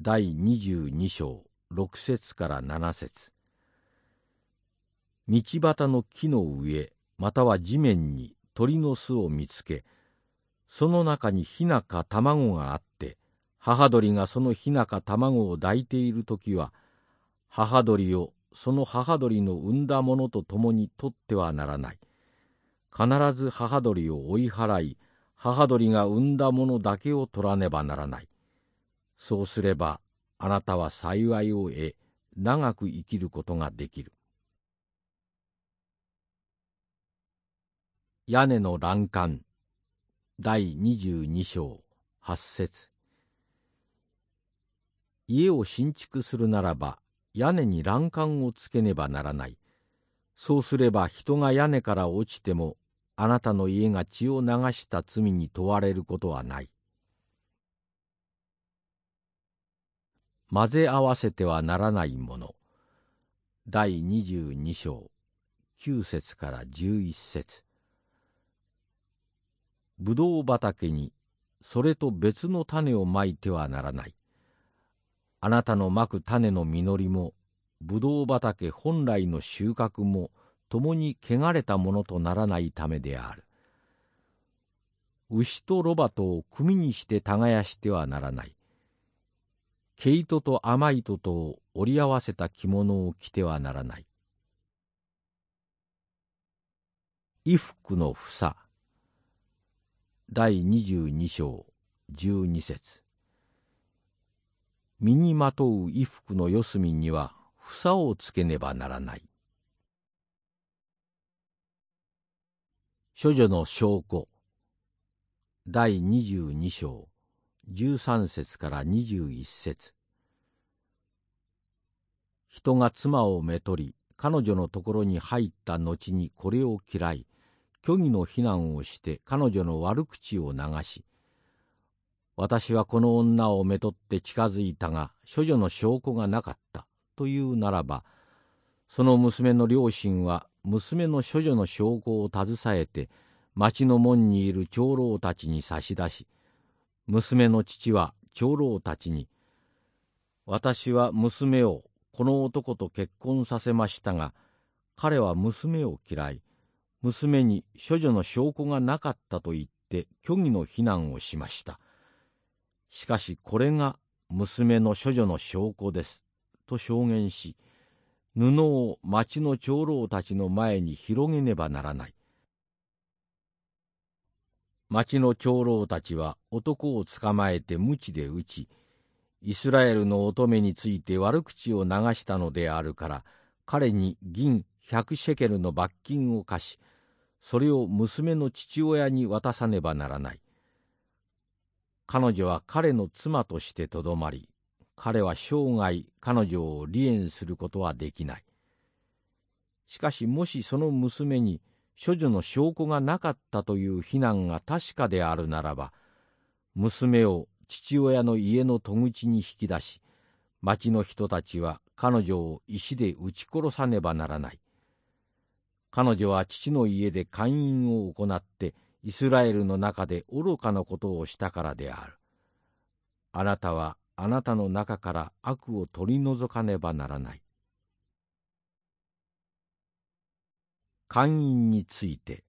第22章6節から7節道端の木の上または地面に鳥の巣を見つけその中にひなか卵があって母鳥がそのひなか卵を抱いている時は母鳥をその母鳥の産んだものと共に取ってはならない。必ず母鳥を追い払い、母鳥が産んだものだけを取らねばならない。そうすれば、あなたは幸いを得、長く生きることができる。屋根の欄干第22章8節家を新築するならば屋根に欄干をつけねばならない。そうすれば人が屋根から落ちても、あなたの家が血を流した罪に問われることはない。混ぜ合わせてはならないもの。第22章、9節から11節ぶどう畑にそれと別の種をまいてはならない。あなたのまく種の実りも、ぶどう畑本来の収穫も、共に汚れたものとならないためである。牛とロバとを組にして耕してはならない。毛糸と甘糸とを織り合わせた着物を着てはならない。衣服の房第22章12節。身にまとう衣服の四隅には房をつけねばならない。処女の証拠。第22章13節から21節。人が妻をめとり彼女のところに入った後にこれを嫌い虚偽の非難をして彼女の悪口を流し私はこの女をめとって近づいたが処女の証拠がなかったというならばその娘の両親は娘の処女の証拠を携えて町の門にいる長老たちに差し出し娘の父は長老たちに「私は娘をこの男と結婚させましたが彼は娘を嫌い娘に処女の証拠がなかったと言って虚偽の非難をしました。しかしこれが娘の処女の証拠です。と証言し、布を町の長老たちの前に広げねばならない。町の長老たちは男を捕まえて鞭で打ち、イスラエルの乙女について悪口を流したのであるから、彼に銀百シェケルの罰金を課し、それを娘の父親に渡さねばならない。彼女は彼の妻としてとどまり、彼は生涯彼女を離縁することはできない。しかしもしその娘に処女の証拠がなかったという非難が確かであるならば、娘を父親の家の戸口に引き出し、町の人たちは彼女を石で撃ち殺さねばならない。彼女は父の家で勧誘を行ってイスラエルの中で愚かなことをしたからである。あなたはあなたの中から悪を取り除かねばならない。会員について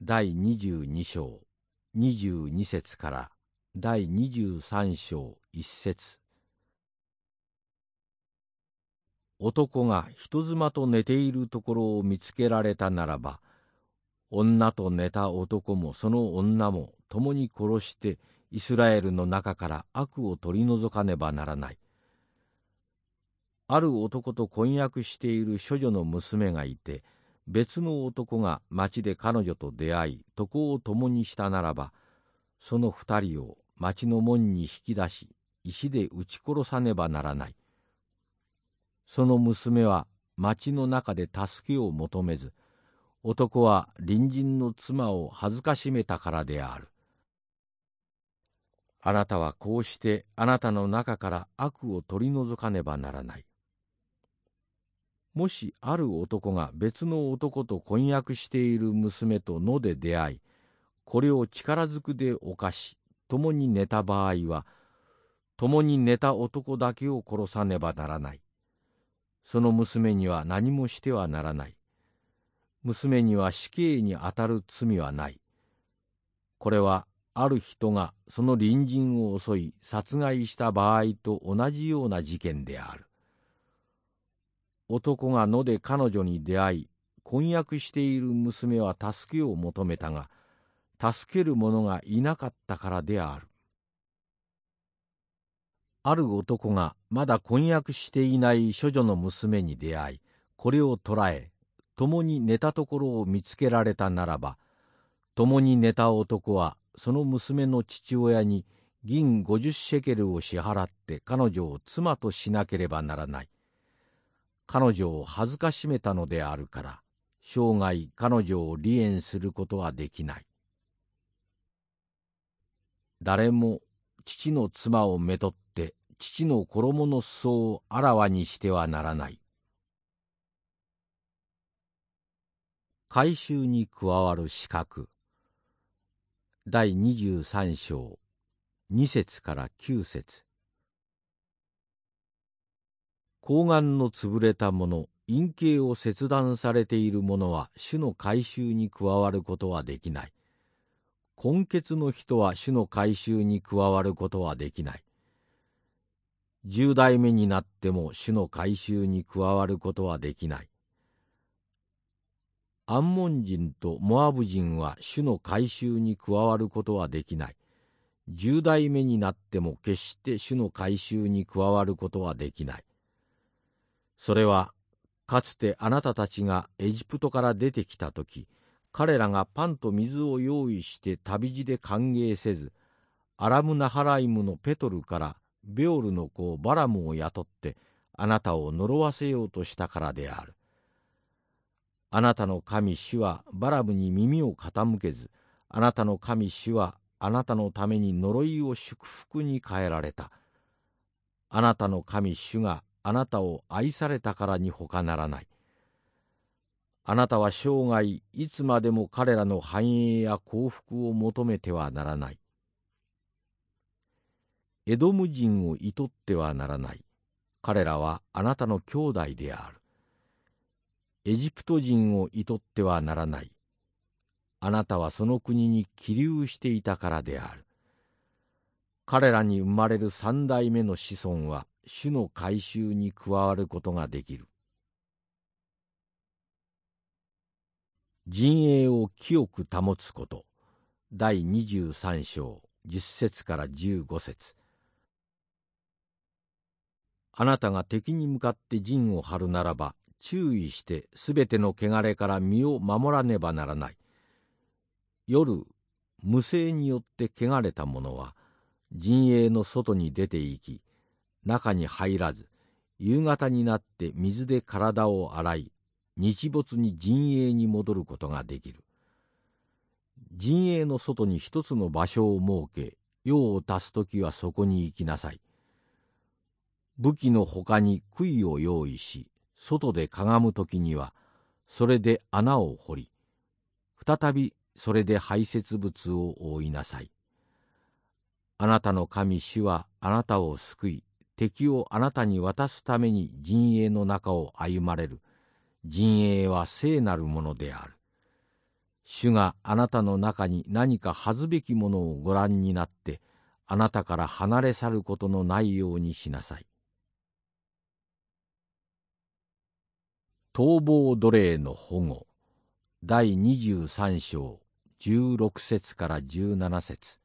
第22章22節から第23章1節男が人妻と寝ているところを見つけられたならば女と寝た男もその女も共に殺してイスラエルの中から悪を取り除かねばならない。ある男と婚約している処女の娘がいて別の男が町で彼女と出会い床を共にしたならばその二人を町の門に引き出し石で撃ち殺さねばならないその娘は町の中で助けを求めず男は隣人の妻を恥ずかしめたからである。あなたはこうしてあなたの中から悪を取り除かねばならない。もしある男が別の男と婚約している娘と野で出会いこれを力ずくで犯し共に寝た場合は共に寝た男だけを殺さねばならない。その娘には何もしてはならない。娘には死刑にあたる罪はない。これはある人がその隣人を襲い殺害した場合と同じような事件である。男が野で彼女に出会い婚約している娘は助けを求めたが助ける者がいなかったからである。ある男がまだ婚約していない処女の娘に出会いこれを捕らえ共に寝たところを見つけられたならば共に寝た男はその娘の父親に銀50シェケルを支払って彼女を妻としなければならない。彼女を恥ずかしめたのであるから生涯彼女を離縁することはできない。誰も父の妻をめとっ父の衣の裾をあらわにしてはならない。改宗に加わる資格。第23章。2節から9節。睾丸の潰れた者陰茎を切断されている者は種の改宗に加わることはできない。根血の人は種の改宗に加わることはできない。十代目になっても種の改宗に加わることはできない。アンモン人とモアブ人は種の改宗に加わることはできない。十代目になっても決して種の改宗に加わることはできない。それはかつてあなたたちがエジプトから出てきた時彼らがパンと水を用意して旅路で歓迎せずアラムナハライムのペトルからベオルの子バラムを雇ってあなたを呪わせようとしたからである。あなたの神主はバラムに耳を傾けずあなたの神主はあなたのために呪いを祝福に変えられた。あなたの神主があなたを愛されたからに他ならない。あなたは生涯いつまでも彼らの繁栄や幸福を求めてはならない。エドム人を厭ってはならない。彼らはあなたの兄弟である。エジプト人を厭ってはならない。あなたはその国に起立していたからである。彼らに生まれる三代目の子孫は主の改宗に加わることができる陣営を清く保つこと第23章10節から15節あなたが敵に向かって陣を張るならば注意してすべての汚れから身を守らねばならない。夜無声によって汚れた者は陣営の外に出て行き中に入らず夕方になって水で体を洗い日没に陣営に戻ることができる。陣営の外に一つの場所を設け用を足す時はそこに行きなさい。武器のほかに杭を用意し外でかがむ時にはそれで穴を掘り再びそれで排泄物を覆いなさい。あなたの神主はあなたを救い、敵をあなたに渡すために陣営の中を歩まれる。陣営は聖なるものである。主があなたの中に何か恥ずべきものをご覧になって、あなたから離れ去ることのないようにしなさい。逃亡奴隷の保護第23章16節から17節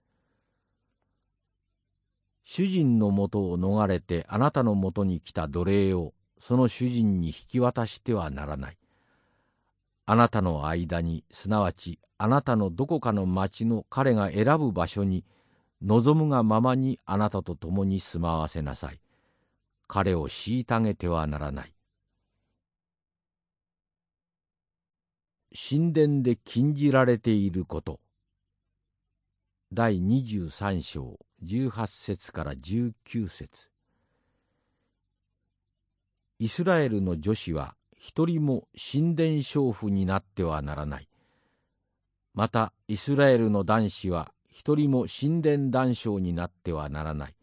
主人のもとを逃れてあなたのもとに来た奴隷をその主人に引き渡してはならない。あなたの間にすなわちあなたのどこかの町の彼が選ぶ場所に望むがままにあなたと共に住まわせなさい。彼を虐げてはならない。神殿で禁じられていること。第23章18節から19節。イスラエルの女子は一人も神殿娼婦になってはならない。またイスラエルの男子は一人も神殿男娼になってはならない。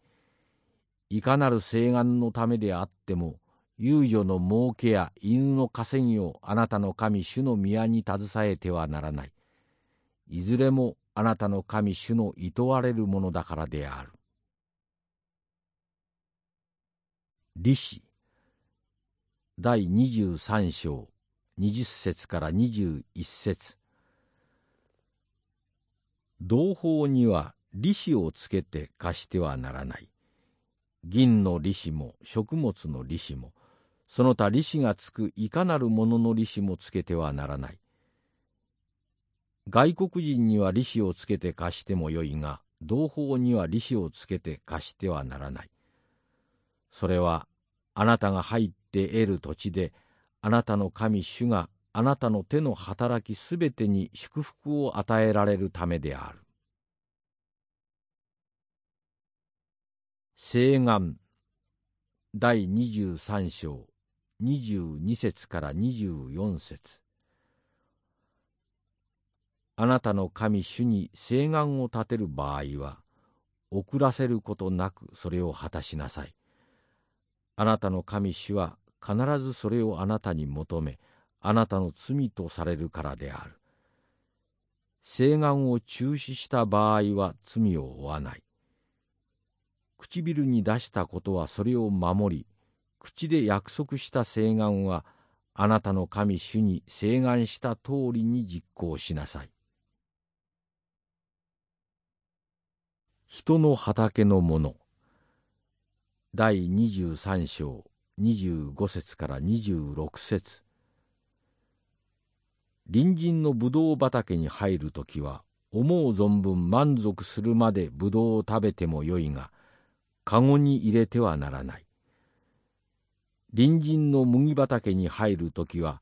いかなる請願のためであっても遊女の儲けや犬の稼ぎをあなたの神主の宮に携えてはならない。いずれもあなたの神主の厭われるものだからである。利子第23章20節から21節同胞には利子をつけて貸してはならない。銀の利子も食物の利子もその他利子がつくいかなるものの利子もつけてはならない。外国人には利子をつけて貸してもよいが、同胞には利子をつけて貸してはならない。それは、あなたが入って得る土地で、あなたの神主があなたの手の働きすべてに祝福を与えられるためである。誓願第23章22節から24節。あなたの神主に誓願を立てる場合は遅らせることなくそれを果たしなさい。あなたの神主は必ずそれをあなたに求めあなたの罪とされるからである。誓願を中止した場合は罪を負わない。唇に出したことはそれを守り口で約束した誓願はあなたの神主に誓願した通りに実行しなさい。人の畑のもの。第23章25節から26節。隣人のブドウ畑に入る時は思う存分満足するまでブドウを食べてもよいが籠に入れてはならない。隣人の麦畑に入る時は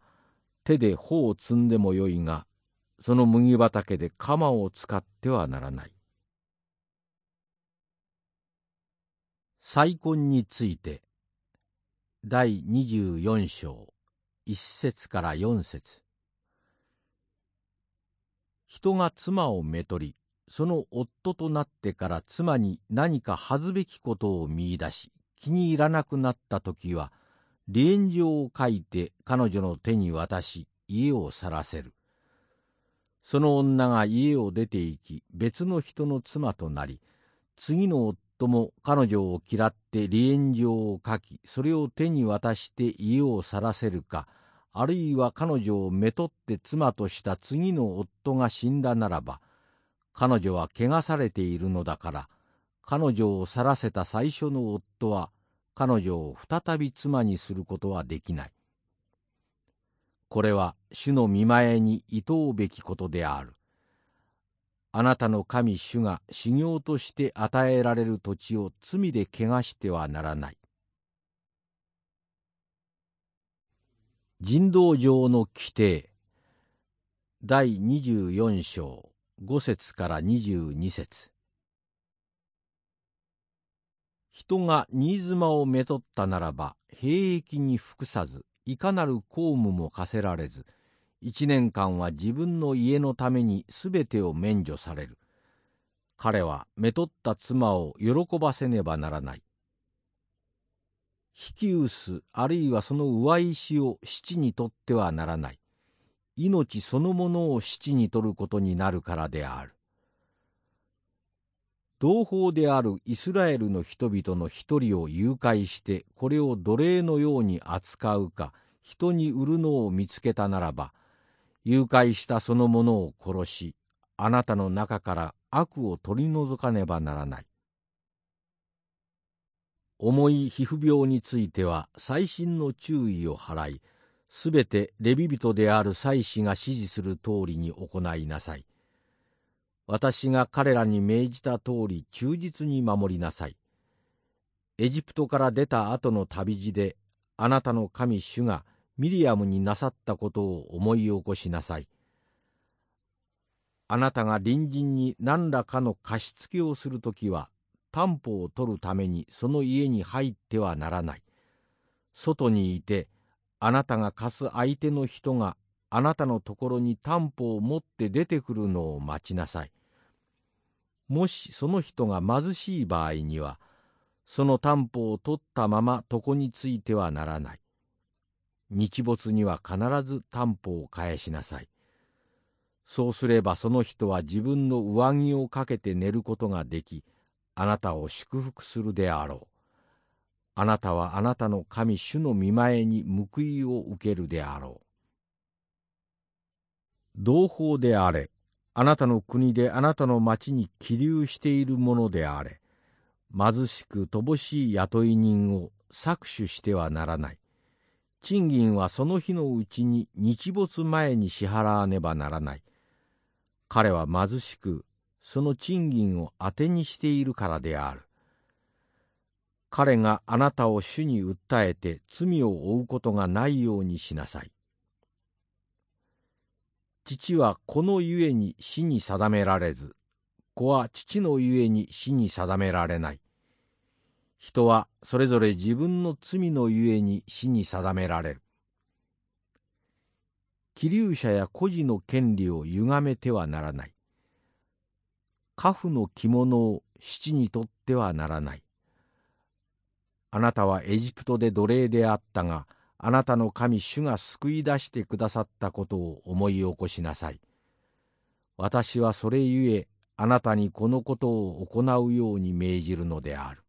手で穂を摘んでもよいがその麦畑で鎌を使ってはならない。再婚について第24章1節から4節。人が妻をめとりその夫となってから妻に何か恥ずべきことを見いだし気に入らなくなった時は離縁状を書いて彼女の手に渡し家を去らせる。その女が家を出て行き別の人の妻となり次の夫も彼女を嫌って離縁状を書きそれを手に渡して家を去らせるかあるいは彼女をめとって妻とした次の夫が死んだならば彼女は汚されているのだから彼女を去らせた最初の夫は彼女を再び妻にすることはできない。これは主の見前に厭うべきことである。あなたの神主が修行として与えられる土地を罪で汚してはならない。人道上の規定第24章5節から22節人が新妻をめとったならば兵役に服さずいかなる公務も課せられず一年間は自分の家のためにすべてを免除される。彼はめとった妻を喜ばせねばならない。引き薄あるいはその上石を七にとってはならない。命そのものを七に取ることになるからである。同胞であるイスラエルの人々の一人を誘拐してこれを奴隷のように扱うか人に売るのを見つけたならば誘拐したそのものを殺しあなたの中から悪を取り除かねばならない。重い皮膚病については細心の注意を払いすべてレビ人である祭司が指示する通りに行いなさい。私が彼らに命じた通り忠実に守りなさい。エジプトから出た後の旅路で、あなたの神主がミリアムになさったことを思い起こしなさい。あなたが隣人に何らかの貸し付けをするときは、担保を取るためにその家に入ってはならない。外にいて、あなたが貸す相手の人があなたのところに担保を持って出てくるのを待ちなさい。もしその人が貧しい場合には、その担保を取ったまま床についてはならない。日没には必ず担保を返しなさい。そうすればその人は自分の上着をかけて寝ることができ、あなたを祝福するであろう。あなたはあなたの神主の見前に報いを受けるであろう。同胞であれ、あなたの国であなたの町に起立しているものであれ貧しく乏しい雇い人を搾取してはならない。賃金はその日のうちに日没前に支払わねばならない。彼は貧しくその賃金を当てにしているからである。彼があなたを主に訴えて罪を負うことがないようにしなさい。父は子のゆえに死に定められず、子は父のゆえに死に定められない。人はそれぞれ自分の罪のゆえに死に定められる。気流者や孤児の権利を歪めてはならない。家父の着物を七にとってはならない。あなたはエジプトで奴隷であったが、あなたの神主が救い出してくださったことを思い起こしなさい。私はそれゆえあなたにこのことを行うように命じるのである。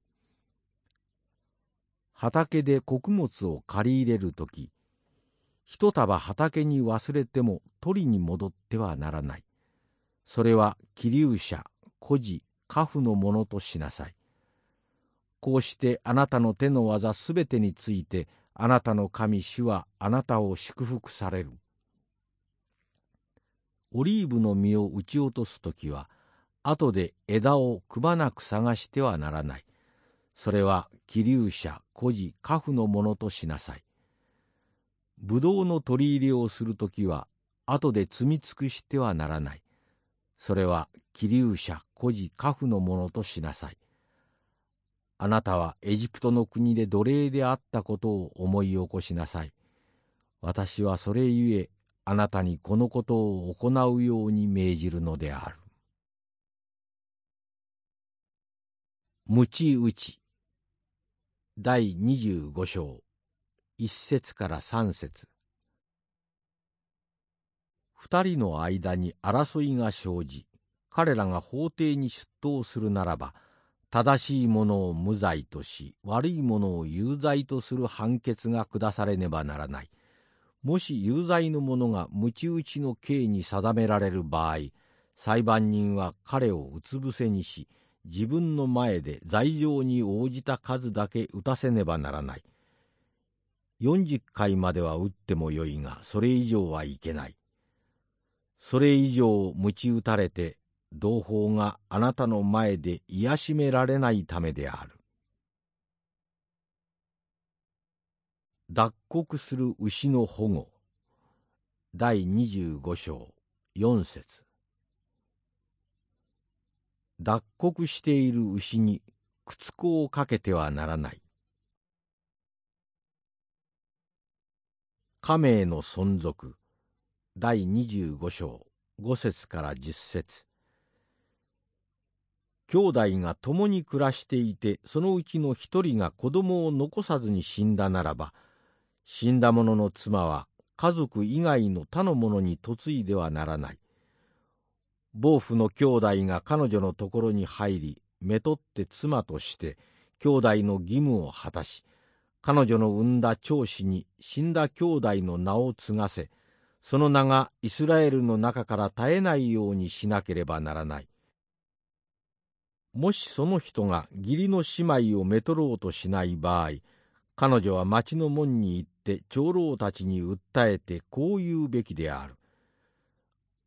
畑で穀物を借り入れるとき、一束畑に忘れても取りに戻ってはならない。それは気流者、孤児、家父のものとしなさい。こうしてあなたの手の技すべてについてあなたの神主はあなたを祝福される。オリーブの実を打ち落とす時は、後で枝をくまなく探してはならない。それは気流者、孤児、家父のものとしなさい。ぶどうの取り入れをする時は、後で積み尽くしてはならない。それは気流者、孤児、家父のものとしなさい。あなたはエジプトの国で奴隷であったことを思い起こしなさい。私はそれゆえあなたにこのことを行うように命じるのである。むち打ち第25章一節から三節二人の間に争いが生じ彼らが法廷に出頭するならば正しいものを無罪とし悪いものを有罪とする判決が下されねばならない。もし有罪の者が鞭打ちの刑に定められる場合裁判人は彼をうつ伏せにし自分の前で罪状に応じた数だけ打たせねばならない。40回までは打ってもよいがそれ以上はいけない。それ以上鞭打たれて同胞があなたの前で癒しめられないためである。脱穀する牛の保護第25章4節脱穀している牛に靴子をかけてはならない。家名の存続第25章5節から10節兄弟が共に暮らしていてそのうちの一人が子供を残さずに死んだならば死んだ者の妻は家族以外の他の者に嫁いではならない。暴婦の兄弟が彼女のところに入りめとって妻として兄弟の義務を果たし彼女の産んだ長子に死んだ兄弟の名を継がせその名がイスラエルの中から絶えないようにしなければならない。もしその人が義理の姉妹をめとろうとしない場合彼女は町の門に行って長老たちに訴えてこう言うべきである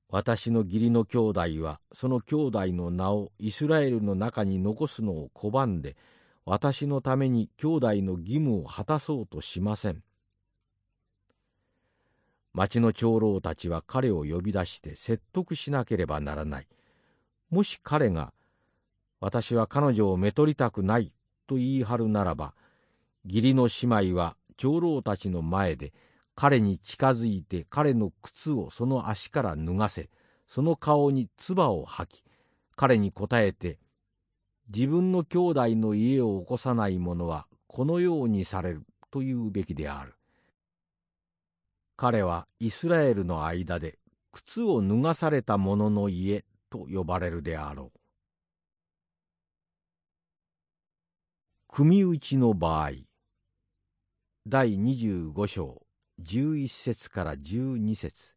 私の義理の兄弟はその兄弟の名をイスラエルの中に残すのを拒んで私のために兄弟の義務を果たそうとしません。町の長老たちは彼を呼び出して説得しなければならない。もし彼が、私は彼女をめとりたくないと言い張るならば、義理の姉妹は長老たちの前で彼に近づいて彼の靴をその足から脱がせ、その顔に唾を吐き、彼に答えて、自分の兄弟の家を起こさない者はこのようにされると言うべきである。彼はイスラエルの間で靴を脱がされた者の家と呼ばれるであろう。組打ちの場合。第25章11節から12節。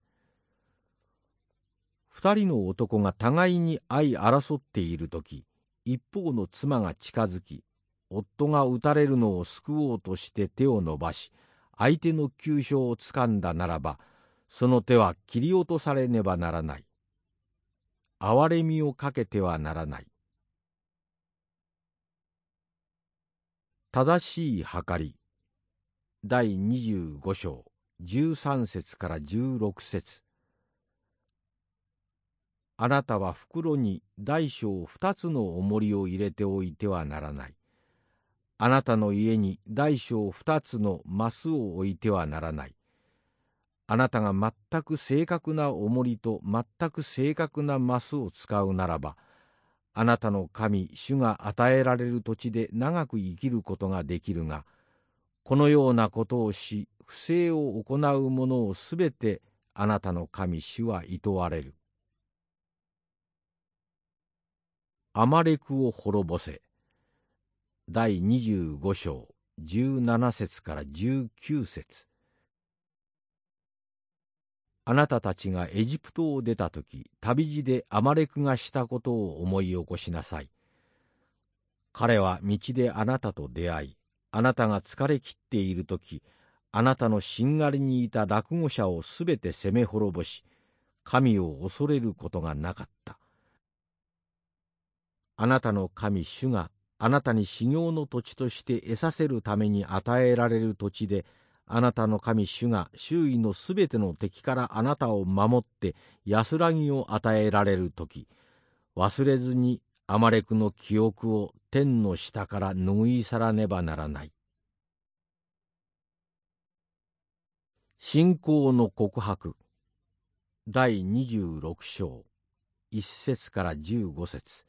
二人の男が互いに相争っている時一方の妻が近づき夫が撃たれるのを救おうとして手を伸ばし相手の急所をつかんだならばその手は切り落とされねばならない。憐れみをかけてはならない。正しい計り第25章13節から16節あなたは袋に大小二つの重りを入れておいてはならない。あなたの家に大小二つのマスを置いてはならない。あなたが全く正確な重りと全く正確なマスを使うならば、あなたの神、主が与えられる土地で長く生きることができるが、このようなことをし、不正を行う者をすべてあなたの神、主は厭われる。アマレクを滅ぼせ。第25章17節から19節あなたたちがエジプトを出た時旅路でアマレクがしたことを思い起こしなさい。彼は道であなたと出会い、あなたが疲れ切っている時、あなたのしんがりにいた落語者をすべて攻め滅ぼし、神を恐れることがなかった。あなたの神主があなたに修行の土地として得させるために与えられる土地であなたの神主が周囲のすべての敵からあなたを守って安らぎを与えられる時忘れずにアマレクの記憶を天の下から拭い去らねばならない。信仰の告白。第26章。1節から15節。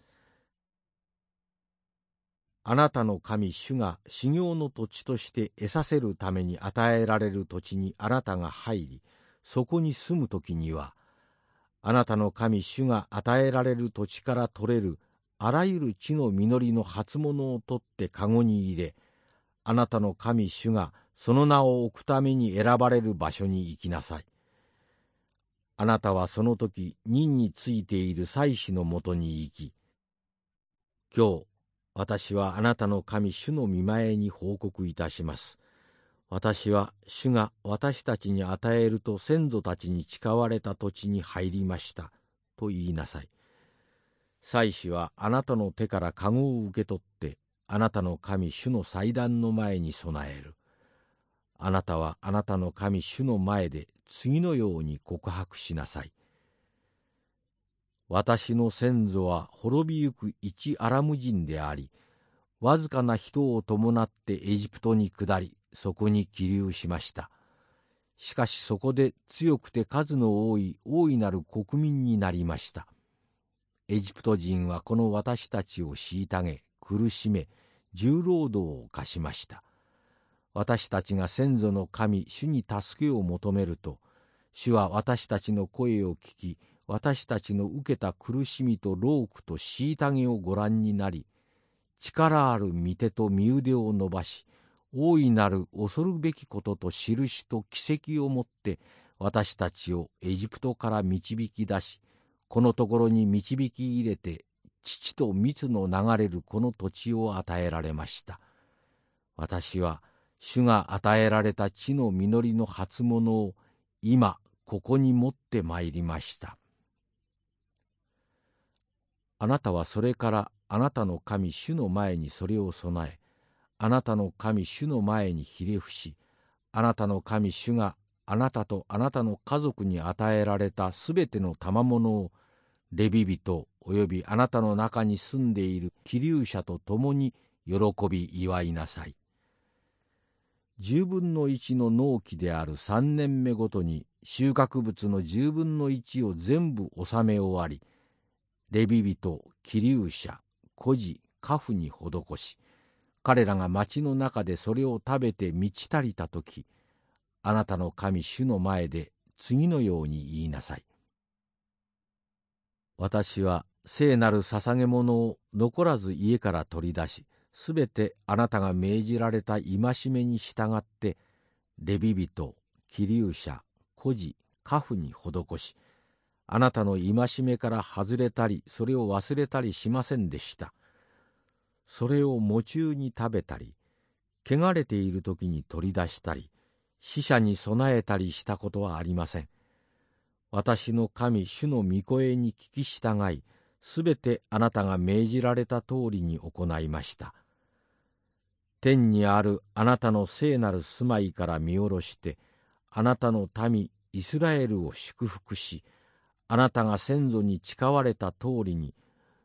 あなたの神主が修行の土地として得させるために与えられる土地にあなたが入り、そこに住む時には、あなたの神主が与えられる土地から取れるあらゆる地の実りの初物を取って籠に入れ、あなたの神主がその名を置くために選ばれる場所に行きなさい。あなたはその時任についている祭司のもとに行き、今日私はあなたの神主の見前に報告いたします。私は主が私たちに与えると先祖たちに誓われた土地に入りました。と言いなさい。祭司はあなたの手から籠を受け取って、あなたの神主の祭壇の前に備える。あなたはあなたの神主の前で次のように告白しなさい。私の先祖は滅びゆく一アラム人であり、わずかな人を伴ってエジプトに下り、そこに起立しました。しかしそこで強くて数の多い大いなる国民になりました。エジプト人はこの私たちを虐げ苦しめ重労働を課しました。私たちが先祖の神主に助けを求めると主は私たちの声を聞き私たちの受けた苦しみと労苦と虐げをご覧になり力ある御手と身腕を伸ばし大いなる恐るべきことと印と奇跡をもって私たちをエジプトから導き出しこのところに導き入れて父と蜜の流れるこの土地を与えられました。私は主が与えられた地の実りの初物を今ここに持ってまいりました。あなたはそれからあなたの神主の前にそれを備えあなたの神主の前にひれ伏しあなたの神主があなたとあなたの家族に与えられたすべての賜物をレビ人およびあなたの中に住んでいる気流者と共に喜び祝いなさい。十分の一の納期である三年目ごとに収穫物の十分の一を全部納め終わりレビ人気流者孤児家父に施し彼らが町の中でそれを食べて満ち足りた時あなたの神主の前で次のように言いなさい。私は聖なる捧げ物を残らず家から取り出し、すべてあなたが命じられた戒めに従って、レビ人、気流者、孤児、家父に施し、あなたの戒めから外れたり、それを忘れたりしませんでした。それを夢中に食べたり、汚れている時に取り出したり、死者に備えたりしたことはありません。私の神主の御声に聞き従い、すべてあなたが命じられた通りに行いました。天にあるあなたの聖なる住まいから見下ろして、あなたの民イスラエルを祝福し、あなたが先祖に誓われた通りに、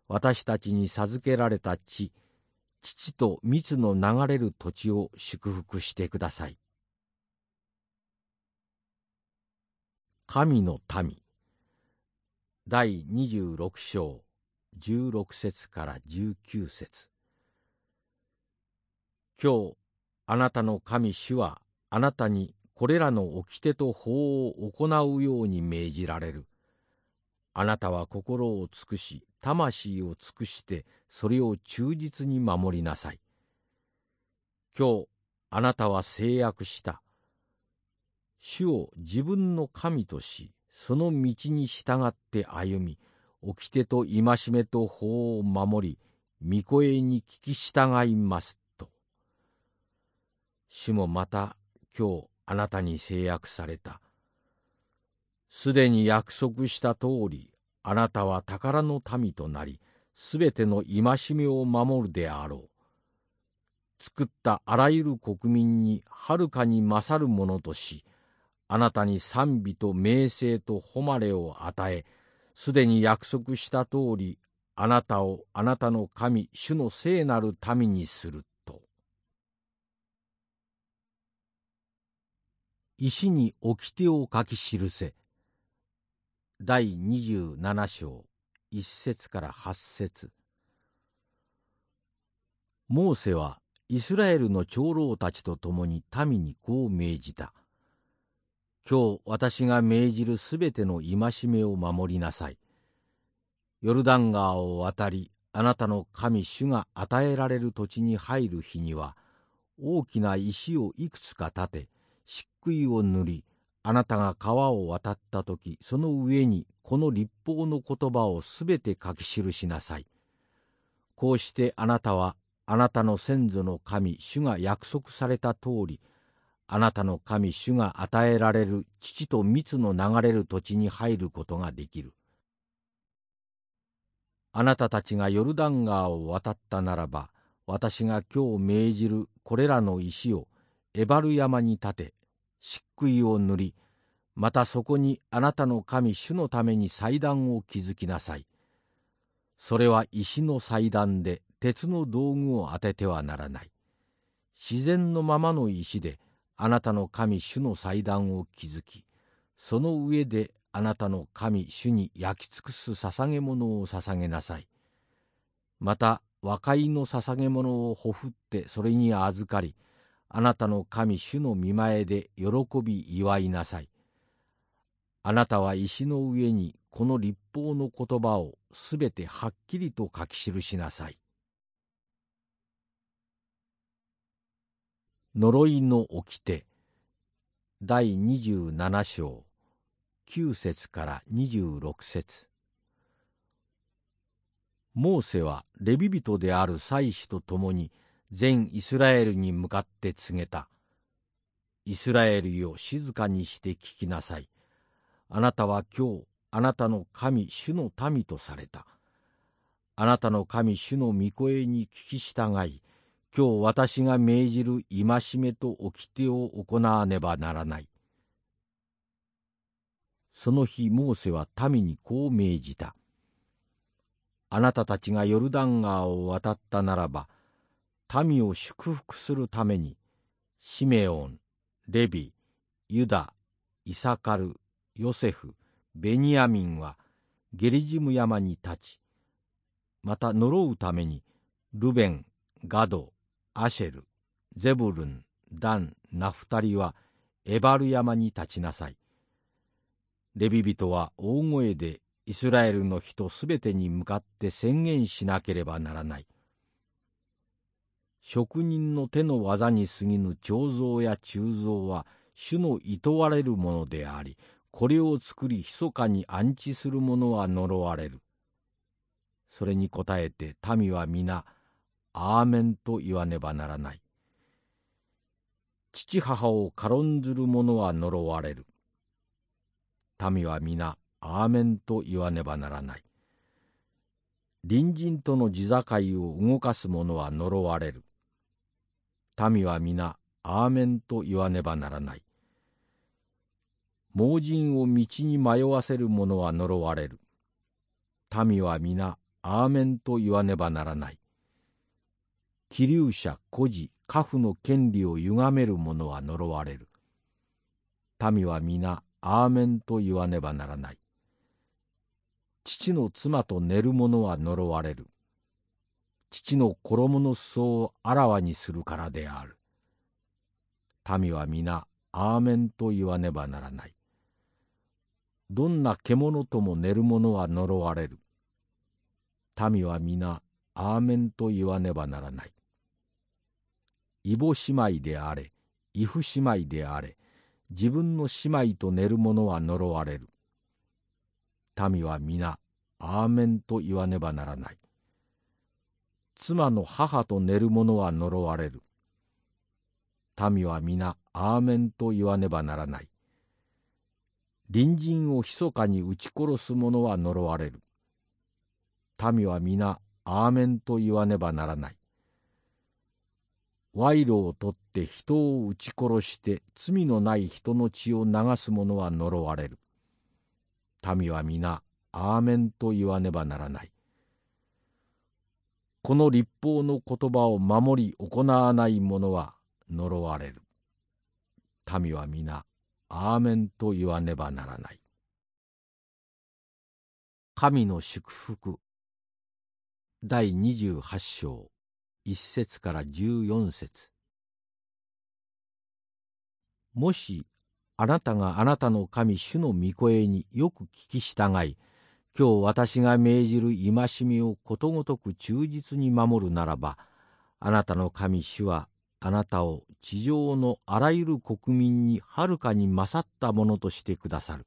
私たちに授けられた地、父と蜜の流れる土地を祝福してください。神の民第26章16節から19節今日あなたの神主はあなたにこれらの掟と法を行うように命じられる。あなたは心を尽くし魂を尽くしてそれを忠実に守りなさい。今日あなたは制約した。主を自分の神とし、その道に従って歩み、掟と戒めと法を守り、御声に聞き従いますと。主もまた今日あなたに制約された。すでに約束した通り、あなたは宝の民となり、すべての戒めを守るであろう。作ったあらゆる国民にはるかに勝るものとし、あなたに賛美と名声と誉れを与え、すでに約束した通り、あなたをあなたの神、主の聖なる民にすると。石に掟を書き記せ。第27章、1節から8節モーセはイスラエルの長老たちと共に民にこう命じた。今日私が命じるすべての戒めを守りなさい。ヨルダン川を渡り、あなたの神主が与えられる土地に入る日には、大きな石をいくつか立て、漆喰を塗り、あなたが川を渡った時、その上にこの立法の言葉をすべて書き記しなさい。こうしてあなたは、あなたの先祖の神、主が約束された通り、あなたの神主が与えられる父と蜜の流れる土地に入ることができる。あなたたちがヨルダン川を渡ったならば、私が今日命じるこれらの石をエバル山に立て、漆喰を塗り、またそこにあなたの神主のために祭壇を築きなさい。それは石の祭壇で鉄の道具を当ててはならない。自然のままの石で、あなたの神主の祭壇を築きその上であなたの神主に焼き尽くす捧げ物を捧げなさいまた和解の捧げ物をほふってそれに預かりあなたの神主の見前で喜び祝いなさい。あなたは石の上にこの立法の言葉をすべてはっきりと書き記しなさい。呪いの掟。第27章。9節から26節。モーセはレビ人である祭司と共に全イスラエルに向かって告げた。イスラエルよ静かにして聞きなさい。あなたは今日あなたの神主の民とされた。あなたの神主の御声に聞き従い、今日私が命じる戒めと掟を行わねばならない。その日モーセは民にこう命じた。あなたたちがヨルダン川を渡ったならば、民を祝福するために、シメオン、レビ、ユダ、イサカル、ヨセフ、ベニヤミンはゲリジム山に立ち、また呪うために、ルベン、ガド、アシェル、ゼブルン、ダン、ナフタリはエバル山に立ちなさい。レビ人は大声でイスラエルの人すべてに向かって宣言しなければならない。職人の手の技に過ぎぬ彫像や鋳造は主の厭われるものであり、これを作り密かに安置する者は呪われる。それに応えて民は皆、アーメンと言わねばならない。父母を軽んずる者は呪われる。民は皆、アーメンと言わねばならない。隣人との地境を動かす者は呪われる。民は皆、アーメンと言わねばならない。盲人を道に迷わせる者は呪われる。民は皆、アーメンと言わねばならない。気流者、孤児、家父の権利を歪める者は呪われる。民は皆、アーメンと言わねばならない。父の妻と寝る者は呪われる。父の衣の裾をあらわにするからである。民は皆、アーメンと言わねばならない。どんな獣とも寝る者は呪われる。民は皆、アーメンと言わねばならない。異母姉妹であれ、異父姉妹であれ、自分の姉妹と寝る者は呪われる。民は皆、アーメンと言わねばならない。妻の母と寝る者は呪われる。民は皆、アーメンと言わねばならない。隣人を密かに撃ち殺す者は呪われる。民は皆、アーメンと言わねばならない。賄賂を取って人を撃ち殺して罪のない人の血を流す者は呪われる。民は皆、アーメンと言わねばならない。この立法の言葉を守り行わない者は呪われる。民は皆、アーメンと言わねばならない。神の祝福第28章1節から14節もしあなたがあなたの神主の御声によく聞き従い今日私が命じる戒めをことごとく忠実に守るならばあなたの神主はあなたを地上のあらゆる国民にはるかに勝ったものとしてくださる。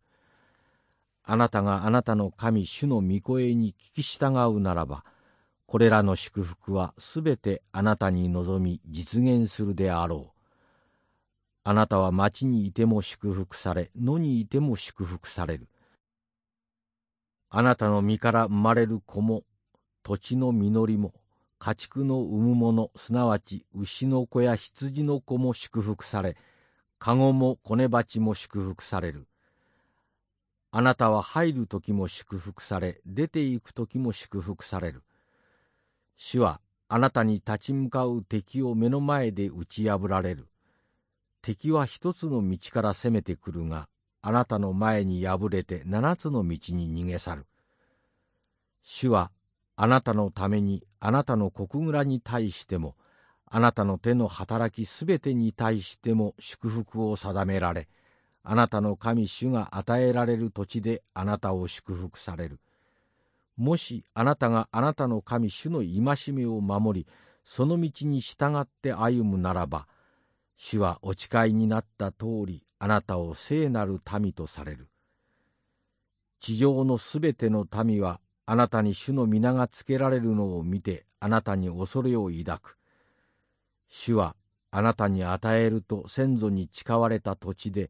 あなたがあなたの神主の御声に聞き従うならばこれらの祝福はすべてあなたに望み実現するであろう。あなたは町にいても祝福され、野にいても祝福される。あなたの身から生まれる子も、土地の実りも、家畜の産むもの、すなわち牛の子や羊の子も祝福され、籠も子根鉢も祝福される。あなたは入る時も祝福され、出て行く時も祝福される。主はあなたに立ち向かう敵を目の前で打ち破られる。敵は一つの道から攻めてくるが、あなたの前に敗れて七つの道に逃げ去る。主はあなたのためにあなたの国蔵に対しても、あなたの手の働きすべてに対しても祝福を定められ、あなたの神主が与えられる土地であなたを祝福される。もしあなたがあなたの神主の戒めを守り、その道に従って歩むならば、主はお誓いになった通り、あなたを聖なる民とされる。地上のすべての民は、あなたに主の皆がつけられるのを見て、あなたに恐れを抱く。主は、あなたに与えると先祖に誓われた土地で、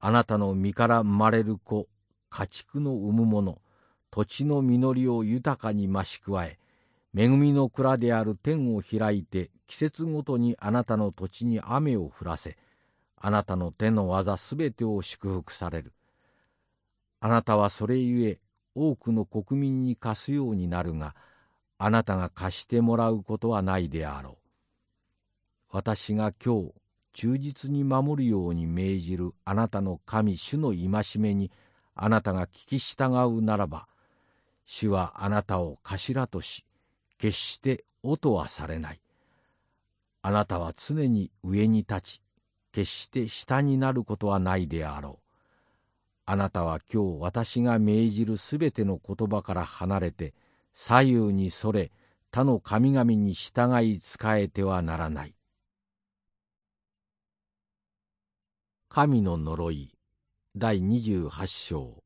あなたの身から生まれる子、家畜の産む者、土地の実りを豊かに増し加え、恵みの蔵である天を開いて、季節ごとにあなたの土地に雨を降らせ、あなたの手の技すべてを祝福される。あなたはそれゆえ、多くの国民に貸すようになるが、あなたが貸してもらうことはないであろう。私が今日、忠実に守るように命じるあなたの神主の戒めにあなたが聞き従うならば、主はあなたを頭とし、決して音はされない。あなたは常に上に立ち、決して下になることはないであろう。あなたは今日私が命じるすべての言葉から離れて、左右にそれ、他の神々に従い仕えてはならない。神の呪い第28章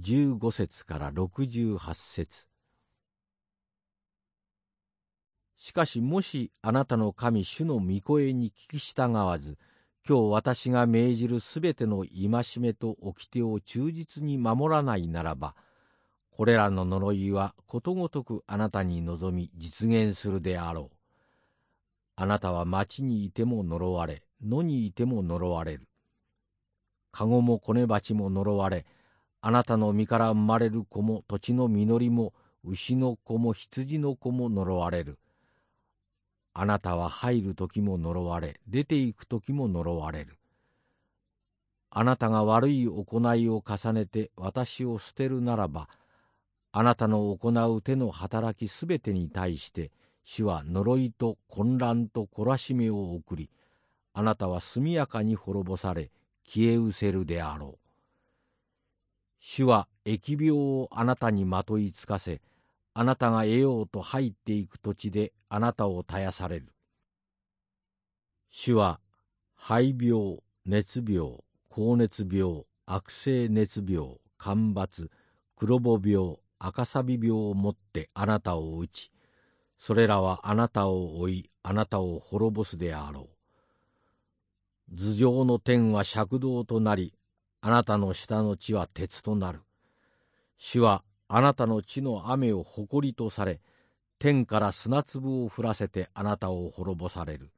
15節から68節しかしもしあなたの神主の御声に聞き従わず今日私が命じるすべての戒めと掟を忠実に守らないならばこれらの呪いはことごとくあなたに望み実現するであろう。あなたは町にいても呪われ野にいても呪われる。籠も子根鉢も呪われあなたの身から生まれる子も土地の実りも牛の子も羊の子も呪われる。あなたは入る時も呪われ、出て行く時も呪われる。あなたが悪い行いを重ねて私を捨てるならば、あなたの行う手の働きすべてに対して、主は呪いと混乱と懲らしめを送り、あなたは速やかに滅ぼされ、消え失せるであろう。主は疫病をあなたにまといつかせ、あなたが得ようと入っていく土地であなたを絶やされる。主は肺病、熱病、高熱病、悪性熱病、干ばつ、黒母病、赤サビ病をもってあなたを打ち、それらはあなたを追い、あなたを滅ぼすであろう。頭上の天は尺道となり、あなたの下の地は鉄となる。主はあなたの地の雨を誇りとされ、天から砂粒を降らせてあなたを滅ぼされる。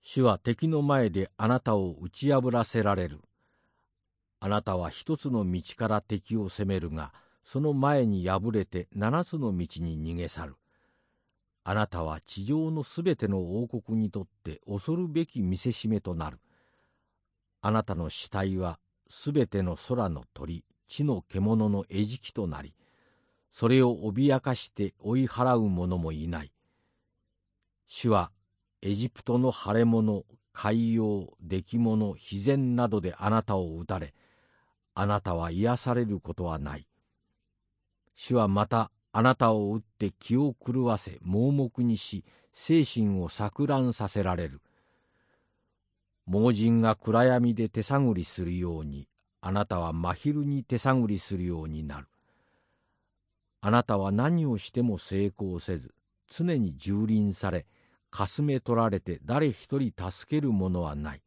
主は敵の前であなたを打ち破らせられる。あなたは一つの道から敵を攻めるが、その前に敗れて七つの道に逃げ去る。あなたは地上のすべての王国にとって恐るべき見せしめとなる。あなたの死体はすべての空の鳥、地の獣の餌食となり、それを脅かして追い払う者もいない。主はエジプトの腫れ物、海洋、出来物、自然などであなたを打たれ、あなたは癒されることはない。主はまたあなたを打って気を狂わせ盲目にし精神を錯乱させられる盲人が暗闇で手探りするようにあなたは真昼に手探りするようになるあなたは何をしても成功せず常に蹂躙されかすめ取られて誰一人助ける者はない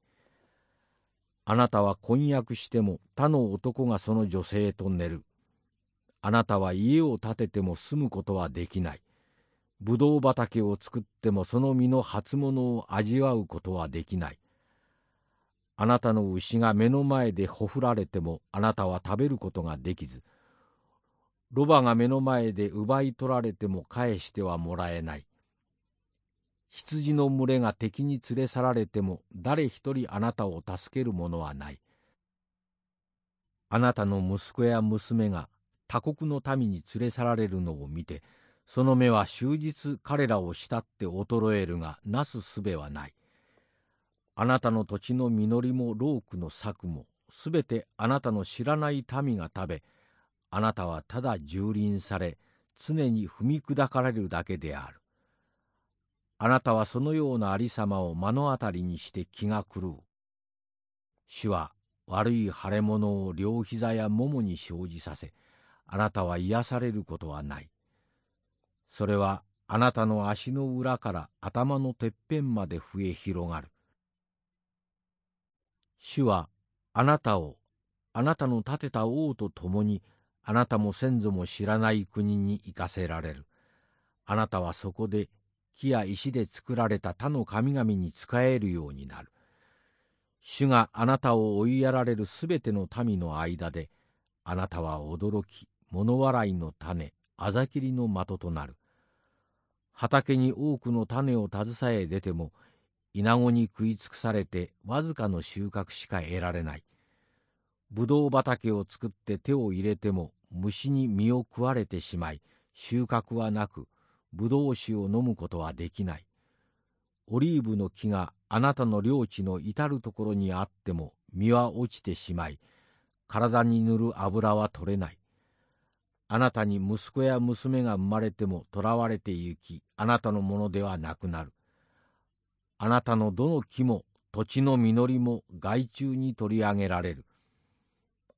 あなたは婚約しても他の男がその女性と寝るあなたは家を建てても住むことはできない。ぶどう畑を作ってもその実の初物を味わうことはできない。あなたの牛が目の前でほふられてもあなたは食べることができず、ロバが目の前で奪い取られても返してはもらえない。羊の群れが敵に連れ去られても誰一人あなたを助ける者はない。あなたの息子や娘が他国の民に連れ去られるのを見て、その目は終日彼らを慕って衰えるがなすすべはない。あなたの土地の実りも労苦の策も、すべてあなたの知らない民が食べ、あなたはただ蹂躙され、常に踏み砕かれるだけである。あなたはそのようなありさまを目の当たりにして気が狂う。主は悪い腫れ物を両膝やももに生じさせ、あなたは癒されることはない。それはあなたの足の裏から頭のてっぺんまで増え広がる。主はあなたをあなたの立てた王と共にあなたも先祖も知らない国に行かせられる。あなたはそこで木や石で作られた他の神々に仕えるようになる。主があなたを追いやられるすべての民の間で、あなたは驚き、物笑いの種、あざきりの的となる。畑に多くの種を携え出ても、稲子に食い尽くされてわずかの収穫しか得られない。ぶどう畑を作って手を入れても虫に実を食われてしまい収穫はなくぶどう酒を飲むことはできない。オリーブの木があなたの領地の至る所にあっても実は落ちてしまい体に塗る油は取れない。あなたに息子や娘が生まれても囚われてゆきあなたのものではなくなる。あなたのどの木も土地の実りも害虫に取り上げられる。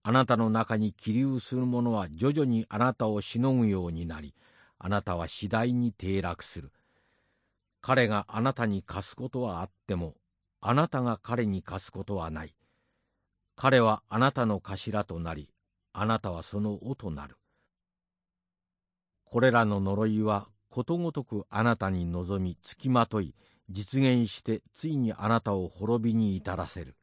あなたの中に起立する者は徐々にあなたをしのぐようになり、あなたは次第に低落する。彼があなたに貸すことはあっても、あなたが彼に貸すことはない。彼はあなたの頭となり、あなたはその尾となる。これらの呪いはことごとくあなたに望みつきまとい、実現してついにあなたを滅びに至らせる。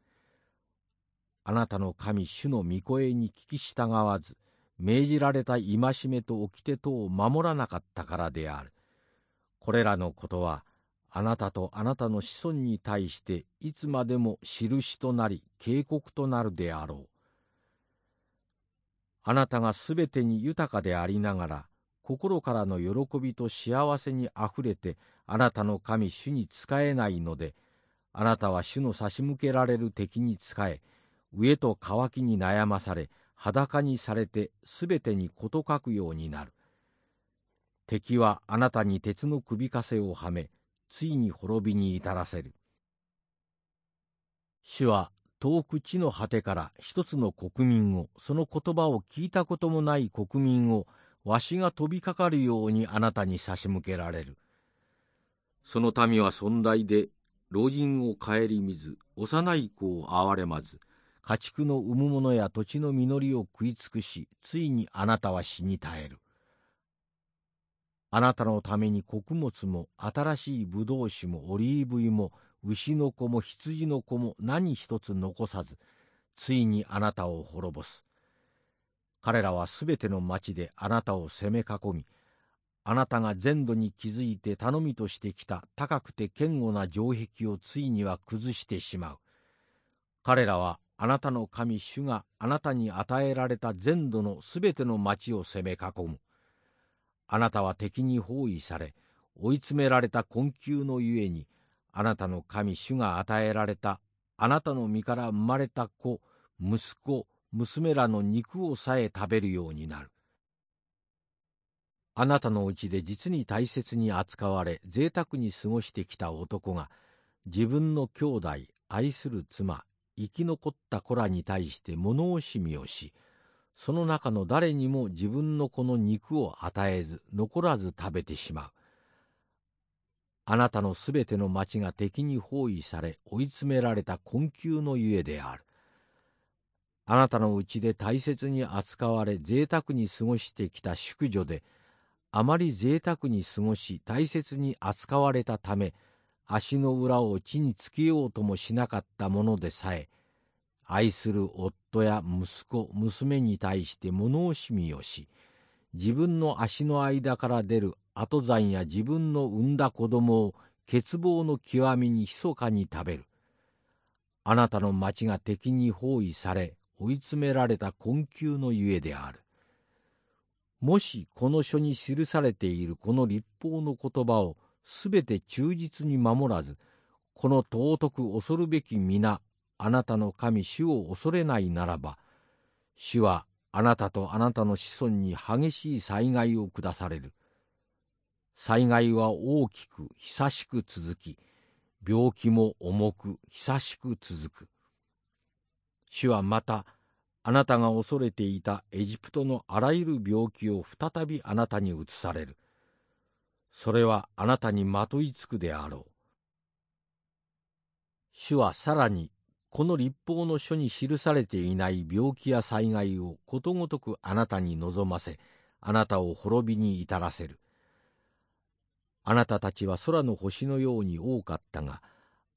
あなたの神主の御声に聞き従わず、命じられた戒めと掟とを守らなかったからである。これらのことは、あなたとあなたの子孫に対していつまでも印となり警告となるであろう。あなたがすべてに豊かでありながら、心からの喜びと幸せにあふれてあなたの神主に仕えないので、あなたは主の差し向けられる敵に仕え、飢えと渇きに悩まされ裸にされてすべてに事書くようになる。敵はあなたに鉄の首かせをはめついに滅びに至らせる。主は遠く地の果てから一つの国民をその言葉を聞いたこともない国民をわしが飛びかかるようにあなたに差し向けられる。その民は尊大で老人を顧みず幼い子を憐れまず家畜の産むものや土地の実りを食い尽くし、ついにあなたは死に絶える。あなたのために穀物も新しい葡萄酒もオリーブ油も牛の子も羊の子も何一つ残さず、ついにあなたを滅ぼす。彼らはすべての町であなたを攻め囲み、あなたが全土に築いて頼みとしてきた高くて堅固な城壁をついには崩してしまう。彼らはあなたの神主があなたに与えられた全土のすべての町を攻め囲む。あなたは敵に包囲され、追い詰められた困窮のゆえに、あなたの神主が与えられた、あなたの身から生まれた子、息子、娘らの肉をさえ食べるようになる。あなたのうちで実に大切に扱われ、贅沢に過ごしてきた男が、自分の兄弟、愛する妻、生き残った子らに対して物惜しみをし、その中の誰にも自分の子の肉を与えず、残らず食べてしまう。あなたのすべての町が敵に包囲され、追い詰められた困窮のゆえである。あなたのうちで大切に扱われ、贅沢に過ごしてきた淑女で、あまり贅沢に過ごし、大切に扱われたため、足の裏を地につけようともしなかったものでさえ、愛する夫や息子、娘に対して物惜しみをし、自分の足の間から出る後山や自分の産んだ子供を欠乏の極みに密かに食べる。あなたの町が敵に包囲され追い詰められた困窮のゆえである。もしこの書に記されているこの立法の言葉をすべて忠実に守らず、この尊く恐るべき皆、あなたの神主を恐れないならば、主はあなたとあなたの子孫に激しい災害を下される。災害は大きく久しく続き、病気も重く久しく続く。主はまた、あなたが恐れていたエジプトのあらゆる病気を再びあなたに移される。それはあなたにまといつくであろう。主はさらに、この立法の書に記されていない病気や災害をことごとくあなたに望ませ、あなたを滅びに至らせる。あなたたちは空の星のように多かったが、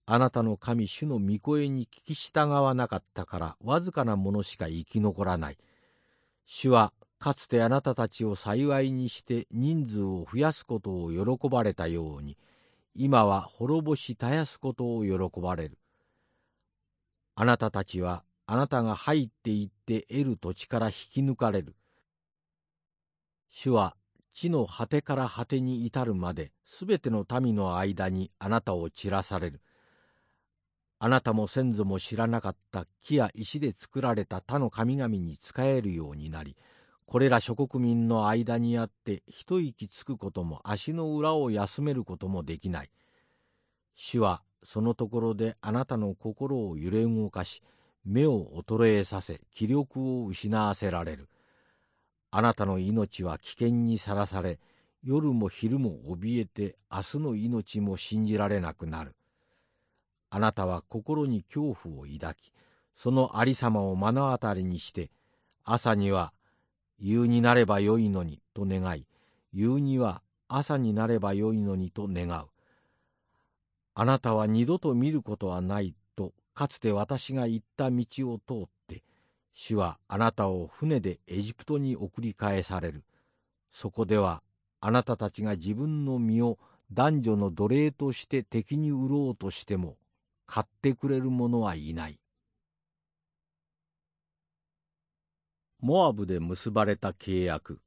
あなたの神主の御声に聞き従わなかったからわずかなものしか生き残らない。主はかつてあなたたちを幸いにして人数を増やすことを喜ばれたように、今は滅ぼし絶やすことを喜ばれる。あなたたちはあなたが入っていって得る土地から引き抜かれる。主は地の果てから果てに至るまで、すべての民の間にあなたを散らされる。あなたも先祖も知らなかった木や石で作られた他の神々に仕えるようになり、これら諸国民の間にあって一息つくことも足の裏を休めることもできない。主はそのところであなたの心を揺れ動かし、目を衰えさせ、気力を失わせられる。あなたの命は危険にさらされ、夜も昼も怯えて明日の命も信じられなくなる。あなたは心に恐怖を抱き、そのありさまを目の当たりにして、朝には夕になればよいのにと願い、夕には朝になればよいのにと願う。あなたは二度と見ることはないと、かつて私が行った道を通って、主はあなたを船でエジプトに送り返される。そこではあなたたちが自分の身を男女の奴隷として敵に売ろうとしても買ってくれる者はいない。モアブで結ばれた契約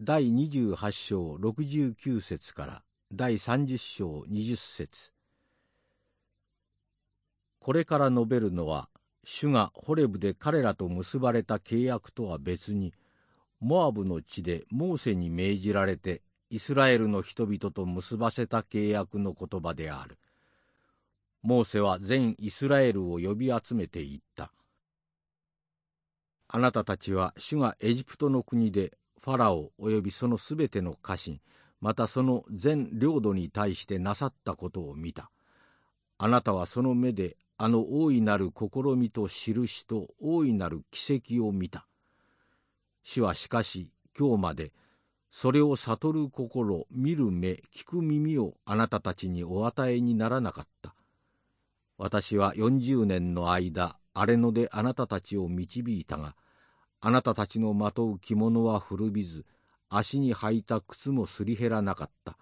第28章69節から第30章20節これから述べるのは主がホレブで彼らと結ばれた契約とは別に、モアブの地でモーセに命じられてイスラエルの人々と結ばせた契約の言葉である。モーセは全イスラエルを呼び集めていった。あなたたちは主がエジプトの国でファラオ及びそのすべての家臣、またその全領土に対してなさったことを見た。あなたはその目であの大いなる試みと印と大いなる奇跡を見た。主はしかし今日までそれを悟る心、見る目、聞く耳をあなたたちにお与えにならなかった。私は40年の間、荒れ野であなたたちを導いたが、あなたたちのまとう着物は古びず、足に履いた靴もすり減らなかった。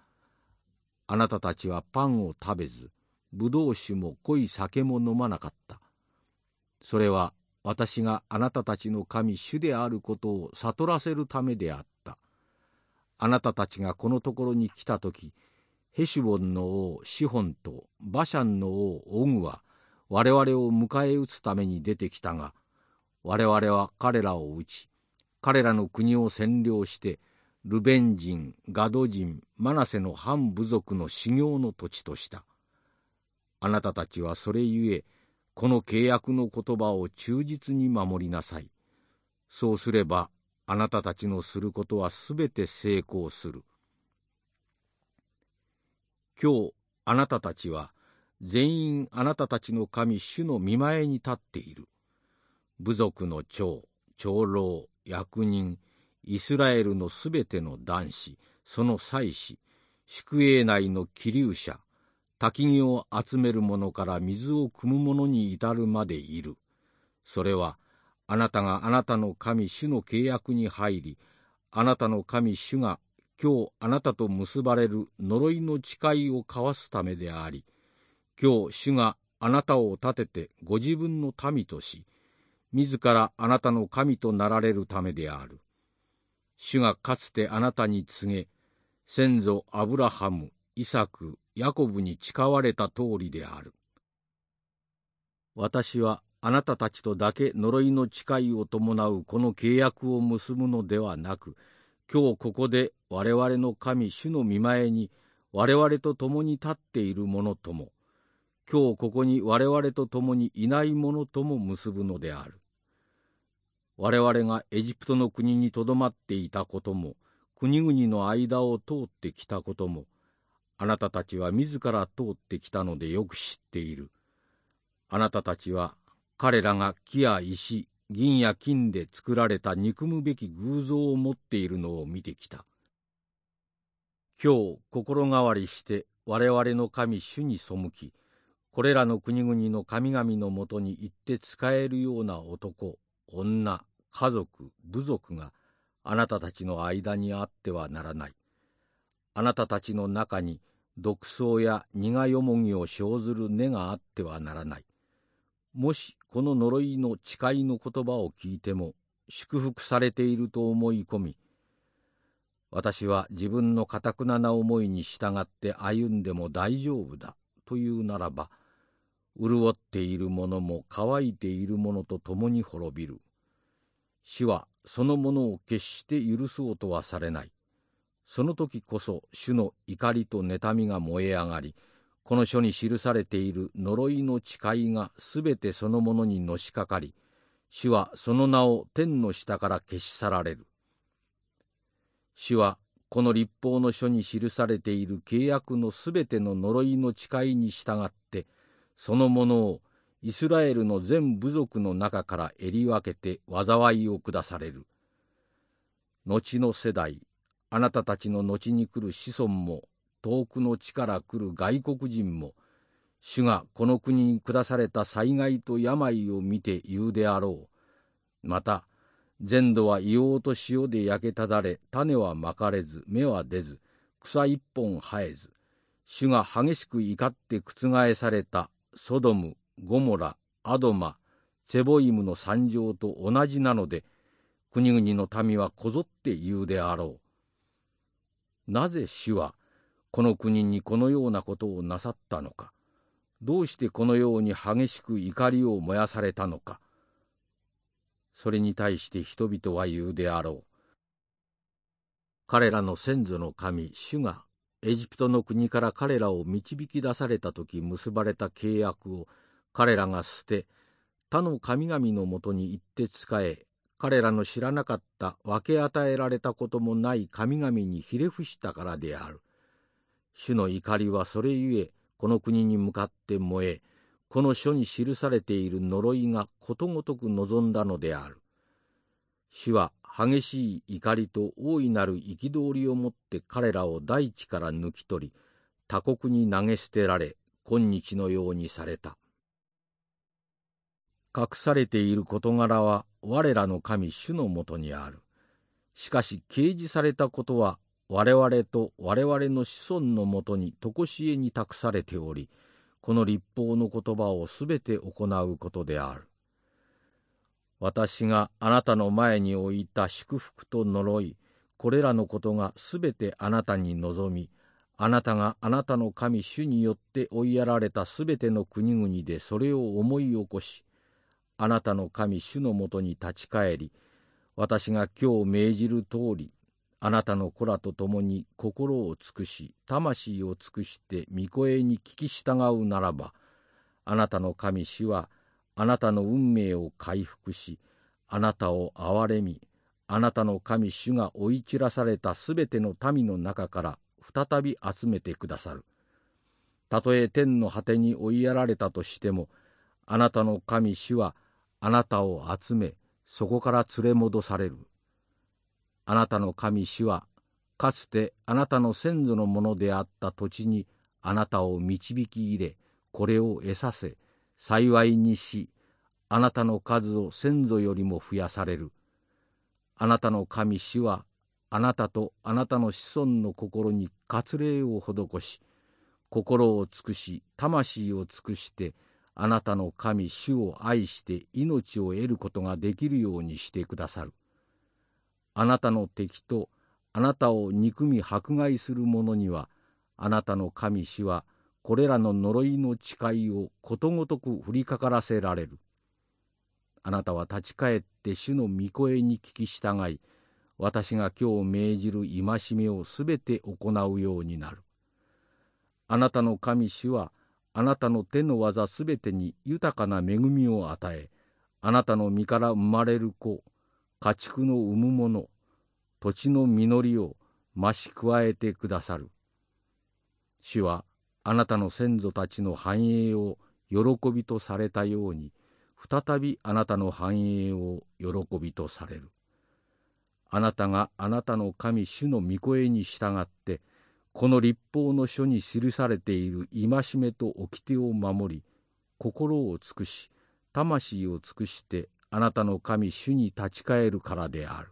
あなたたちはパンを食べず、ぶどう酒も濃い酒も飲まなかった。それは私があなたたちの神主であることを悟らせるためであった。あなたたちがこのところに来た時、ヘシュボンの王シホンとバシャンの王オグは我々を迎え撃つために出てきたが、我々は彼らを撃ち、彼らの国を占領して、ルベン人、ガド人、マナセの反部族の修行の土地とした。あなたたちはそれゆえ、この契約の言葉を忠実に守りなさい。そうすれば、あなたたちのすることはすべて成功する。今日、あなたたちは、全員あなたたちの神主の見前に立っている。部族の長、長老、役人、イスラエルのすべての男子、その祭司、宿営内の気流者、焚木を集める者から水を汲む者に至るまでいる。それは、あなたがあなたの神主の契約に入り、あなたの神主が今日あなたと結ばれる呪いの誓いを交わすためであり、今日主があなたを立ててご自分の民とし、自らあなたの神となられるためである。主がかつてあなたに告げ、先祖アブラハム、イサク、ヤコブに誓われた通りである。私はあなたたちとだけ呪いの誓いを伴うこの契約を結ぶのではなく、今日ここで我々の神主の見前に我々と共に立っている者とも、今日ここに我々と共にいない者とも結ぶのである。我々がエジプトの国にとどまっていたことも、国々の間を通ってきたことも、あなたたちは自ら通ってきたのでよく知っている。あなたたちは彼らが木や石、銀や金で作られた憎むべき偶像を持っているのを見てきた。今日心変わりして我々の神主に背き、これらの国々の神々のもとに行って使えるような男、女、家族、部族があなたたちの間にあってはならない。あなたたちの中に独創や苦よもぎを生ずる根があってはならない。もしこの呪いの誓いの言葉を聞いても祝福されていると思い込み、私は自分のかたくなな思いに従って歩んでも大丈夫だというならば、潤っているものも乾いているものと共に滅びる。死はそのものを決して許そうとはされない。その時こそ主の怒りと妬みが燃え上がり、この書に記されている呪いの誓いがすべてそのものにのしかかり、主はその名を天の下から消し去られる。主はこの立法の書に記されている契約のすべての呪いの誓いに従って、そのものをイスラエルの全部族の中から襟分けて災いを下される。後の世代、あなたたちの後に来る子孫も、遠くの地から来る外国人も、主がこの国に下された災害と病を見て言うであろう。また、全土は硫黄と塩で焼けただれ、種はまかれず、芽は出ず、草一本生えず、主が激しく怒って覆されたソドム、ゴモラ、アドマ、セボイムの惨状と同じなので、国々の民はこぞって言うであろう。なぜ主は、この国にこのようなことをなさったのか。どうしてこのように激しく怒りを燃やされたのか。それに対して人々は言うであろう。彼らの先祖の神、主がエジプトの国から彼らを導き出された時結ばれた契約を彼らが捨て他の神々のもとに行って仕え彼らの知らなかった分け与えられたこともない神々にひれ伏したからである。主の怒りはそれゆえこの国に向かって燃えこの書に記されている呪いがことごとく望んだのである。主は激しい怒りと大いなる憤りをもって彼らを大地から抜き取り、他国に投げ捨てられ、今日のようにされた。隠されている事柄は我らの神主のもとにある。しかし掲示されたことは我々と我々の子孫のもとに常しえに託されており、この立法の言葉をすべて行うことである。私があなたの前に置いた祝福と呪い、これらのことがすべてあなたに望み、あなたがあなたの神主によって追いやられたすべての国々でそれを思い起こし、あなたの神主のもとに立ち返り、私が今日命じる通り、あなたの子らと共に心を尽くし、魂を尽くして御声に聞き従うならば、あなたの神主は、あなたの運命を回復し、あなたを憐れみ、あなたの神主が追い散らされたすべての民の中から再び集めてくださる。たとえ天の果てに追いやられたとしても、あなたの神主はあなたを集め、そこから連れ戻される。あなたの神主は、かつてあなたの先祖のものであった土地にあなたを導き入れ、これを得させ、幸いにし、あなたの数を先祖よりも増やされる。あなたの神主は、あなたとあなたの子孫の心に割礼を施し心を尽くし魂を尽くしてあなたの神主を愛して命を得ることができるようにしてくださる。あなたの敵とあなたを憎み迫害する者にはあなたの神主はこれらの呪いの誓いをことごとく降りかからせられる。あなたは立ち返って主の御声に聞き従い、私が今日命じる戒めをすべて行うようになる。あなたの神主は、あなたの手の技すべてに豊かな恵みを与え、あなたの身から生まれる子、家畜の産む者、土地の実りを増し加えてくださる。主は、あなたの先祖たちの繁栄を喜びとされたように、再びあなたの繁栄を喜びとされる。あなたがあなたの神主の御声に従って、この立法の書に記されている戒めと掟を守り心を尽くし魂を尽くしてあなたの神主に立ち返るからである。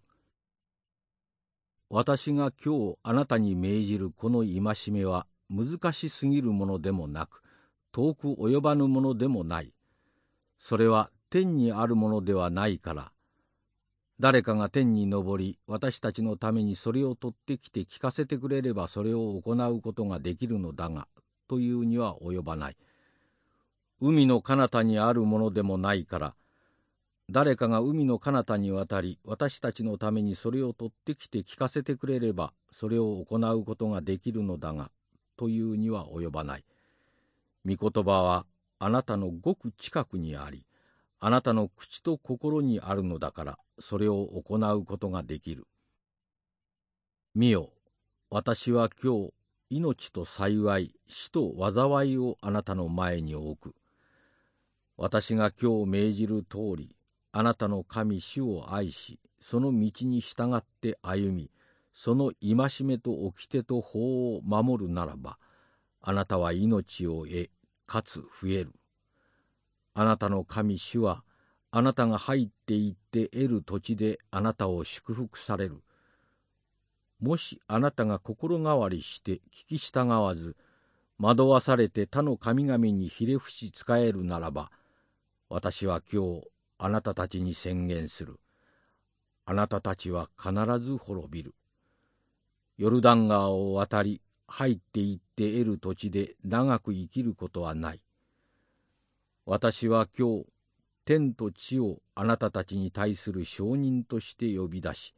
私が今日あなたに命じるこの戒めは難しすぎるものでもなく遠く及ばぬものでもない。それは天にあるものではないから誰かが天に昇り私たちのためにそれを取ってきて聞かせてくれればそれを行うことができるのだがというには及ばない。海の彼方にあるものでもないから誰かが海の彼方に渡り私たちのためにそれを取ってきて聞かせてくれればそれを行うことができるのだがというには及ばない。御言葉はあなたのごく近くにありあなたの口と心にあるのだからそれを行うことができる。見よ、私は今日、命と幸い、死と災いをあなたの前に置く。私が今日命じる通り、あなたの神主を愛し、その道に従って歩み、その戒めと掟と法を守るならば、あなたは命を得、かつ増える。あなたの神主は、あなたが入っていって得る土地であなたを祝福される。もしあなたが心変わりして聞き従わず、惑わされて他の神々にひれ伏し仕えるならば、私は今日あなたたちに宣言する。あなたたちは必ず滅びる。ヨルダン川を渡り、入っていって得る土地で長く生きることはない。私は今日、天と地をあなたたちに対する証人として呼び出し、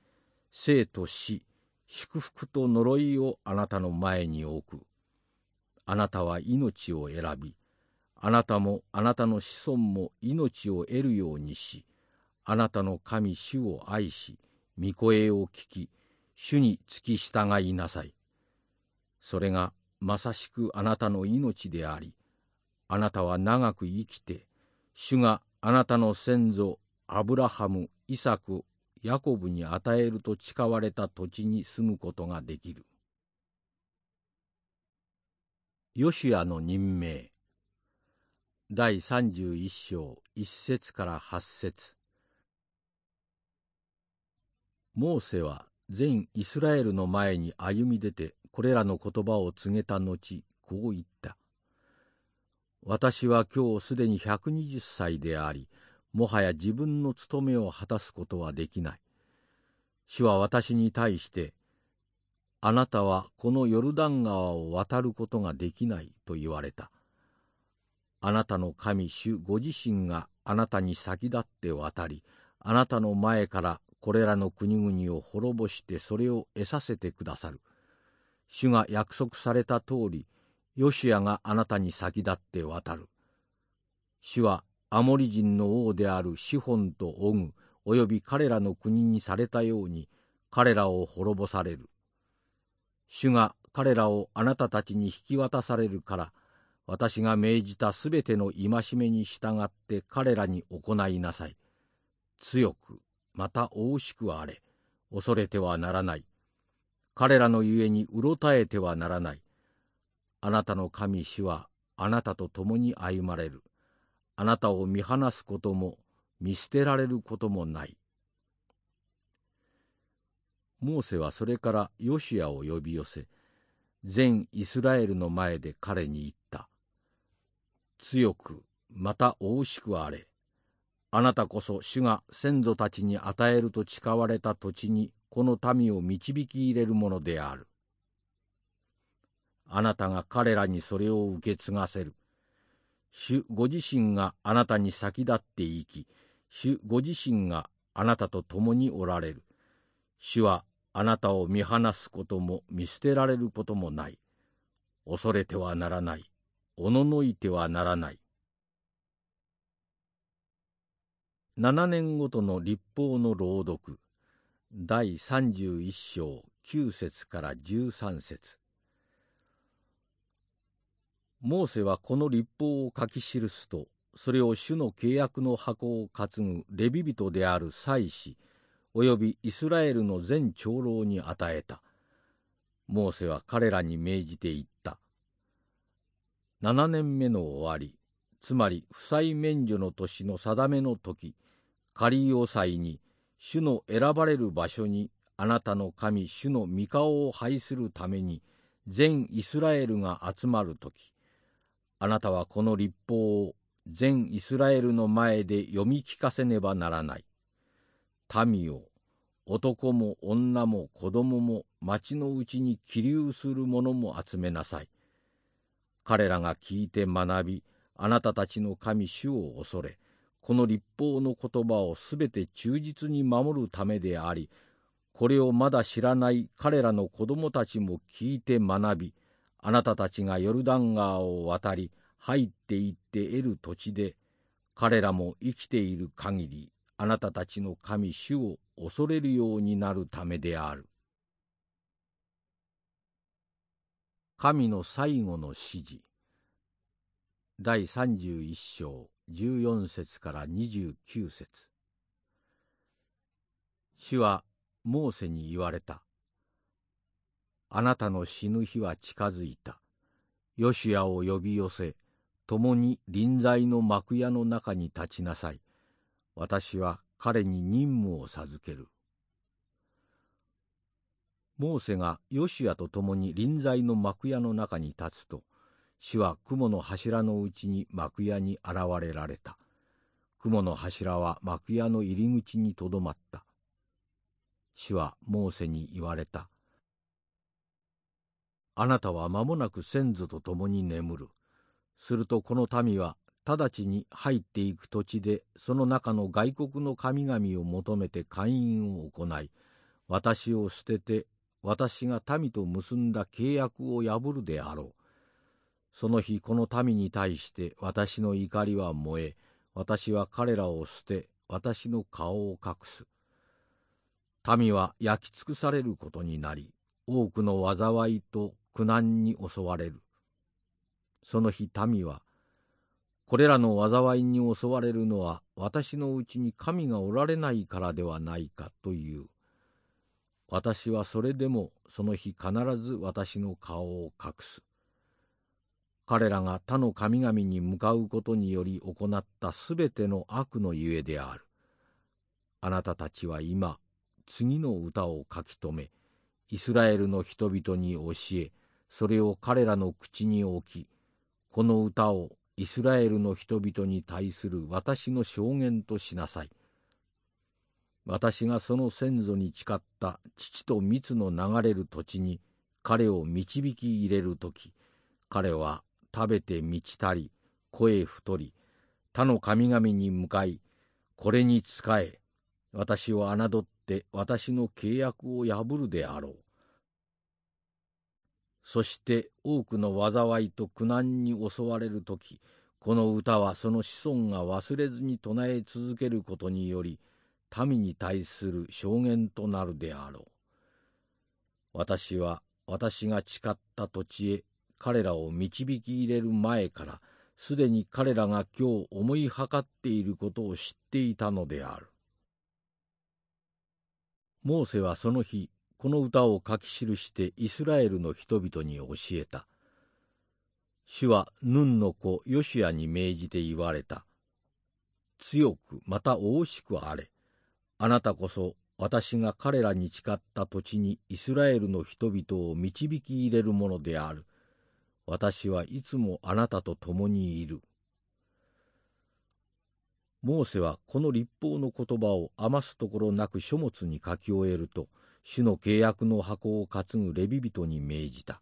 生と死、祝福と呪いをあなたの前に置く。あなたは命を選び、あなたもあなたの子孫も命を得るようにし、あなたの神主を愛し、御声を聞き、主に付き従いなさい。それがまさしくあなたの命であり、あなたは長く生きて、主があなたの先祖アブラハム、イサク、ヤコブに与えると誓われた土地に住むことができる。ヨシアの任命。第31章1節から8節。モーセは全イスラエルの前に歩み出てこれらの言葉を告げた後こう言った。私は今日すでに120歳であり、もはや自分の務めを果たすことはできない。主は私に対して、あなたはこのヨルダン川を渡ることができないと言われた。あなたの神主ご自身があなたに先立って渡り、あなたの前からこれらの国々を滅ぼしてそれを得させてくださる。主が約束された通り、ヨシアがあなたに先立って渡る。主はアモリ人の王であるシホンとオグ、および彼らの国にされたように、彼らを滅ぼされる。主が彼らをあなたたちに引き渡されるから、私が命じたすべての戒めに従って彼らに行いなさい。強く、また大しくあれ。恐れてはならない。彼らのゆえにうろたえてはならない。あなたの神主はあなたと共に歩まれる。あなたを見放すことも見捨てられることもない。モーセはそれからヨシアを呼び寄せ全イスラエルの前で彼に言った強くまた大しくあれあなたこそ主が先祖たちに与えると誓われた土地にこの民を導き入れるものであるあなたが彼らにそれを受け継がせる。主ご自身があなたに先立っていき主ご自身があなたと共におられる。主はあなたを見放すことも見捨てられることもない。恐れてはならない。おののいてはならない。7年ごとの立法の朗読。第31章9節から13節。モーセはこの立法を書き記すとそれを主の契約の箱を担ぐレビ人である祭司およびイスラエルの全長老に与えた。モーセは彼らに命じて言った。7年目の終わりつまり負債免除の年の定めの時仮要塞に主の選ばれる場所にあなたの神主の御顔を拝するために全イスラエルが集まる時。あなたはこの立法を全イスラエルの前で読み聞かせねばならない。民を男も女も子供も町のうちに起立する者も集めなさい。彼らが聞いて学び、あなたたちの神主を恐れ、この立法の言葉をすべて忠実に守るためであり、これをまだ知らない彼らの子供たちも聞いて学び、あなたたちがヨルダン川を渡り、入っていって得る土地で、彼らも生きている限り、あなたたちの神主を恐れるようになるためである。神の最後の指示第31章14節から29節主はモーセに言われた。あなたの死ぬ日は近づいた。ヨシアを呼び寄せ、共に臨在の幕屋の中に立ちなさい。私は彼に任務を授ける。モーセがヨシアと共に臨在の幕屋の中に立つと、主は雲の柱のうちに幕屋に現れられた。雲の柱は幕屋の入り口にとどまった。主はモーセに言われた。あなたは間もなく先祖と共に眠る。するとこの民は直ちに入っていく土地でその中の外国の神々を求めて会員を行い私を捨てて私が民と結んだ契約を破るであろう。その日この民に対して私の怒りは燃え、私は彼らを捨て、私の顔を隠す。民は焼き尽くされることになり、多くの災いと苦難に襲われる。その日民は、これらの災いに襲われるのは私のうちに神がおられないからではないかという。私はそれでもその日必ず私の顔を隠す。彼らが他の神々に向かうことにより行ったすべての悪のゆえである。あなたたちは今、次の歌を書き留め、イスラエルの人々に教え、それを彼らの口に置き、この歌をイスラエルの人々に対する私の証言としなさい。私がその先祖に誓った父と蜜の流れる土地に彼を導き入れる時彼は食べて満ちたり声太り他の神々に向かいこれに仕え私を侮って私の契約を破るであろう。そして多くの災いと苦難に襲われる時この歌はその子孫が忘れずに唱え続けることにより民に対する証言となるであろう。私は私が誓った土地へ彼らを導き入れる前からすでに彼らが今日思いはかっていることを知っていたのである。モーセはその日この歌を書き記してイスラエルの人々に教えた。主はヌンの子ヨシアに命じて言われた。強くまた大しくあれ。あなたこそ私が彼らに誓った土地にイスラエルの人々を導き入れるものである。私はいつもあなたと共にいる。モーセはこの立法の言葉を余すところなく書物に書き終えると、主の契約の箱を担ぐレビ人に命じた。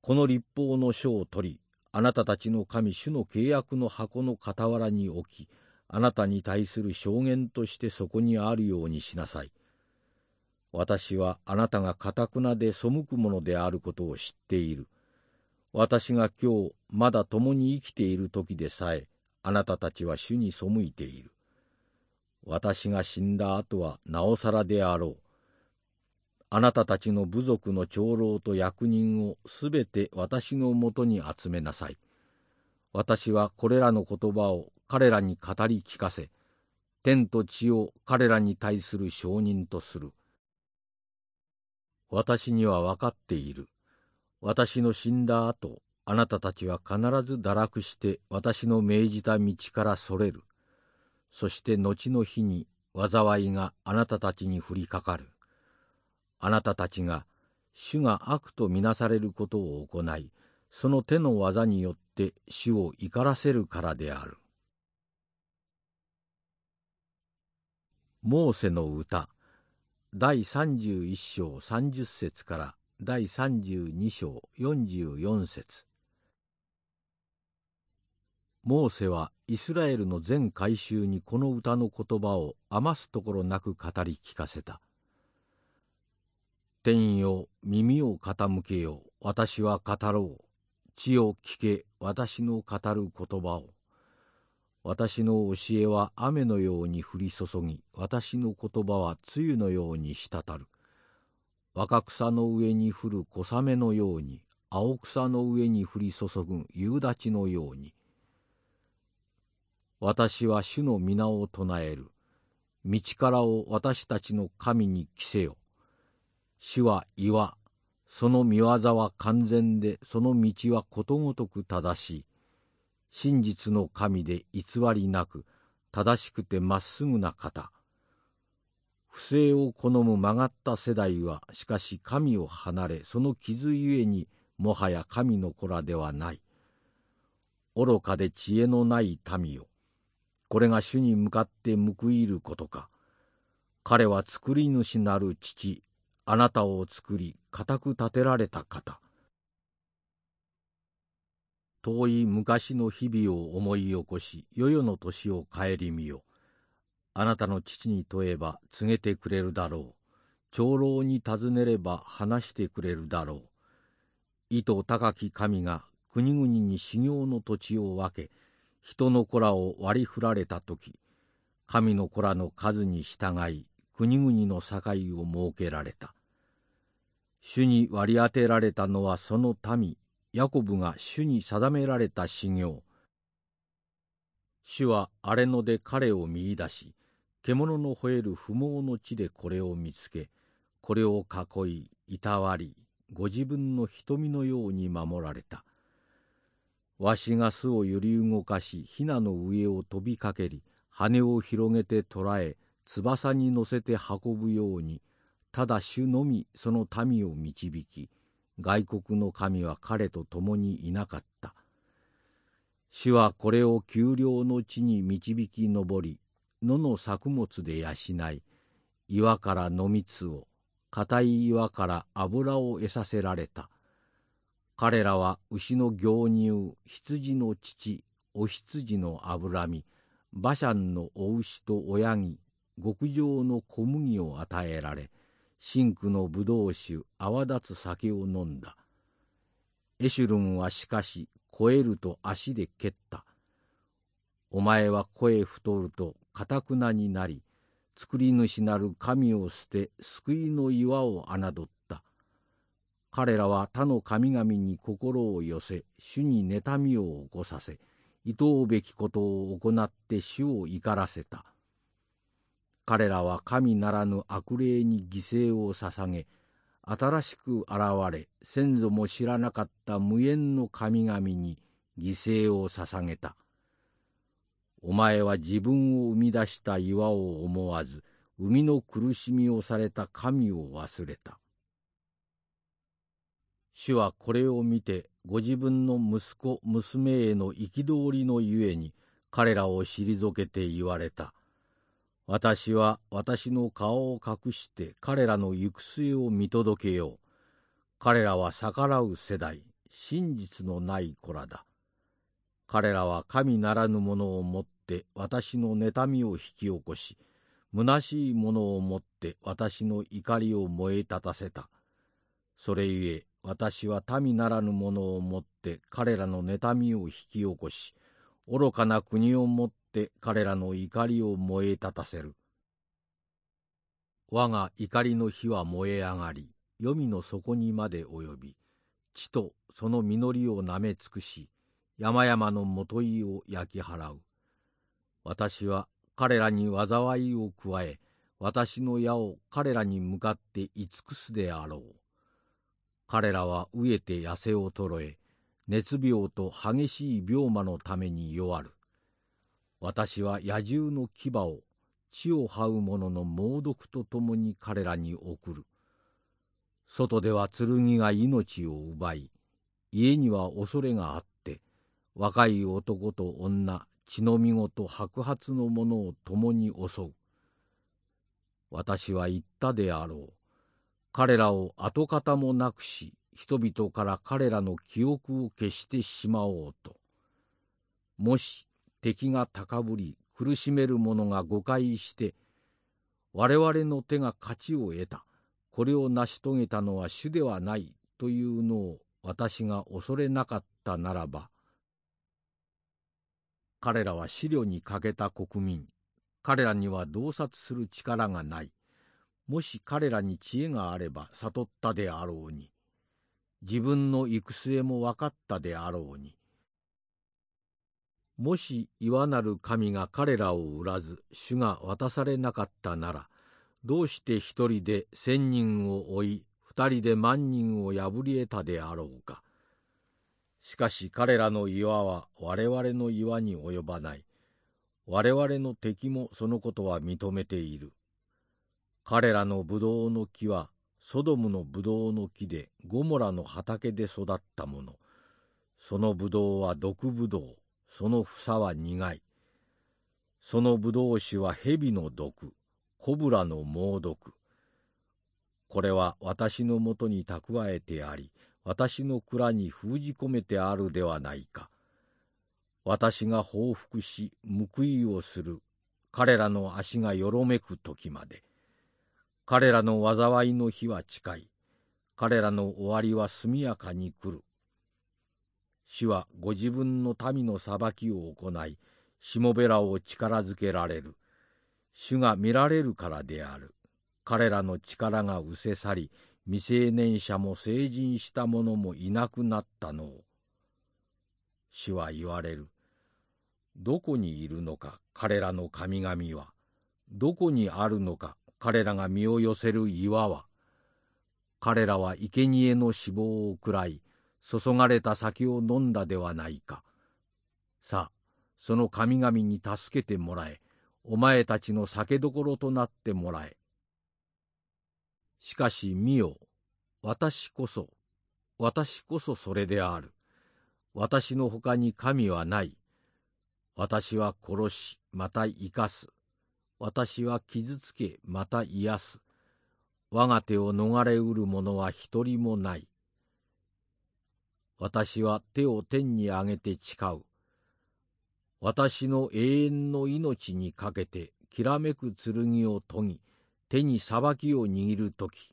この立法の書を取り、あなたたちの神主の契約の箱の傍らに置き、あなたに対する証言としてそこにあるようにしなさい。私はあなたがかたくなで背くものであることを知っている。私が今日まだ共に生きている時でさえ、あなたたちは主に背いている。私が死んだ後はなおさらであろう。あなたたちの部族の長老と役人をすべて私のもとに集めなさい。私はこれらの言葉を彼らに語り聞かせ、天と地を彼らに対する証人とする。私には分かっている。私の死んだ後、あなたたちは必ず堕落して私の命じた道からそれる。そして後の日に災いがあなたたちに降りかかる。あなたたちが主が悪とみなされることを行い、その手の技によって主を怒らせるからである。モーセの歌第31章30節から第32章44節モーセはイスラエルの全改宗にこの歌の言葉を余すところなく語り聞かせた。天よ耳を傾けよ私は語ろう。地を聞け私の語る言葉を。私の教えは雨のように降り注ぎ、私の言葉は梅雨のように滴る。若草の上に降る小雨のように、青草の上に降り注ぐ夕立のように。私は主の皆を唱える。道からを私たちの神に着せよ。主は岩。その見業は完全で、その道はことごとく正しい。真実の神で偽りなく、正しくてまっすぐな方。不正を好む曲がった世代は、しかし神を離れ、その傷ゆえに、もはや神の子らではない。愚かで知恵のない民よ。これが主に向かって報いることか。彼は作り主なる父、あなたを作り、固く立てられた方。遠い昔の日々を思い起こし、世々の年を顧みよ。あなたの父に問えば告げてくれるだろう。長老に尋ねれば話してくれるだろう。意図高き神が国々に修行の土地を分け、人の子らを割り振られた時神の子らの数に従い国々の境を設けられた。主に割り当てられたのはその民ヤコブが主に定められた修行。主は荒れ野で彼を見出し獣の吠える不毛の地でこれを見つけこれを囲いいたわりご自分の瞳のように守られた。わしが巣を揺り動かしひなの上を飛びかけり羽を広げて捕らえ翼に乗せて運ぶようにただ主のみその民を導き外国の神は彼と共にいなかった。主はこれを丘陵の地に導き上り野の作物で養い岩から野蜜を硬い岩から油を得させられた。彼らは牛の牛乳、羊の乳、お羊の脂身、馬車のお牛と親木、極上の小麦を与えられ、真紅の葡萄酒、泡立つ酒を飲んだ。エシュルンはしかし、超えると足で蹴った。お前は声太ると、かたくなになり、作り主なる神を捨て、救いの岩を侮った。彼らは他の神々に心を寄せ、主に妬みを起こさせ、厭うべきことを行って主を怒らせた。彼らは神ならぬ悪霊に犠牲を捧げ、新しく現れ、先祖も知らなかった無縁の神々に犠牲を捧げた。お前は自分を生み出した岩を思わず、生みの苦しみをされた神を忘れた。主はこれを見てご自分の息子娘への憤りのゆえに彼らを退けて言われた。私は私の顔を隠して彼らの行く末を見届けよう。彼らは逆らう世代、真実のない子らだ。彼らは神ならぬものをもって私の妬みを引き起こし、虚しいものをもって私の怒りを燃え立たせた。それゆえ私は民ならぬものをもって彼らの妬みを引き起こし、愚かな国をもって彼らの怒りを燃え立たせる。我が怒りの火は燃え上がり、黄泉の底にまで及び、地とその実りをなめ尽くし、山々のもといを焼き払う。私は彼らに災いを加え、私の矢を彼らに向かってい尽くすであろう。彼らは飢えて痩せ衰え、熱病と激しい病魔のために弱る。私は野獣の牙を地を這う者の猛毒とともに彼らに送る。外では剣が命を奪い、家には恐れがあって、若い男と女、血のみごと白髪の者を共に襲う。私は言ったであろう。彼らを跡形もなくし、人々から彼らの記憶を消してしまおうと。もし敵が高ぶり苦しめる者が誤解して、我々の手が勝ちを得た。これを成し遂げたのは主ではないというのを私が恐れなかったならば、彼らは資料に欠けた国民、彼らには洞察する力がない。もし彼らに知恵があれば悟ったであろうに、自分の行く末も分かったであろうに、もし岩なる神が彼らを売らず主が渡されなかったならどうして一人で千人を追い二人で万人を破り得たであろうか。しかし彼らの岩は我々の岩に及ばない。我々の敵もそのことは認めている。彼らのブドウの木はソドムのブドウの木でゴモラの畑で育ったもの。そのブドウは毒ブドウ、その房は苦い。そのブドウ酒は蛇の毒。コブラの猛毒。これは私のもとに蓄えてあり、私の蔵に封じ込めてあるではないか。私が報復し報いをする彼らの足がよろめく時まで。彼らの災いの日は近い。彼らの終わりは速やかに来る。主はご自分の民の裁きを行い、しもべらを力づけられる。主が見られるからである。彼らの力が失せ去り、未成年者も成人した者もいなくなったのを。主は言われる。どこにいるのか、彼らの神々は。どこにあるのか、彼らが身を寄せる岩は。彼らは生贄の死亡を食らい、注がれた酒を飲んだではないか。さあ、その神々に助けてもらえ。お前たちの酒どころとなってもらえ。しかし見よ、私こそ、私こそそれである。私のほかに神はない。私は殺し、また生かす。私は傷つけ、また癒す。我が手を逃れうる者は一人もない。私は手を天に上げて誓う。私の永遠の命にかけてきらめく剣を研ぎ手に裁きを握る時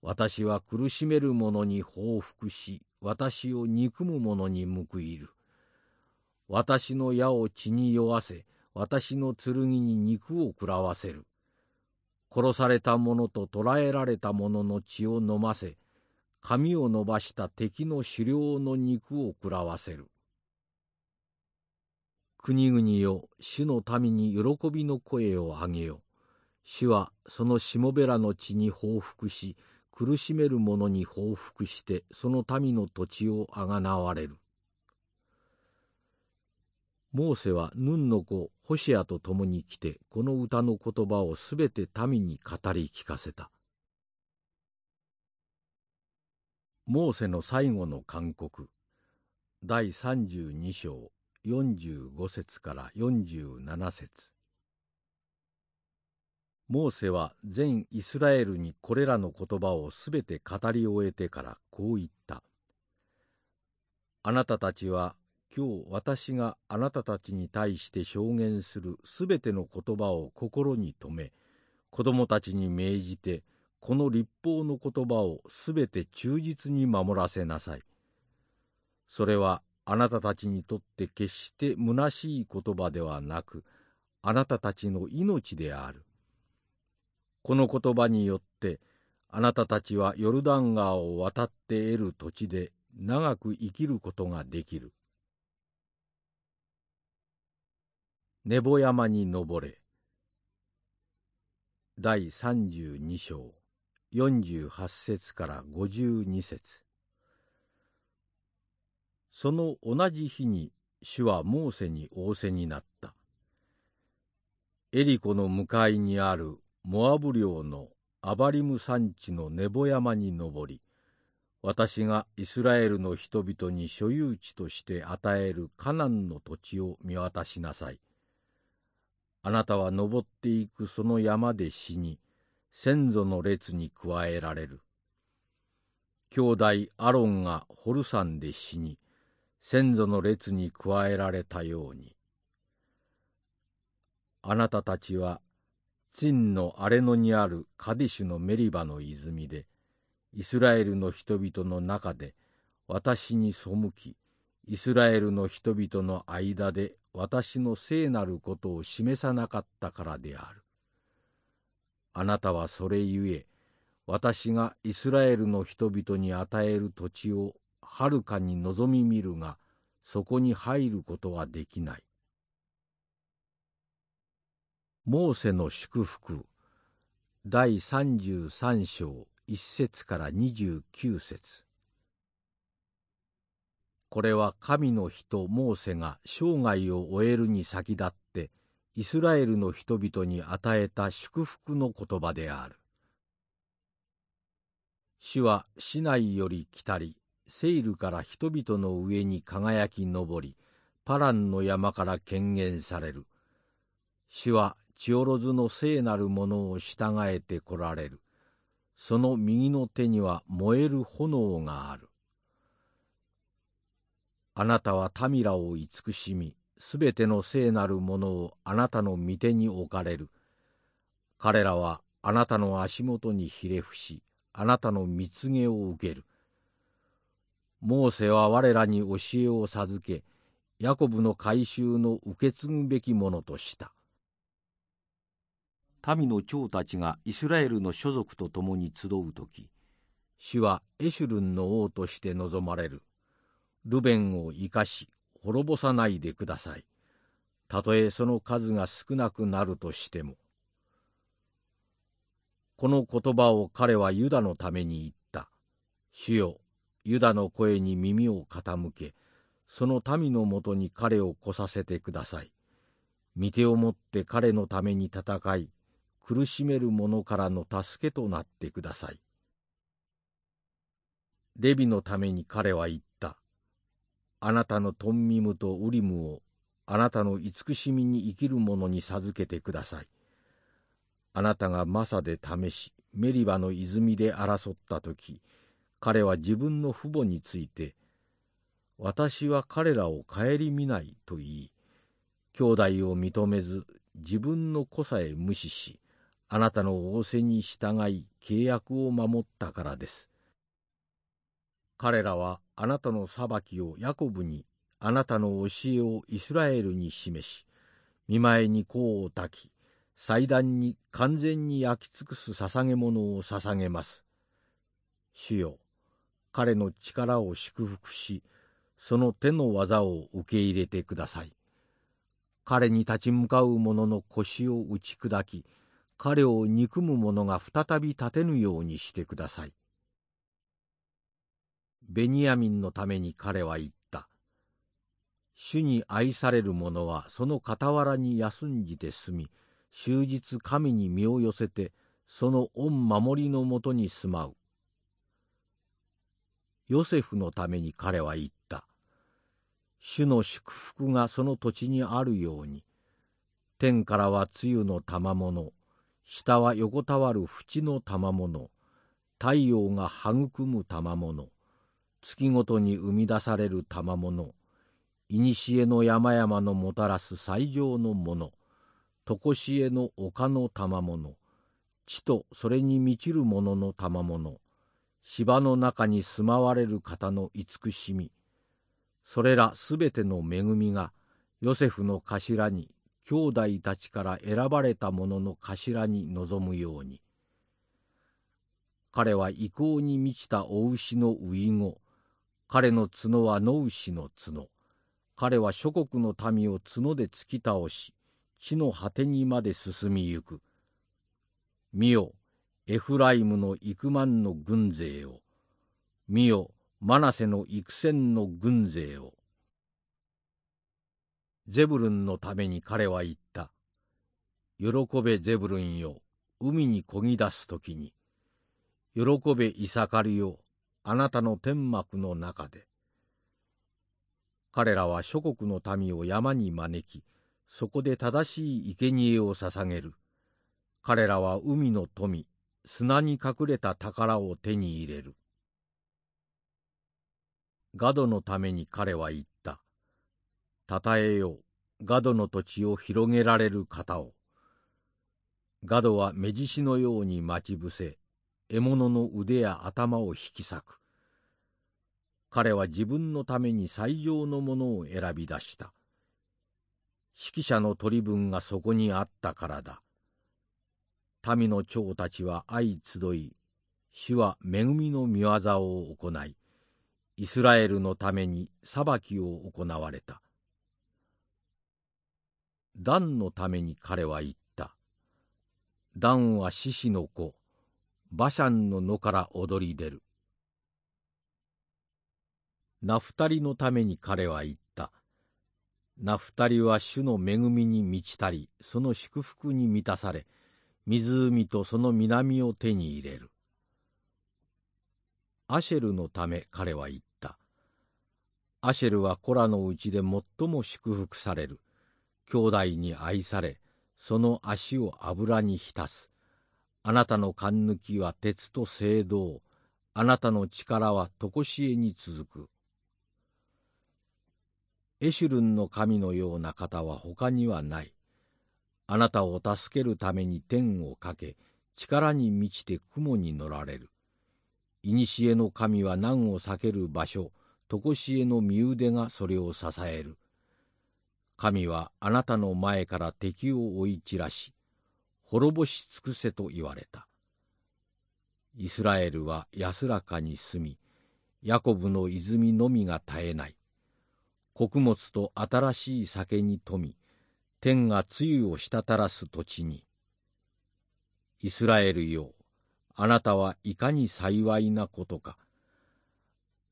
私は苦しめる者に報復し私を憎む者に報いる私の矢を血に酔わせ私の剣に肉を食らわせる。殺された者と捕らえられた者の血を飲ませ髪を伸ばした敵の狩猟の肉を食らわせる。国々よ主の民に喜びの声を上げよ。主はそのしもべらの地に報復し苦しめる者に報復してその民の土地をあがなわれる。モーセはヌンの子ホシアと共に来てこの歌の言葉をすべて民に語り聞かせた。モーセの最後の勧告第32章45節から47節モーセは全イスラエルにこれらの言葉をすべて語り終えてからこう言った。あなたたちは今日私があなたたちに対して証言するすべての言葉を心に留め、子供たちに命じてこの立法の言葉をすべて忠実に守らせなさい。それはあなたたちにとって決して虚しい言葉ではなく、あなたたちの命である。この言葉によって、あなたたちはヨルダン川を渡って得る土地で長く生きることができる。寝坊山に登れ。第32章48節から52節その同じ日に主はモーセに仰せになった。エリコの向かいにあるモアブ領のアバリム山地のネボ山に登り、私がイスラエルの人々に所有地として与えるカナンの土地を見渡しなさい。あなたは登っていくその山で死に、先祖の列に加えられる。兄弟アロンがホル山で死に、先祖の列に加えられたように。あなたたちは、チンの荒れ野にあるカディシュのメリバの泉で、イスラエルの人々の中で私に背き、イスラエルの人々の間で私の聖なることを示さなかったからである。あなたはそれゆえ、私がイスラエルの人々に与える土地をはるかに望み見るが、そこに入ることはできない。モーセの祝福第33章1節から29節これは神の人モーセが生涯を終えるに先立ってイスラエルの人々に与えた祝福の言葉である。主は市内より来たり、セイルから人々の上に輝き昇り、パランの山から権限される。主は千代ずの聖なるものを従えて来られる。その右の手には燃える炎がある。あなたは民らを慈しみ、すべての聖なるものをあなたの御手に置かれる。彼らはあなたの足元にひれ伏し、あなたの蜜毛を受ける。モーセは我らに教えを授け、ヤコブの改宗の受け継ぐべきものとした。民の長たちがイスラエルの所属と共に集う時、主はエシュルンの王として望まれる。ルベンを生かし、滅ぼさないでください。たとえその数が少なくなるとしても。この言葉を彼はユダのために言った。主よ、ユダの声に耳を傾け、その民のもとに彼を来させてください。御手をもって彼のために戦い、苦しめる者からの助けとなってください。レビのために彼は言った。あなたのトンミムとウリムをあなたの慈しみに生きる者に授けてください。あなたがマサで試し、メリバの泉で争った時、彼は自分の父母について、私は彼らを顧みないと言い、兄弟を認めず自分の子さえ無視し、あなたの仰せに従い契約を守ったからです。彼らはあなたの裁きをヤコブに、あなたの教えをイスラエルに示し、見舞いに香を焚き、祭壇に完全に焼き尽くす捧げ物を捧げます。主よ、彼の力を祝福し、その手の技を受け入れてください。彼に立ち向かう者の腰を打ち砕き、彼を憎む者が再び立てぬようにしてください。ベニヤミンのために彼は言った。主に愛される者はその傍らに休んじて住み終日神に身を寄せてその御守りのもとに住まうヨセフのために彼は言った主の祝福がその土地にあるように天からは露の賜物下は横たわる淵の賜物太陽が育む賜物月ごとに生み出される賜物。古の山々のもたらす最上のもの。常しえの丘の賜物。地とそれに満ちるものの賜物。芝の中に住まわれる方の慈しみ。それらすべての恵みがヨセフの頭に兄弟たちから選ばれた者のの頭に望むように。彼は意向に満ちたお牛のウイゴ。彼の角は野牛の角。彼は諸国の民を角で突き倒し地の果てにまで進みゆく。見よエフライムの幾万の軍勢を。見よマナセの幾千の軍勢を。ゼブルンのために彼は言った。喜べゼブルンよ、海にこぎ出すときに。喜べイサカルよ、あなたの天幕の中で。彼らは諸国の民を山に招き、そこで正しい生贄を捧げる。彼らは海の富、砂に隠れた宝を手に入れる。ガドのために彼は言った。たたえよう、ガドの土地を広げられる方を。ガドは目獅子のように待ち伏せ、獲物の腕や頭を引き裂く。彼は自分のために最上のものを選び出した。指揮者の取り分がそこにあったからだ。民の長たちは相集い、主は恵みの御業を行い、イスラエルのために裁きを行われた。ダンのために彼は言った。ダンは獅子の子、バシャンの野から踊り出る。ナフタリのために彼は言った。ナフタリは主の恵みに満ちたり、その祝福に満たされ、湖とその南を手に入れる。アシェルのため彼は言った。アシェルはコラのうちで最も祝福される。兄弟に愛され、その足を油に浸す。あなたの勘抜きは鉄と聖堂。あなたの力は常しえに続く。エシュルンの神のような方は他にはない。あなたを助けるために天をかけ、力に満ちて雲に乗られる。古の神は難を避ける場所、常しえの身腕がそれを支える。神はあなたの前から敵を追い散らし、滅ぼし尽くせと言われた。イスラエルは安らかに住み、ヤコブの泉のみが絶えない。穀物と新しい酒に富み、天が露を滴らす土地に。イスラエルよ、あなたはいかに幸いなことか。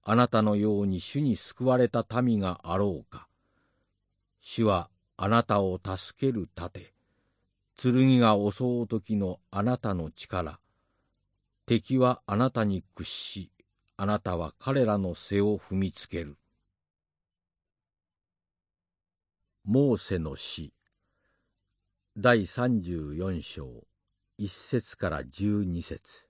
あなたのように主に救われた民があろうか。主はあなたを助ける盾、剣が襲う時のあなたの力、敵はあなたに屈し、あなたは彼らの背を踏みつける。モーセの詩第34章1節から12節。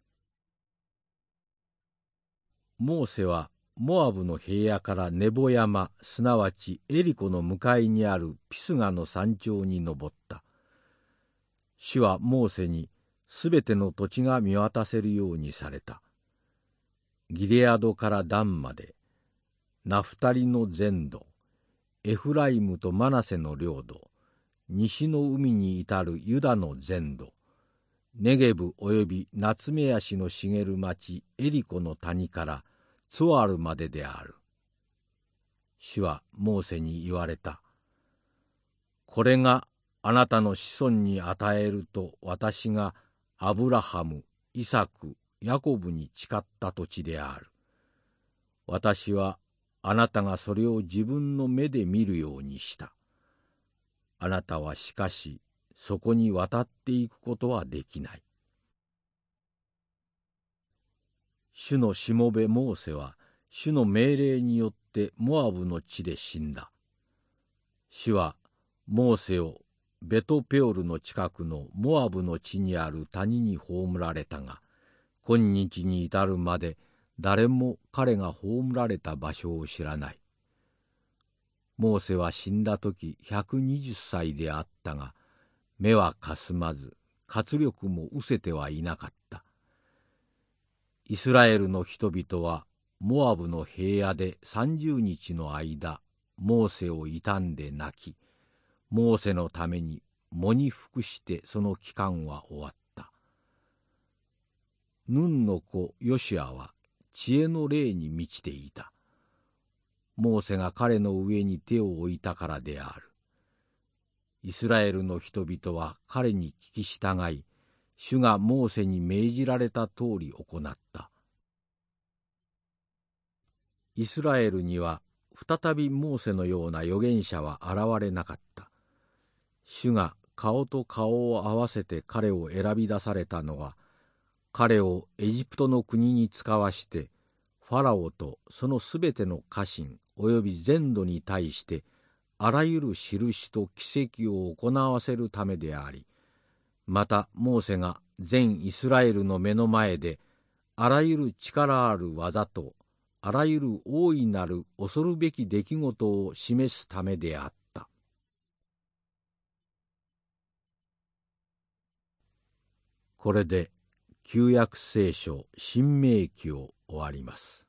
モーセはモアブの平野からネボ山すなわちエリコの向かいにあるピスガの山頂に登った。主はモーセにすべての土地が見渡せるようにされたギレアドからダンまでナフタリの全土エフライムとマナセの領土西の海に至るユダの全土ネゲブおよび夏目足の茂る町エリコの谷からツワルまでである。主はモーセに言われた。これがあなたの子孫に与えると私がアブラハム、イサク、ヤコブに誓った土地である。私はあなたがそれを自分の目で見るようにした。あなたはしかしそこに渡っていくことはできない。主のしもべモーセは主の命令によってモアブの地で死んだ。主はモーセをベトペオルの近くのモアブの地にある谷に葬られたが、今日に至るまで誰も彼が葬られた場所を知らない。モーセは死んだ時120歳であったが、目はかすまず、活力も失せてはいなかった。イスラエルの人々は、モアブの平野で30日の間、モーセを悼んで泣き、モーセのために喪に服してその期間は終わった。ヌンの子ヨシアは知恵の霊に満ちていた。モーセが彼の上に手を置いたからである。イスラエルの人々は彼に聞き従い、主がモーセに命じられた通り行った。イスラエルには再びモーセのような預言者は現れなかった。主が顔と顔を合わせて彼を選び出されたのは、彼をエジプトの国に使わして、ファラオとそのすべての家臣及び全土に対してあらゆる印と奇跡を行わせるためでありまたモーセが全イスラエルの目の前であらゆる力ある技とあらゆる大いなる恐るべき出来事を示すためであった。これで旧約聖書新明記を終わります。